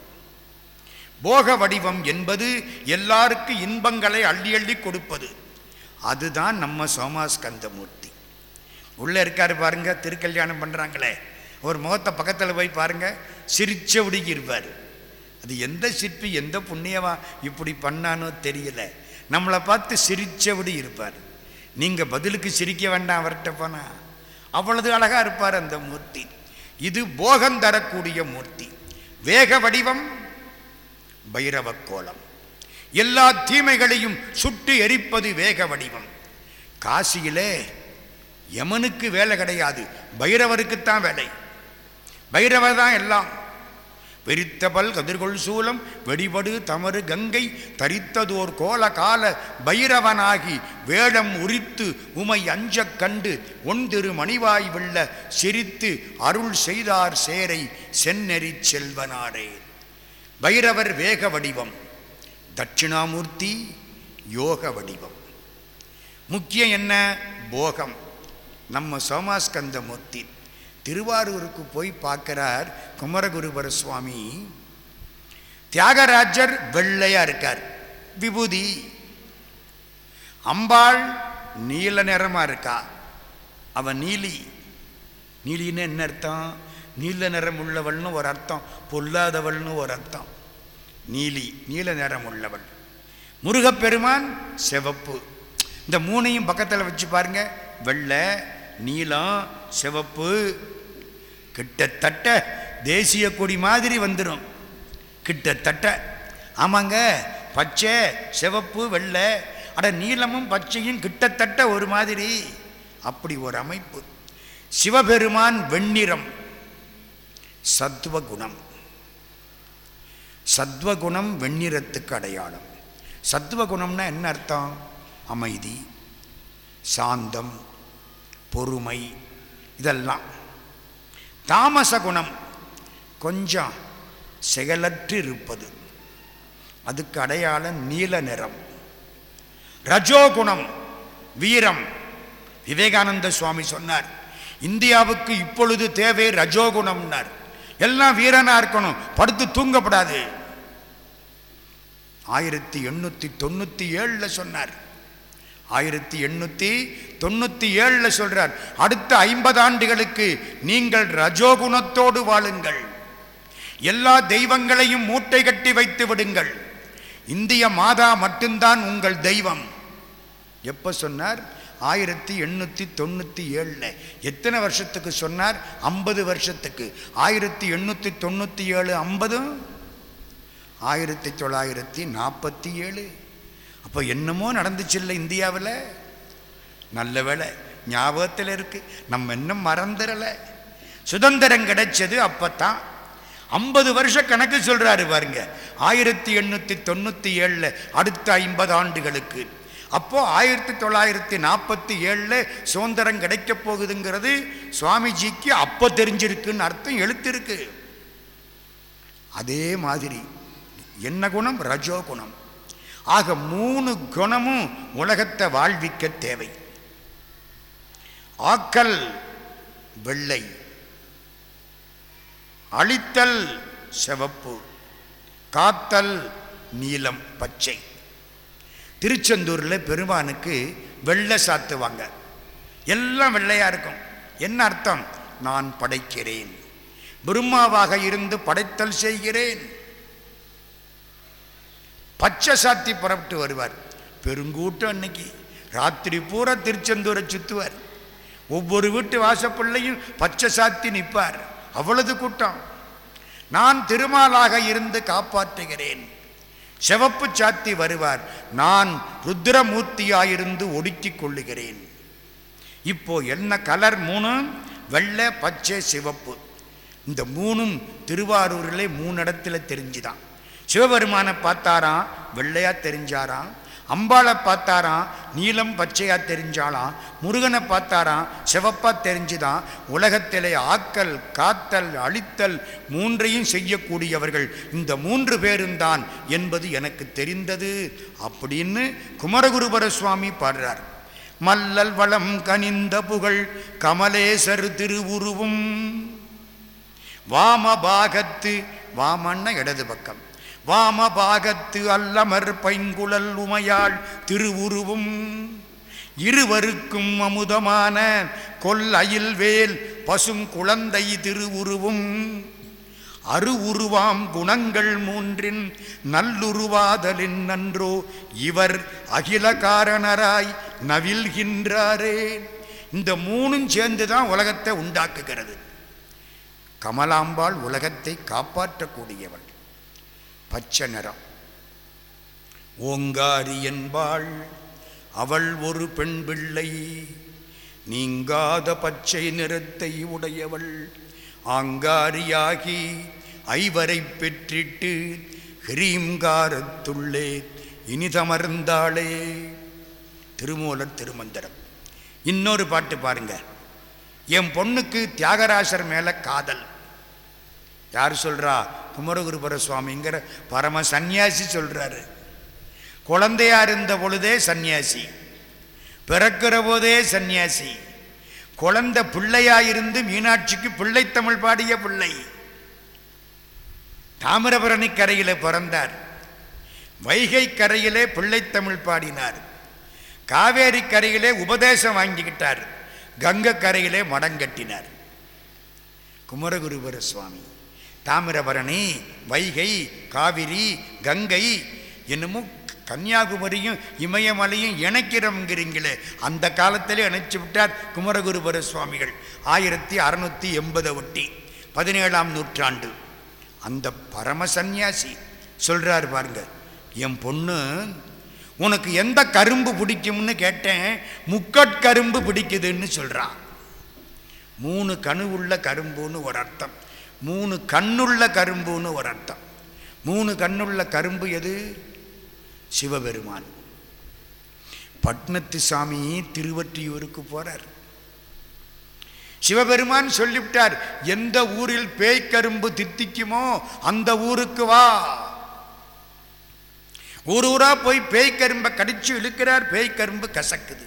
போக வடிவம் என்பது எல்லாருக்கும் இன்பங்களை அள்ளி அள்ளி கொடுப்பது. அதுதான் நம்ம சோமாஸ்கந்தமூர்த்தி. உள்ளே இருக்கார் பாருங்க திருக்கல்யாணம் பண்ணுறாங்களே ஒரு முகத்தை பக்கத்தில் போய் பாருங்க சிரிச்சபடிக்கு இருப்பார். அது எந்த சிற்பி எந்த புண்ணியவா இப்படி பண்ணானோ தெரியல. நம்மளை பார்த்து சிரிச்சபடி இருப்பார். நீங்கள் பதிலுக்கு சிரிக்க வேண்டாம் அவர்கிட்ட போனால் அவ்வளவு அழகாக இருப்பார் அந்த மூர்த்தி. இது போகம் தரக்கூடிய மூர்த்தி. வேக வடிவம் பைரவ கோலம். எல்லா தீமைகளையும் சுட்டு எரிப்பது வேக வடிவம். காசியிலே யமனுக்கு வேலை கிடையாது. பைரவருக்குத்தான் வேலை. பைரவர் தான் எல்லாம். வெறித்தபல் கதிர்கொள் சூலம் வெடிபடு தமறு கங்கை தரித்ததோர் கோல கால பைரவனாகி வேடம் உரித்து உமை அஞ்சக் கண்டு ஒன்திரு மணிவாய் வெள்ள சிரித்து அருள் செய்தார் சேரை செந்நெறி செல்வனாரே. பைரவர் வேக வடிவம் தட்சிணாமூர்த்தி யோக வடிவம். முக்கியம் என்ன? போகம். நம்ம சோமாஸ்கந்தமூர்த்தி திருவாரூருக்கு போய் பார்க்கிறார் குமரகுருபர சுவாமி. தியாகராஜர் வெள்ளையாக இருக்கார். விபூதி. அம்பாள் நீல நிறமா இருக்கா? அவன் நீலி. நீலின்னு என்ன அர்த்தம்? நீல நிறம் உள்ளவள்னு ஒரு அர்த்தம். பொல்லாதவள்னு ஒரு அர்த்தம். நீலி நீல நிறம் உள்ளவள். முருகப்பெருமான் சிவப்பு. இந்த மூணையும் பக்கத்தில் வச்சு பாருங்க. வெள்ளை நீலம் சிவப்பு கிட்டத்தட்ட தேசிய கொடி மாதிரி வந்துடும் கிட்டத்தட்ட. ஆமாங்க. பச்சை சிவப்பு வெள்ளை. அட நீளமும் பச்சையும் கிட்டத்தட்ட ஒரு மாதிரி. அப்படி ஒரு அமைப்பு. சிவபெருமான் வெண்ணிறம். சத்துவகுணம் சத்வகுணம் வெண்ணிறத்துக்கு அடையாளம். சத்துவகுணம்னா என்ன அர்த்தம்? அமைதி. சாந்தம். பொறுமை. இதெல்லாம். தாமச குணம் கொஞ்சம் செயலற்று இருப்பது அதுக்கு அடையாளம் நீல நிறம். ரஜோகுணம் வீரம். விவேகானந்த சுவாமி சொன்னார் இந்தியாவுக்கு இப்பொழுது தேவை ரஜோகுணம்னார். எல்லாம் வீரனா இருக்கணும் படுத்து தூங்கப்படாது. ஆயிரத்தி எண்ணூற்றி தொண்ணூற்றி ஏழில் சொன்னார் ஆயிரத்தி எண்ணூற்றி தொண்ணூற்றி ஏழில் சொல்றார் அடுத்த ஐம்பது ஆண்டுகளுக்கு நீங்கள் ரஜோகுணத்தோடு வாழுங்கள். எல்லா தெய்வங்களையும் மூட்டை கட்டி வைத்து விடுங்கள். இந்திய மாதா மட்டும்தான் உங்கள் தெய்வம். எப்போ சொன்னார்? ஆயிரத்தி எண்ணூற்றி தொண்ணூற்றி ஏழில். எத்தனை வருஷத்துக்கு சொன்னார்? ஐம்பது வருஷத்துக்கு. ஆயிரத்தி எண்ணூற்றி தொண்ணூற்றி ஏழு ஐம்பதும் ஆயிரத்தி தொள்ளாயிரத்தி நாற்பத்தி ஏழு. அப்போ என்னமோ நடந்துச்சுல்ல இந்தியாவில்? நல்ல வேலை ஞாபகத்தில் இருக்குது நம்ம இன்னும் மறந்துடலை சுதந்திரம் கிடைச்சது அப்பத்தான். ஐம்பது வருஷ கணக்கு சொல்கிறாரு பாருங்க. ஆயிரத்தி எண்ணூற்றி தொண்ணூற்றி ஏழில் அடுத்த ஐம்பது ஆண்டுகளுக்கு. அப்போது ஆயிரத்தி தொள்ளாயிரத்தி நாற்பத்தி ஏழில் சுதந்திரம் கிடைக்க போகுதுங்கிறது சுவாமிஜிக்கு அப்போ தெரிஞ்சிருக்குன்னு அர்த்தம் எழுத்திருக்கு. அதே மாதிரி என்ன குணம்? ரஜோ குணம். ஆக மூணு குணமும் உலகத்தை வாழ்விக்க தேவை. ஆக்கல் வெள்ளை. அழித்தல் சிவப்பு. காத்தல் நீலம் பச்சை. திருச்செந்தூரில் பெருமானுக்கு வெள்ளை சாத்துவாங்க. எல்லாம் வெள்ளையாக இருக்கும். என்ன அர்த்தம்? நான் படைக்கிறேன். பிரம்மாவாக இருந்து படைத்தல் செய்கிறேன். பச்சை சாத்தி புறப்பட்டு வருவார். பெருங்கூட்டம் அன்னைக்கு. ராத்திரி பூரா திருச்செந்தூரை சுற்றுவார் ஒவ்வொரு வீட்டு வாசப்பிள்ளையும் பச்சை சாத்தி நிற்பார். அவ்வளவு கூட்டம். நான் திருமாலாக இருந்து காப்பாற்றுகிறேன். சிவப்பு சாத்தி வருவார். நான் ருத்ரமூர்த்தியாயிருந்து ஒடுக்கிக் கொள்ளுகிறேன். இப்போ என்ன கலர் மூணு? வெள்ளை பச்சை சிவப்பு. இந்த மூணும் திருவாரூரில் மூணு இடத்துல தெரிஞ்சுதான். சிவபெருமானை பார்த்தாராம் வெள்ளையாக தெரிஞ்சாராம் அம்பாளை பார்த்தாராம் நீலம் பச்சையாக தெரிஞ்சாலாம் முருகனை பார்த்தாராம் சிவப்பாக தெரிஞ்சுதான் உலகத்திலே ஆக்கல் காத்தல் அழித்தல் மூன்றையும் செய்யக்கூடியவர்கள். இந்த மூன்று பேரும் தான் என்பது எனக்கு தெரிந்தது அப்படின்னு குமரகுருபர சுவாமி பாடுறார். மல்லல் வளம் கனிந்த புகழ் கமலேசர் திருவுருவும். வாமபாகத்து வாமன்ன இடது பக்கம். வாமபாகத்து அல்லமர் பைங்குழல் உமையாள் திருவுருவும். இருவருக்கும் அமுதமான கொல்லையில் வேல் பசும் குழந்தை திருவுருவும். அருவுருவாம் குணங்கள் மூன்றின் நல்லுருவாதலின் நன்றோ இவர் அகில காரணராய் நவில்கின்றாரே இந்த மூணும் சேர்ந்து தான் உலகத்தை உண்டாக்குகிறது. கமலாம்பாள் உலகத்தை காப்பாற்றக்கூடியவள். பச்சை நிறம். ஓங்காரி என்பாள் அவள் ஒரு பெண் பிள்ளை. நீங்காத பச்சை நிறத்தை உடையவள். ஆங்காரியாகி ஐவரை பெற்றிட்டு ஹிரீங்காரத்துள்ளே இனிதமர்ந்தாளே திருமூலர் திருமந்திரம். இன்னொரு பாட்டு பாருங்க. என் பொண்ணுக்கு தியாகராசர் மேல காதல். யார் சொல்கிறா குமரகுருபர சுவாமிங்கிற பரம சந்நியாசி சொல்கிறாரு குழந்தையா இருந்த பொழுதே சந்நியாசி. பிறக்கிற போதே சந்நியாசி. குழந்தை பிள்ளையாயிருந்து இருந்து மீனாட்சிக்கு பிள்ளைத்தமிழ் பாடிய பிள்ளை. தாமிரபரணி கரையில் பிறந்தார். வைகை கரையிலே பிள்ளைத்தமிழ் பாடினார். காவேரி கரையிலே உபதேசம் வாங்கிக்கிட்டார். கங்கை கரையிலே மடங்கட்டினார். குமரகுருபர சுவாமி. தாமிரபரணி வைகை காவிரி கங்கை என்னமோ கன்னியாகுமரியும் இமயமலையும் இணைக்கிறோங்கிறீங்களே அந்த காலத்திலே இணைச்சு விட்டார் குமரகுருபர சுவாமிகள் ஆயிரத்தி அறநூற்றி எண்பதை ஒட்டி பதினேழாம் நூற்றாண்டு. அந்த பரம சந்நியாசி சொல்கிறார் பாருங்க என் பொண்ணு உனக்கு எந்த கரும்பு பிடிக்கும்னு கேட்டேன் முக்கட்கரும்பு பிடிக்குதுன்னு சொல்கிறான் மூணு கணு உள்ள கரும்புன்னு ஒரு அர்த்தம். மூணு கண்ணுள்ள கரும்புன்னு ஒரு அர்த்தம். மூணு கண்ணுள்ள கரும்பு எது? சிவபெருமான். பட்னத்து சாமி திருவற்றியூருக்கு போறார். சிவபெருமான் சொல்லிவிட்டார் எந்த ஊரில் பேய்க்கரும்பு தித்திக்குமோ அந்த ஊருக்கு வா. ஊர் ஊரா போய் பேய்க்கரும்பை கடிச்சு இழுக்கிறார் பேய்க்கரும்பு கசக்குது.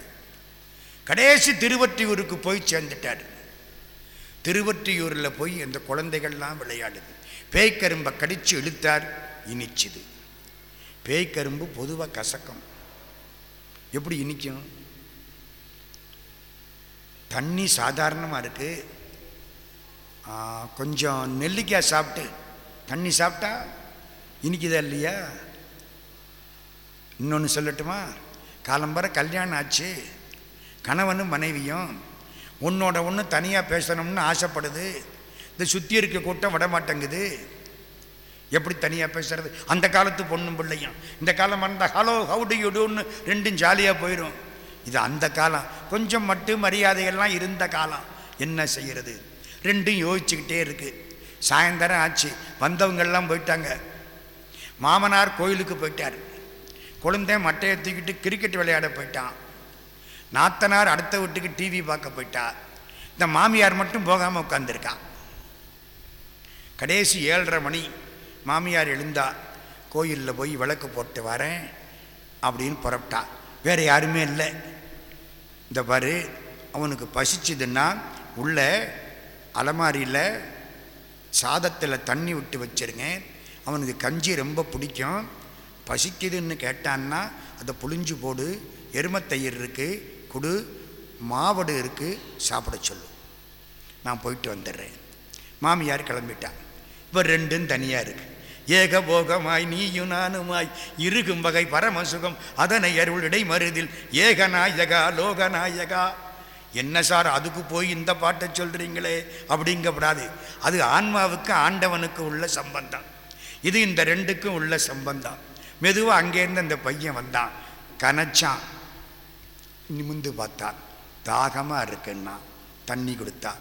கடைசி திருவற்றியூருக்கு போய் சேர்ந்துட்டார். திருவற்றியூரில் போய் இந்த குழந்தைகள்லாம் விளையாடுது. பேய்க்கரும்பை கடித்து இழுத்தார் இனிச்சுது. பேய்க்கரும்பு பொதுவாக கசக்கும். எப்படி இனிக்கும்? தண்ணி சாதாரணமாக இருக்குது கொஞ்சம் நெல்லிக்காய் சாப்பிட்டு தண்ணி சாப்பிட்டா இனிக்குதா இல்லையா? இன்னொன்று சொல்லட்டுமா? காலம்பர கல்யாணம் ஆச்சு. கணவனும் மனைவியும் உன்னோட ஒன்று தனியாக பேசணும்னு ஆசைப்படுது. இந்த சுற்றி இருக்க கூட்டம் விட மாட்டேங்குது. எப்படி தனியாக பேசுறது? அந்த காலத்து பொண்ணும் பிள்ளையும். இந்த காலம் வந்தால் ஹலோ ஹவு டு யூ டூன்னு ரெண்டும் ஜாலியாக போயிடும் இது அந்த காலம். கொஞ்சம் மட்டும் மரியாதைகள்லாம் இருந்த காலம். என்ன செய்கிறது ரெண்டும் யோசிச்சுக்கிட்டே இருக்குது சாயந்தரம் ஆச்சு. வந்தவங்கெல்லாம் போயிட்டாங்க. மாமனார் கோயிலுக்கு போயிட்டார். குழந்தை மட்டையை தூக்கிட்டு கிரிக்கெட் விளையாட போயிட்டான். நாத்தனார் அடுத்த வீட்டுக்கு டிவி பார்க்க போயிட்டா. இந்த மாமியார் மட்டும் போகாமல் உட்காந்துருக்கான் கடைசி ஏழரை மணி மாமியார் எழுந்தா கோயிலில் போய் விளக்கு போட்டு வரேன் அப்படின்னு புறப்பட்டா. வேறு யாருமே இல்லை. இந்த பாரு அவனுக்கு பசிச்சுதுன்னா உள்ள அலமாரியில் சாதத்தில் தண்ணி விட்டு வச்சிருங்க. அவனுக்கு கஞ்சி ரொம்ப பிடிக்கும். பசிக்குதுன்னு கேட்டான்னா அதை புளிஞ்சு போடு. எருமத்தயிர் இருக்குது குடு மாவடு இருக்குது சாப்பிட சொல்லு. நான் போயிட்டு வந்துடுறேன். மாமியார் கிளம்பிட்டான் இப்போ ரெண்டும் தனியாக இருக்குது ஏகபோகமாய் நீயும் நானுமாய் இருகும் வகை பரமசுகம் அதனை அருளிடை மருதில் ஏகநாயகா லோகநாயகா. என்ன சார் அதுக்கு போய் இந்த பாட்டை சொல்கிறீங்களே அப்படிங்கப்படாது. அது ஆன்மாவுக்கு ஆண்டவனுக்கு உள்ள சம்பந்தம். இது இந்த ரெண்டுக்கும் உள்ள சம்பந்தம். மெதுவாக அங்கேருந்து அந்த பையன் வந்தான். கனச்சான். நிமிந்து பார்த்தான் தாகமாக இருக்குன்னா தண்ணி கொடுத்தா.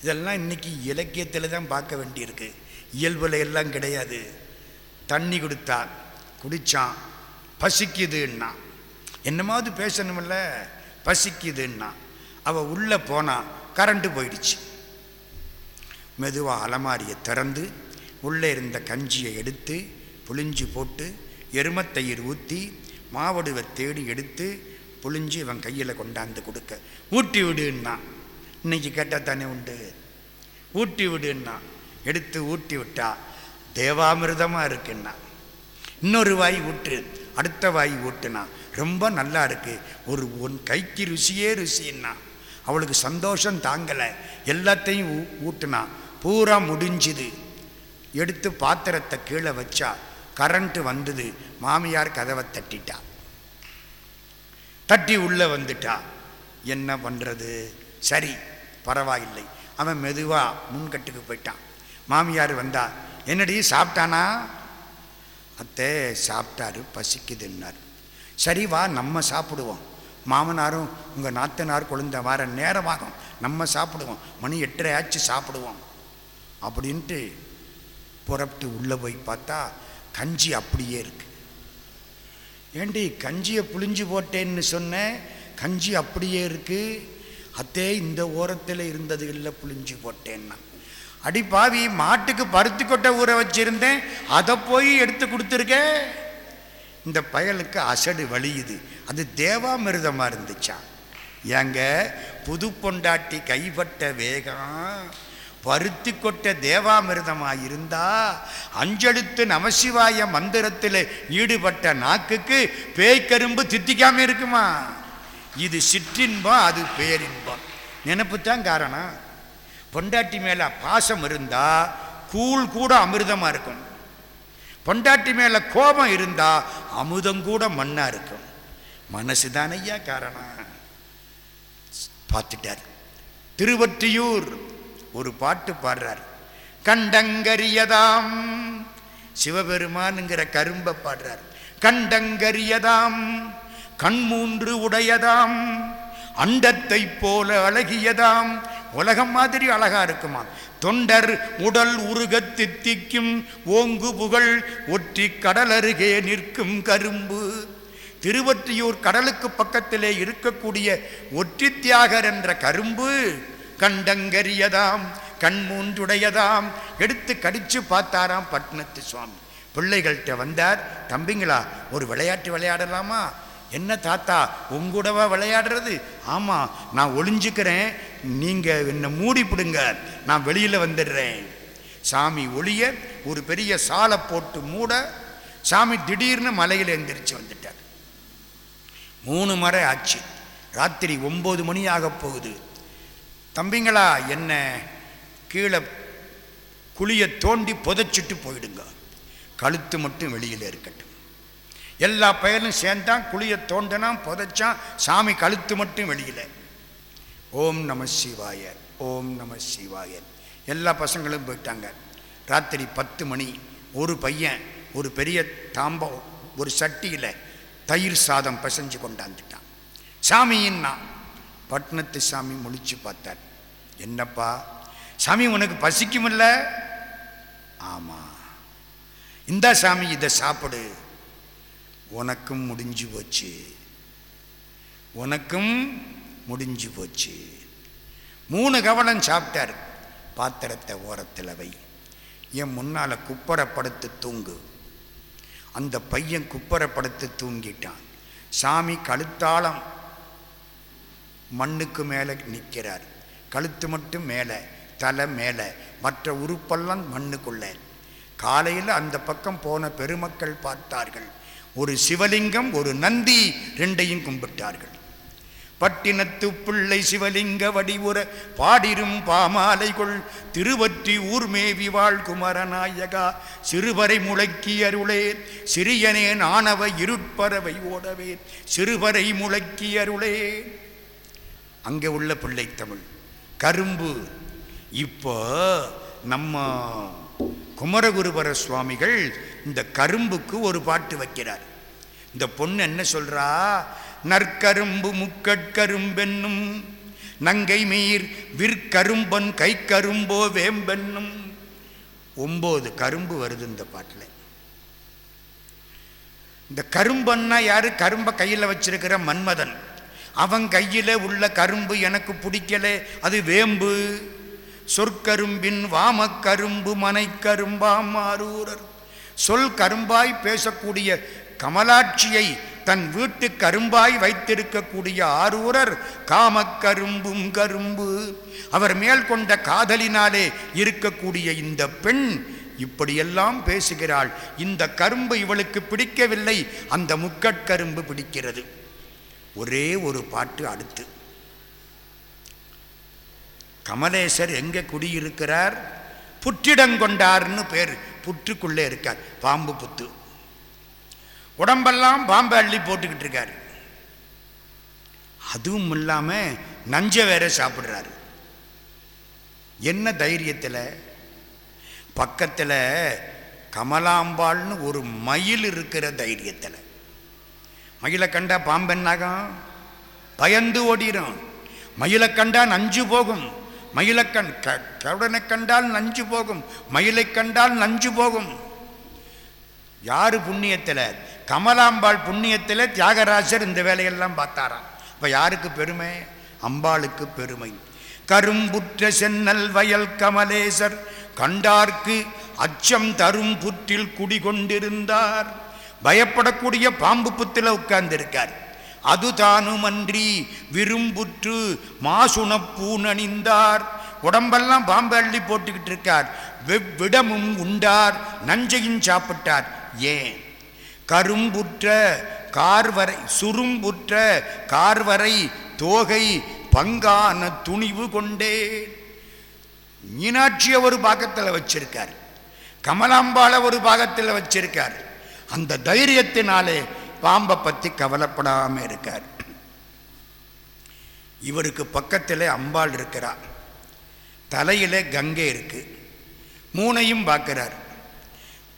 இதெல்லாம் இன்னைக்கு இலக்கியத்தில் தான் பார்க்க வேண்டியிருக்கு. இயல்பில் எல்லாம் கிடையாது. தண்ணி கொடுத்தான் குடித்தான் பசிக்குதுன்னா. என்னமாவது பேசணுமில்ல பசிக்குதுன்னா. அவள் உள்ளே போனால் கரண்ட்டு போயிடுச்சு. மெதுவாக அலமாரியை திறந்து உள்ளே இருந்த கஞ்சியை எடுத்து புளிஞ்சு போட்டு எருமத்தயிர் ஊற்றி மாவடுவை தேடி எடுத்து புழிஞ்சு இவன் கையில் கொண்டாந்து கொடுக்க. ஊட்டி விடுன்னா. இன்னைக்கு கேட்டால் தானே உண்டு? ஊட்டி விடுன்னா. எடுத்து ஊட்டி விட்டா தேவாமிர்தமாக இருக்குன்னா. இன்னொரு வாய் ஊட்டு அடுத்த வாய் ஊட்டுனா ரொம்ப நல்லா இருக்கு. ஒரு உன் கைக்கு ருசியே ருசின்னா. அவளுக்கு சந்தோஷம் தாங்கலை. எல்லாத்தையும் ஊ ஊட்டுனா பூரா முடிஞ்சுது. எடுத்து பாத்திரத்தை கீழே வச்சா கரண்ட்டு வந்தது. மாமியார் கதவை தட்டிட்டா. தட்டி உள்ளே வந்துட்டா. என்ன பண்ணுறது சரி பரவாயில்லை. அவன் மெதுவாக முன்கட்டுக்கு போயிட்டான். மாமியார் வந்தா என்னடி சாப்பிட்டானா? அத்தை சாப்பிட்டாரு பசிக்குதுன்னார். சரி வா நம்ம சாப்பிடுவோம். மாமனாரும் உங்கள் நாத்தனார் குழந்த வர நேரமாகும். நம்ம சாப்பிடுவோம். மணி எட்டரை ஆச்சு சாப்பிடுவோம். அப்படின்ட்டு புறப்பட்டு உள்ளே போய் பார்த்தா கஞ்சி அப்படியே இருக்குது ஏண்டி கஞ்சியை புளிஞ்சு போட்டேன்னு சொன்னேன் கஞ்சி அப்படியே இருக்குது அத்தே இந்த ஓரத்தில் இருந்தது இல்லை புளிஞ்சு போட்டேன்னா. அடி பாவி மாட்டுக்கு பருத்தி கொட்டை ஊற வச்சுருந்தேன். அதை போய் எடுத்து கொடுத்துருக்க? இந்த பயலுக்கு அசடு வலியுது அது தேவாமிருதமாக இருந்துச்சான் ஏங்க புது பொண்டாட்டி கைப்பட்ட வேகம். பருத்தி கொட்ட தேவாமிர்தமாக இருந்தா அஞ்செழுத்து நமசிவாய மந்திரத்தில் ஈடுபட்ட நாக்குக்கு பேய்க்கரும்பு தித்திக்காம இருக்குமா? இது சிற்றின்பம் அது பேரின்பம். நினப்பு தான் காரணம். பொண்டாட்டி மேலே பாசம் இருந்தால் கூழ் கூட அமிர்தமாக இருக்கும். பொண்டாட்டி மேலே கோபம் இருந்தால் அமுதம் கூட மண்ணாக இருக்கும். மனசு தானையா காரணம்? பார்த்துட்டார். திருவற்றியூர் ஒரு பாட்டு பாடுறார். கண்டங்கரியதாம் சிவபெருமானுங்கிற கரும்பை பாடுறார். கண்டங்கரியதாம் கண்மூன்று உடையதாம் அண்டத்தை போல அழகியதாம். உலகம் மாதிரி அழகா இருக்குமா? தொண்டர் உடல் உருகத் தித்திக்கும் ஓங்கு புகழ் ஒற்றி கடல் அருகே நிற்கும் கரும்பு. திருவொற்றியூர் கடலுக்கு பக்கத்திலே இருக்கக்கூடிய ஒற்றி தியாகர் என்ற கரும்பு கண்டங்கரியதாம் கண்மூன்றுடையதாம் எடுத்து கடிச்சு பார்த்தாராம் பட்னத்து சுவாமி. பிள்ளைகள்கிட்ட வந்தார் தம்பிங்களா ஒரு விளையாட்டு விளையாடலாமா? என்ன தாத்தா உங்கூடவா விளையாடுறது? ஆமாம் நான் ஒளிஞ்சுக்கிறேன். நீங்கள் என்னை மூடி பிடுங்க. நான் வெளியில் வந்துடுறேன். சாமி ஒளிய ஒரு பெரிய சாலை போட்டு மூட சாமி திடீர்னு மலையில் எந்திரிச்சு வந்துட்டார். மூணு மறை ஆச்சு. ராத்திரி ஒம்பது மணி ஆகப் போகுது. தம்பிங்களா என்ன கீழே குழியை தோண்டி புதைச்சிட்டு போயிடுங்க. கழுத்து மட்டும் வெளியில் இருக்கட்டும். எல்லா பயலும் சேர்ந்தான் குழியை தோண்டினான் புதைச்சான் சாமி கழுத்து மட்டும் வெளியில். ஓம் நம சிவாய ஓம் நம சிவாய. எல்லா பசங்களும் போயிட்டாங்க. ராத்திரி பத்து மணி ஒரு பையன் ஒரு பெரிய தாம்பம் ஒரு சட்டியில் தயிர் சாதம் பிசைஞ்சு கொண்டாந்துட்டான். சாமியின்னா பட்னத்து சாமி முழிச்சு பார்த்தார். என்னப்பா? சாமி உனக்கு பசிக்குமில்ல ஆமாம் இந்த சாமி இதை சாப்பிடு. உனக்கும் முடிஞ்சு போச்சு. உனக்கும் முடிஞ்சு போச்சு. மூணு கவனம் சாப்பிட்டார். பாத்திரத்தை ஓரத்தில் வை. என் முன்னால் குப்பரப்படுத்து தூங்கு. அந்த பையன் குப்பரப்படுத்து தூங்கிட்டான். சாமி கழுத்தாளம் மண்ணுக்கு மேலே நிற்கிறார். கழுத்து மட்டும் மேலே தலை மேலே மற்ற உறுப்பெல்லாம் மண்ணுக்குள்ள. காலையில் அந்த பக்கம் போன பெருமக்கள் பார்த்தார்கள். ஒரு சிவலிங்கம் ஒரு நந்தி ரெண்டையும் கும்பிட்டார்கள். பட்டினத்து பிள்ளை சிவலிங்க வடிவுற பாடிரும் பாமாலைகள் திருவற்றி ஊர்மேவி வாழ் குமரநாயகா சிறுவரை முழக்கி அருளே சிறியனேன் ஆணவ இருட்பறவை ஓடவே சிறுவரை முழக்கி அருளே. அங்கே உள்ள பிள்ளை தமிழ். கரும்பு. இப்போ நம்ம குமரகுருபர சுவாமிகள் இந்த கரும்புக்கு ஒரு பாட்டு வைக்கிறார். இந்த பொண்ணு என்ன சொல்றா? நற்கரும்பு முக்கட்கரும்பென்னும் நங்கை மீர் விற்கரும்பன் கை கரும்போ வேம்பென்னும். ஒம்போது கரும்பு வருது இந்த பாட்டில். இந்த கரும்பன்னா யாரு? கரும்பை கையில் வச்சிருக்கிற மன்மதன். அவன் கையில் உள்ள கரும்பு எனக்கு பிடிக்கல. அது வேம்பு. சொற்கரும்பின் வாமக்கரும்பு மனைக்கரும்பாம் ஆரூரர் சொல் கரும்பாய் பேசக்கூடிய கமலாட்சியை தன் வீட்டு கரும்பாய் வைத்திருக்கக்கூடிய ஆரூரர் காமக்கரும்பும் கரும்பு. அவர் மேல் கொண்ட காதலினாலே இருக்கக்கூடிய இந்த பெண் இப்படியெல்லாம் பேசுகிறாள். இந்த கரும்பு இவளுக்கு பிடிக்கவில்லை. அந்த முக்கட்கரும்பு பிடிக்கிறது. ஒரே ஒரு பாட்டு அடுத்து. கமலேசர் எங்கே குடியிருக்கிறார்? புற்றிடங்கொண்டார்னு பேர். புற்றுக்குள்ளே இருக்கார். பாம்பு புத்து. உடம்பெல்லாம் பாம்பை அள்ளி போட்டுக்கிட்டு இருக்கார். அதுவும் இல்லாமல் நஞ்சை வேற சாப்பிட்றாரு. என்ன தைரியத்தில்? பக்கத்தில் கமலாம்பாள்னு ஒரு மயில் இருக்கிற தைரியத்தில். மயிலை கண்டா பாம்பென்னாகும் பயந்து ஓடிடும். மயிலை கண்டா நஞ்சு போகும். மயிலை கண் க கருடனை கண்டால் நஞ்சு போகும். மயிலை கண்டால் நஞ்சு போகும். யாரு புண்ணியத்தில்? கமலாம்பாள் புண்ணியத்தில் தியாகராஜர் இந்த வேலையெல்லாம் பார்த்தாராம். இப்போ யாருக்கு பெருமை? அம்பாளுக்கு பெருமை. கரும்புற்ற சென்னல் வயல் கமலேசர் கண்டார்க்கு அச்சம் தரும் புற்றில் குடிகொண்டிருந்தார். பயப்படக்கூடிய பாம்பு புத்தில் உட்கார்ந்திருக்கார். அதுதானுமன்றி விரும்புற்று மாசுணப்பூணணிந்தார் உடம்பெல்லாம் பாம்பு அள்ளி போட்டுக்கிட்டு இருக்கார். வெவ்விடமும் உண்டார். நஞ்சையும் சாப்பிட்டார். ஏன்? கரும்புற்ற கார்வரை சுரும்புற்ற கார்வரை தோகை பங்கான துணிவு கொண்டே மீனாட்சியை ஒரு பாகத்தில் வச்சிருக்கார். கமலாம்பாளை ஒரு பாகத்தில் வச்சிருக்கார். அந்த தைரியத்தினாலே பாம்பை பற்றி கவலைப்படாமல் இருக்கார். இவருக்கு பக்கத்தில் அம்பாள் இருக்கிறார் தலையில் கங்கை இருக்கு. மூனையும் பார்க்கிறார்.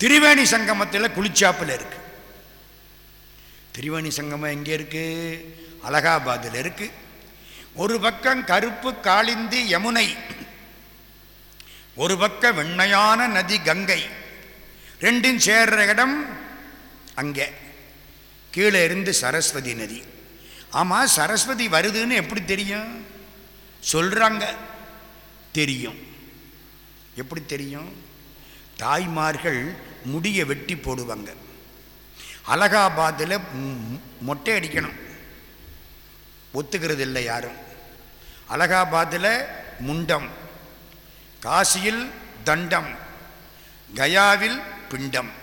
திரிவேணி சங்கமத்தில் குளிச்சாப்பில் இருக்கு. திரிவேணி சங்கமம் எங்கே இருக்கு? அலகாபாத்தில் இருக்கு. ஒரு பக்கம் கருப்பு காளிந்தி யமுனை ஒரு பக்கம் வெண்மையான நதி கங்கை. ரெண்டும் சேர்ற இடம் அங்கே கீழே இருந்து சரஸ்வதி நதி. ஆமாம் சரஸ்வதி வருதுன்னு எப்படி தெரியும்? சொல்கிறாங்க தெரியும். எப்படி தெரியும்? தாய்மார்கள் முடியை வெட்டி போடுவாங்க. அலகாபாத்தில் மொட்டை அடிக்கணும். ஒத்துக்கிறது இல்லை யாரும். அலகாபாத்தில் முண்டம். காசியில் தண்டம். கயாவில் பிண்டம்.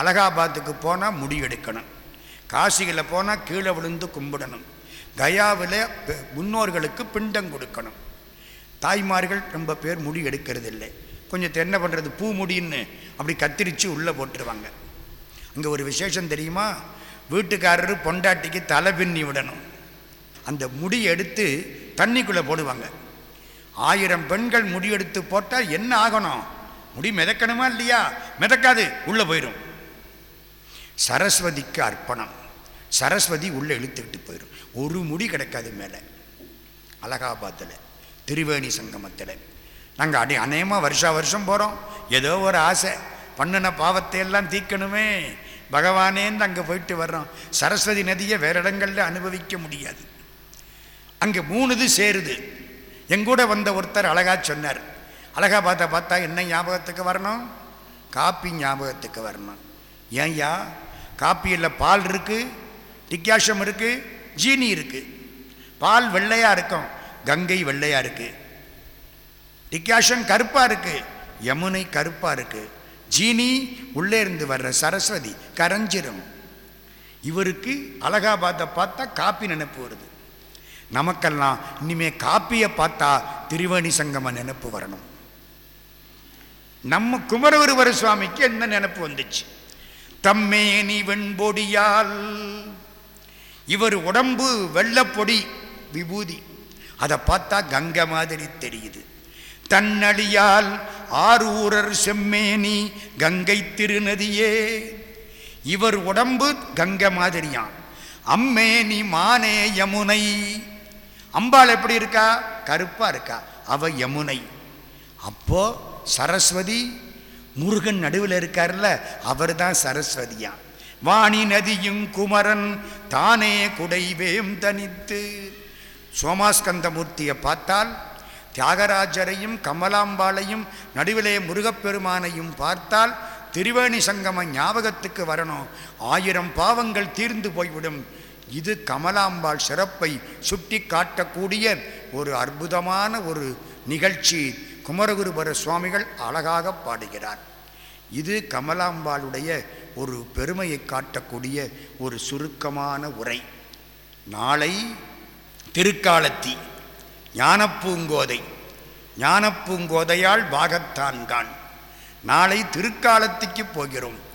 அலகாபாத்துக்கு போனால் முடி எடுக்கணும் காசியில் போனால் கீழே விழுந்து கும்பிடணும். கயாவில் முன்னோர்களுக்கு பிண்டம் கொடுக்கணும். தாய்மார்கள் ரொம்ப பேர் முடி எடுக்கிறது இல்லை கொஞ்சம் என்ன பண்ணுறது பூ முடின்னு அப்படி கத்திரிச்சு உள்ளே போட்டுருவாங்க. அங்கே ஒரு விசேஷம் தெரியுமா? வீட்டுக்காரரு பொண்டாட்டிக்கு தலை பின்னி விடணும். அந்த முடி எடுத்து தண்ணிக்குள்ளே போடுவாங்க. ஆயிரம் பெண்கள் முடி எடுத்து போட்டால் என்ன ஆகணும்? முடி மிதக்கணுமா இல்லையா? மிதக்காது உள்ளே போயிடும் சரஸ்வதிக்கு அர்ப்பணம். சரஸ்வதி உள்ளே இழுத்துக்கிட்டு போயிடும் ஒரு முடி கிடைக்காது மேலே. அலகாபாத்தில் திரிவேணி சங்கமத்தில். நாங்கள் அடி அநேகமாக வருஷா வருஷம் போகிறோம் ஏதோ ஒரு ஆசை. பண்ணின பாவத்தை எல்லாம் தீக்கணுமே பகவானேந்து அங்கே போயிட்டு வர்றோம். சரஸ்வதி நதியை வேறு இடங்களில் அனுபவிக்க முடியாது. அங்கே மூணு இது சேருது எங்கூட வந்த ஒருத்தர் அழகா சொன்னார். அலகாபாத்தை பார்த்தா என்ன ஞாபகத்துக்கு வரணும்? காப்பி ஞாபகத்துக்கு வரணும். ஏன்யா காப்பியில் பால் இருக்குது டிக்காஷம் இருக்குது ஜீனி இருக்குது பால் வெள்ளையாக இருக்கும் கங்கை வெள்ளையாக இருக்குது டிக்காஷம் கருப்பாக இருக்குது யமுனை கருப்பாக இருக்குது ஜீனி உள்ளே இருந்து வர்ற சரஸ்வதி கரஞ்சிரம். இவருக்கு அலகாபாத்தை பார்த்தா காப்பி நினப்பு வருது. நமக்கெல்லாம் இனிமே காப்பியை பார்த்தா திருவேணி சங்கம நினப்பு வரணும். நம்ம குமரகுருவர சுவாமிக்கு என்ன நினப்பு வந்துச்சு? தம்மேனி வெண்பொடியால். இவர் உடம்பு வெள்ளப்பொடி விபூதி. அதை பார்த்தா கங்கை மாதிரி தெரியுது. தன்னடியால் ஆரூரர் செம்மேனி கங்கை திருநதியே. இவர் உடம்பு கங்கை மாதிரியாம். அம்மேனி மானே யமுனை. அம்பாள் எப்படி இருக்கா? கருப்பா இருக்கா. அவ யமுனை. அப்போ சரஸ்வதி முருகன் நடுவில் இருக்கார்ல அவர் தான் சரஸ்வதியா. வாணி நதியும் குமரன் தானே குடைவேம் தனித்து. சோமாஸ்கந்தமூர்த்தியை பார்த்தால் தியாகராஜரையும் கமலாம்பாளையும் நடுவிலே முருகப்பெருமானையும் பார்த்தால் திருவேணி சங்கம ஞாபகத்துக்கு வரணும். ஆயிரம் பாவங்கள் தீர்ந்து போய்விடும். இது கமலாம்பாள் சிறப்பை சுட்டி காட்டக்கூடிய ஒரு அற்புதமான ஒரு நிகழ்ச்சி. குமரகுருபர சுவாமிகள் அழகாக பாடுகிறார். இது கமலாம்பாளுடைய ஒரு பெருமையை காட்டக்கூடிய ஒரு சுருக்கமான உரை. நாளை திருக்காலத்தி ஞானப்பூங்கோதை ஞானப்பூங்கோதையால் பாகத்தான்கான் நாளை திருக்காலத்திக்கு போகிறோம்.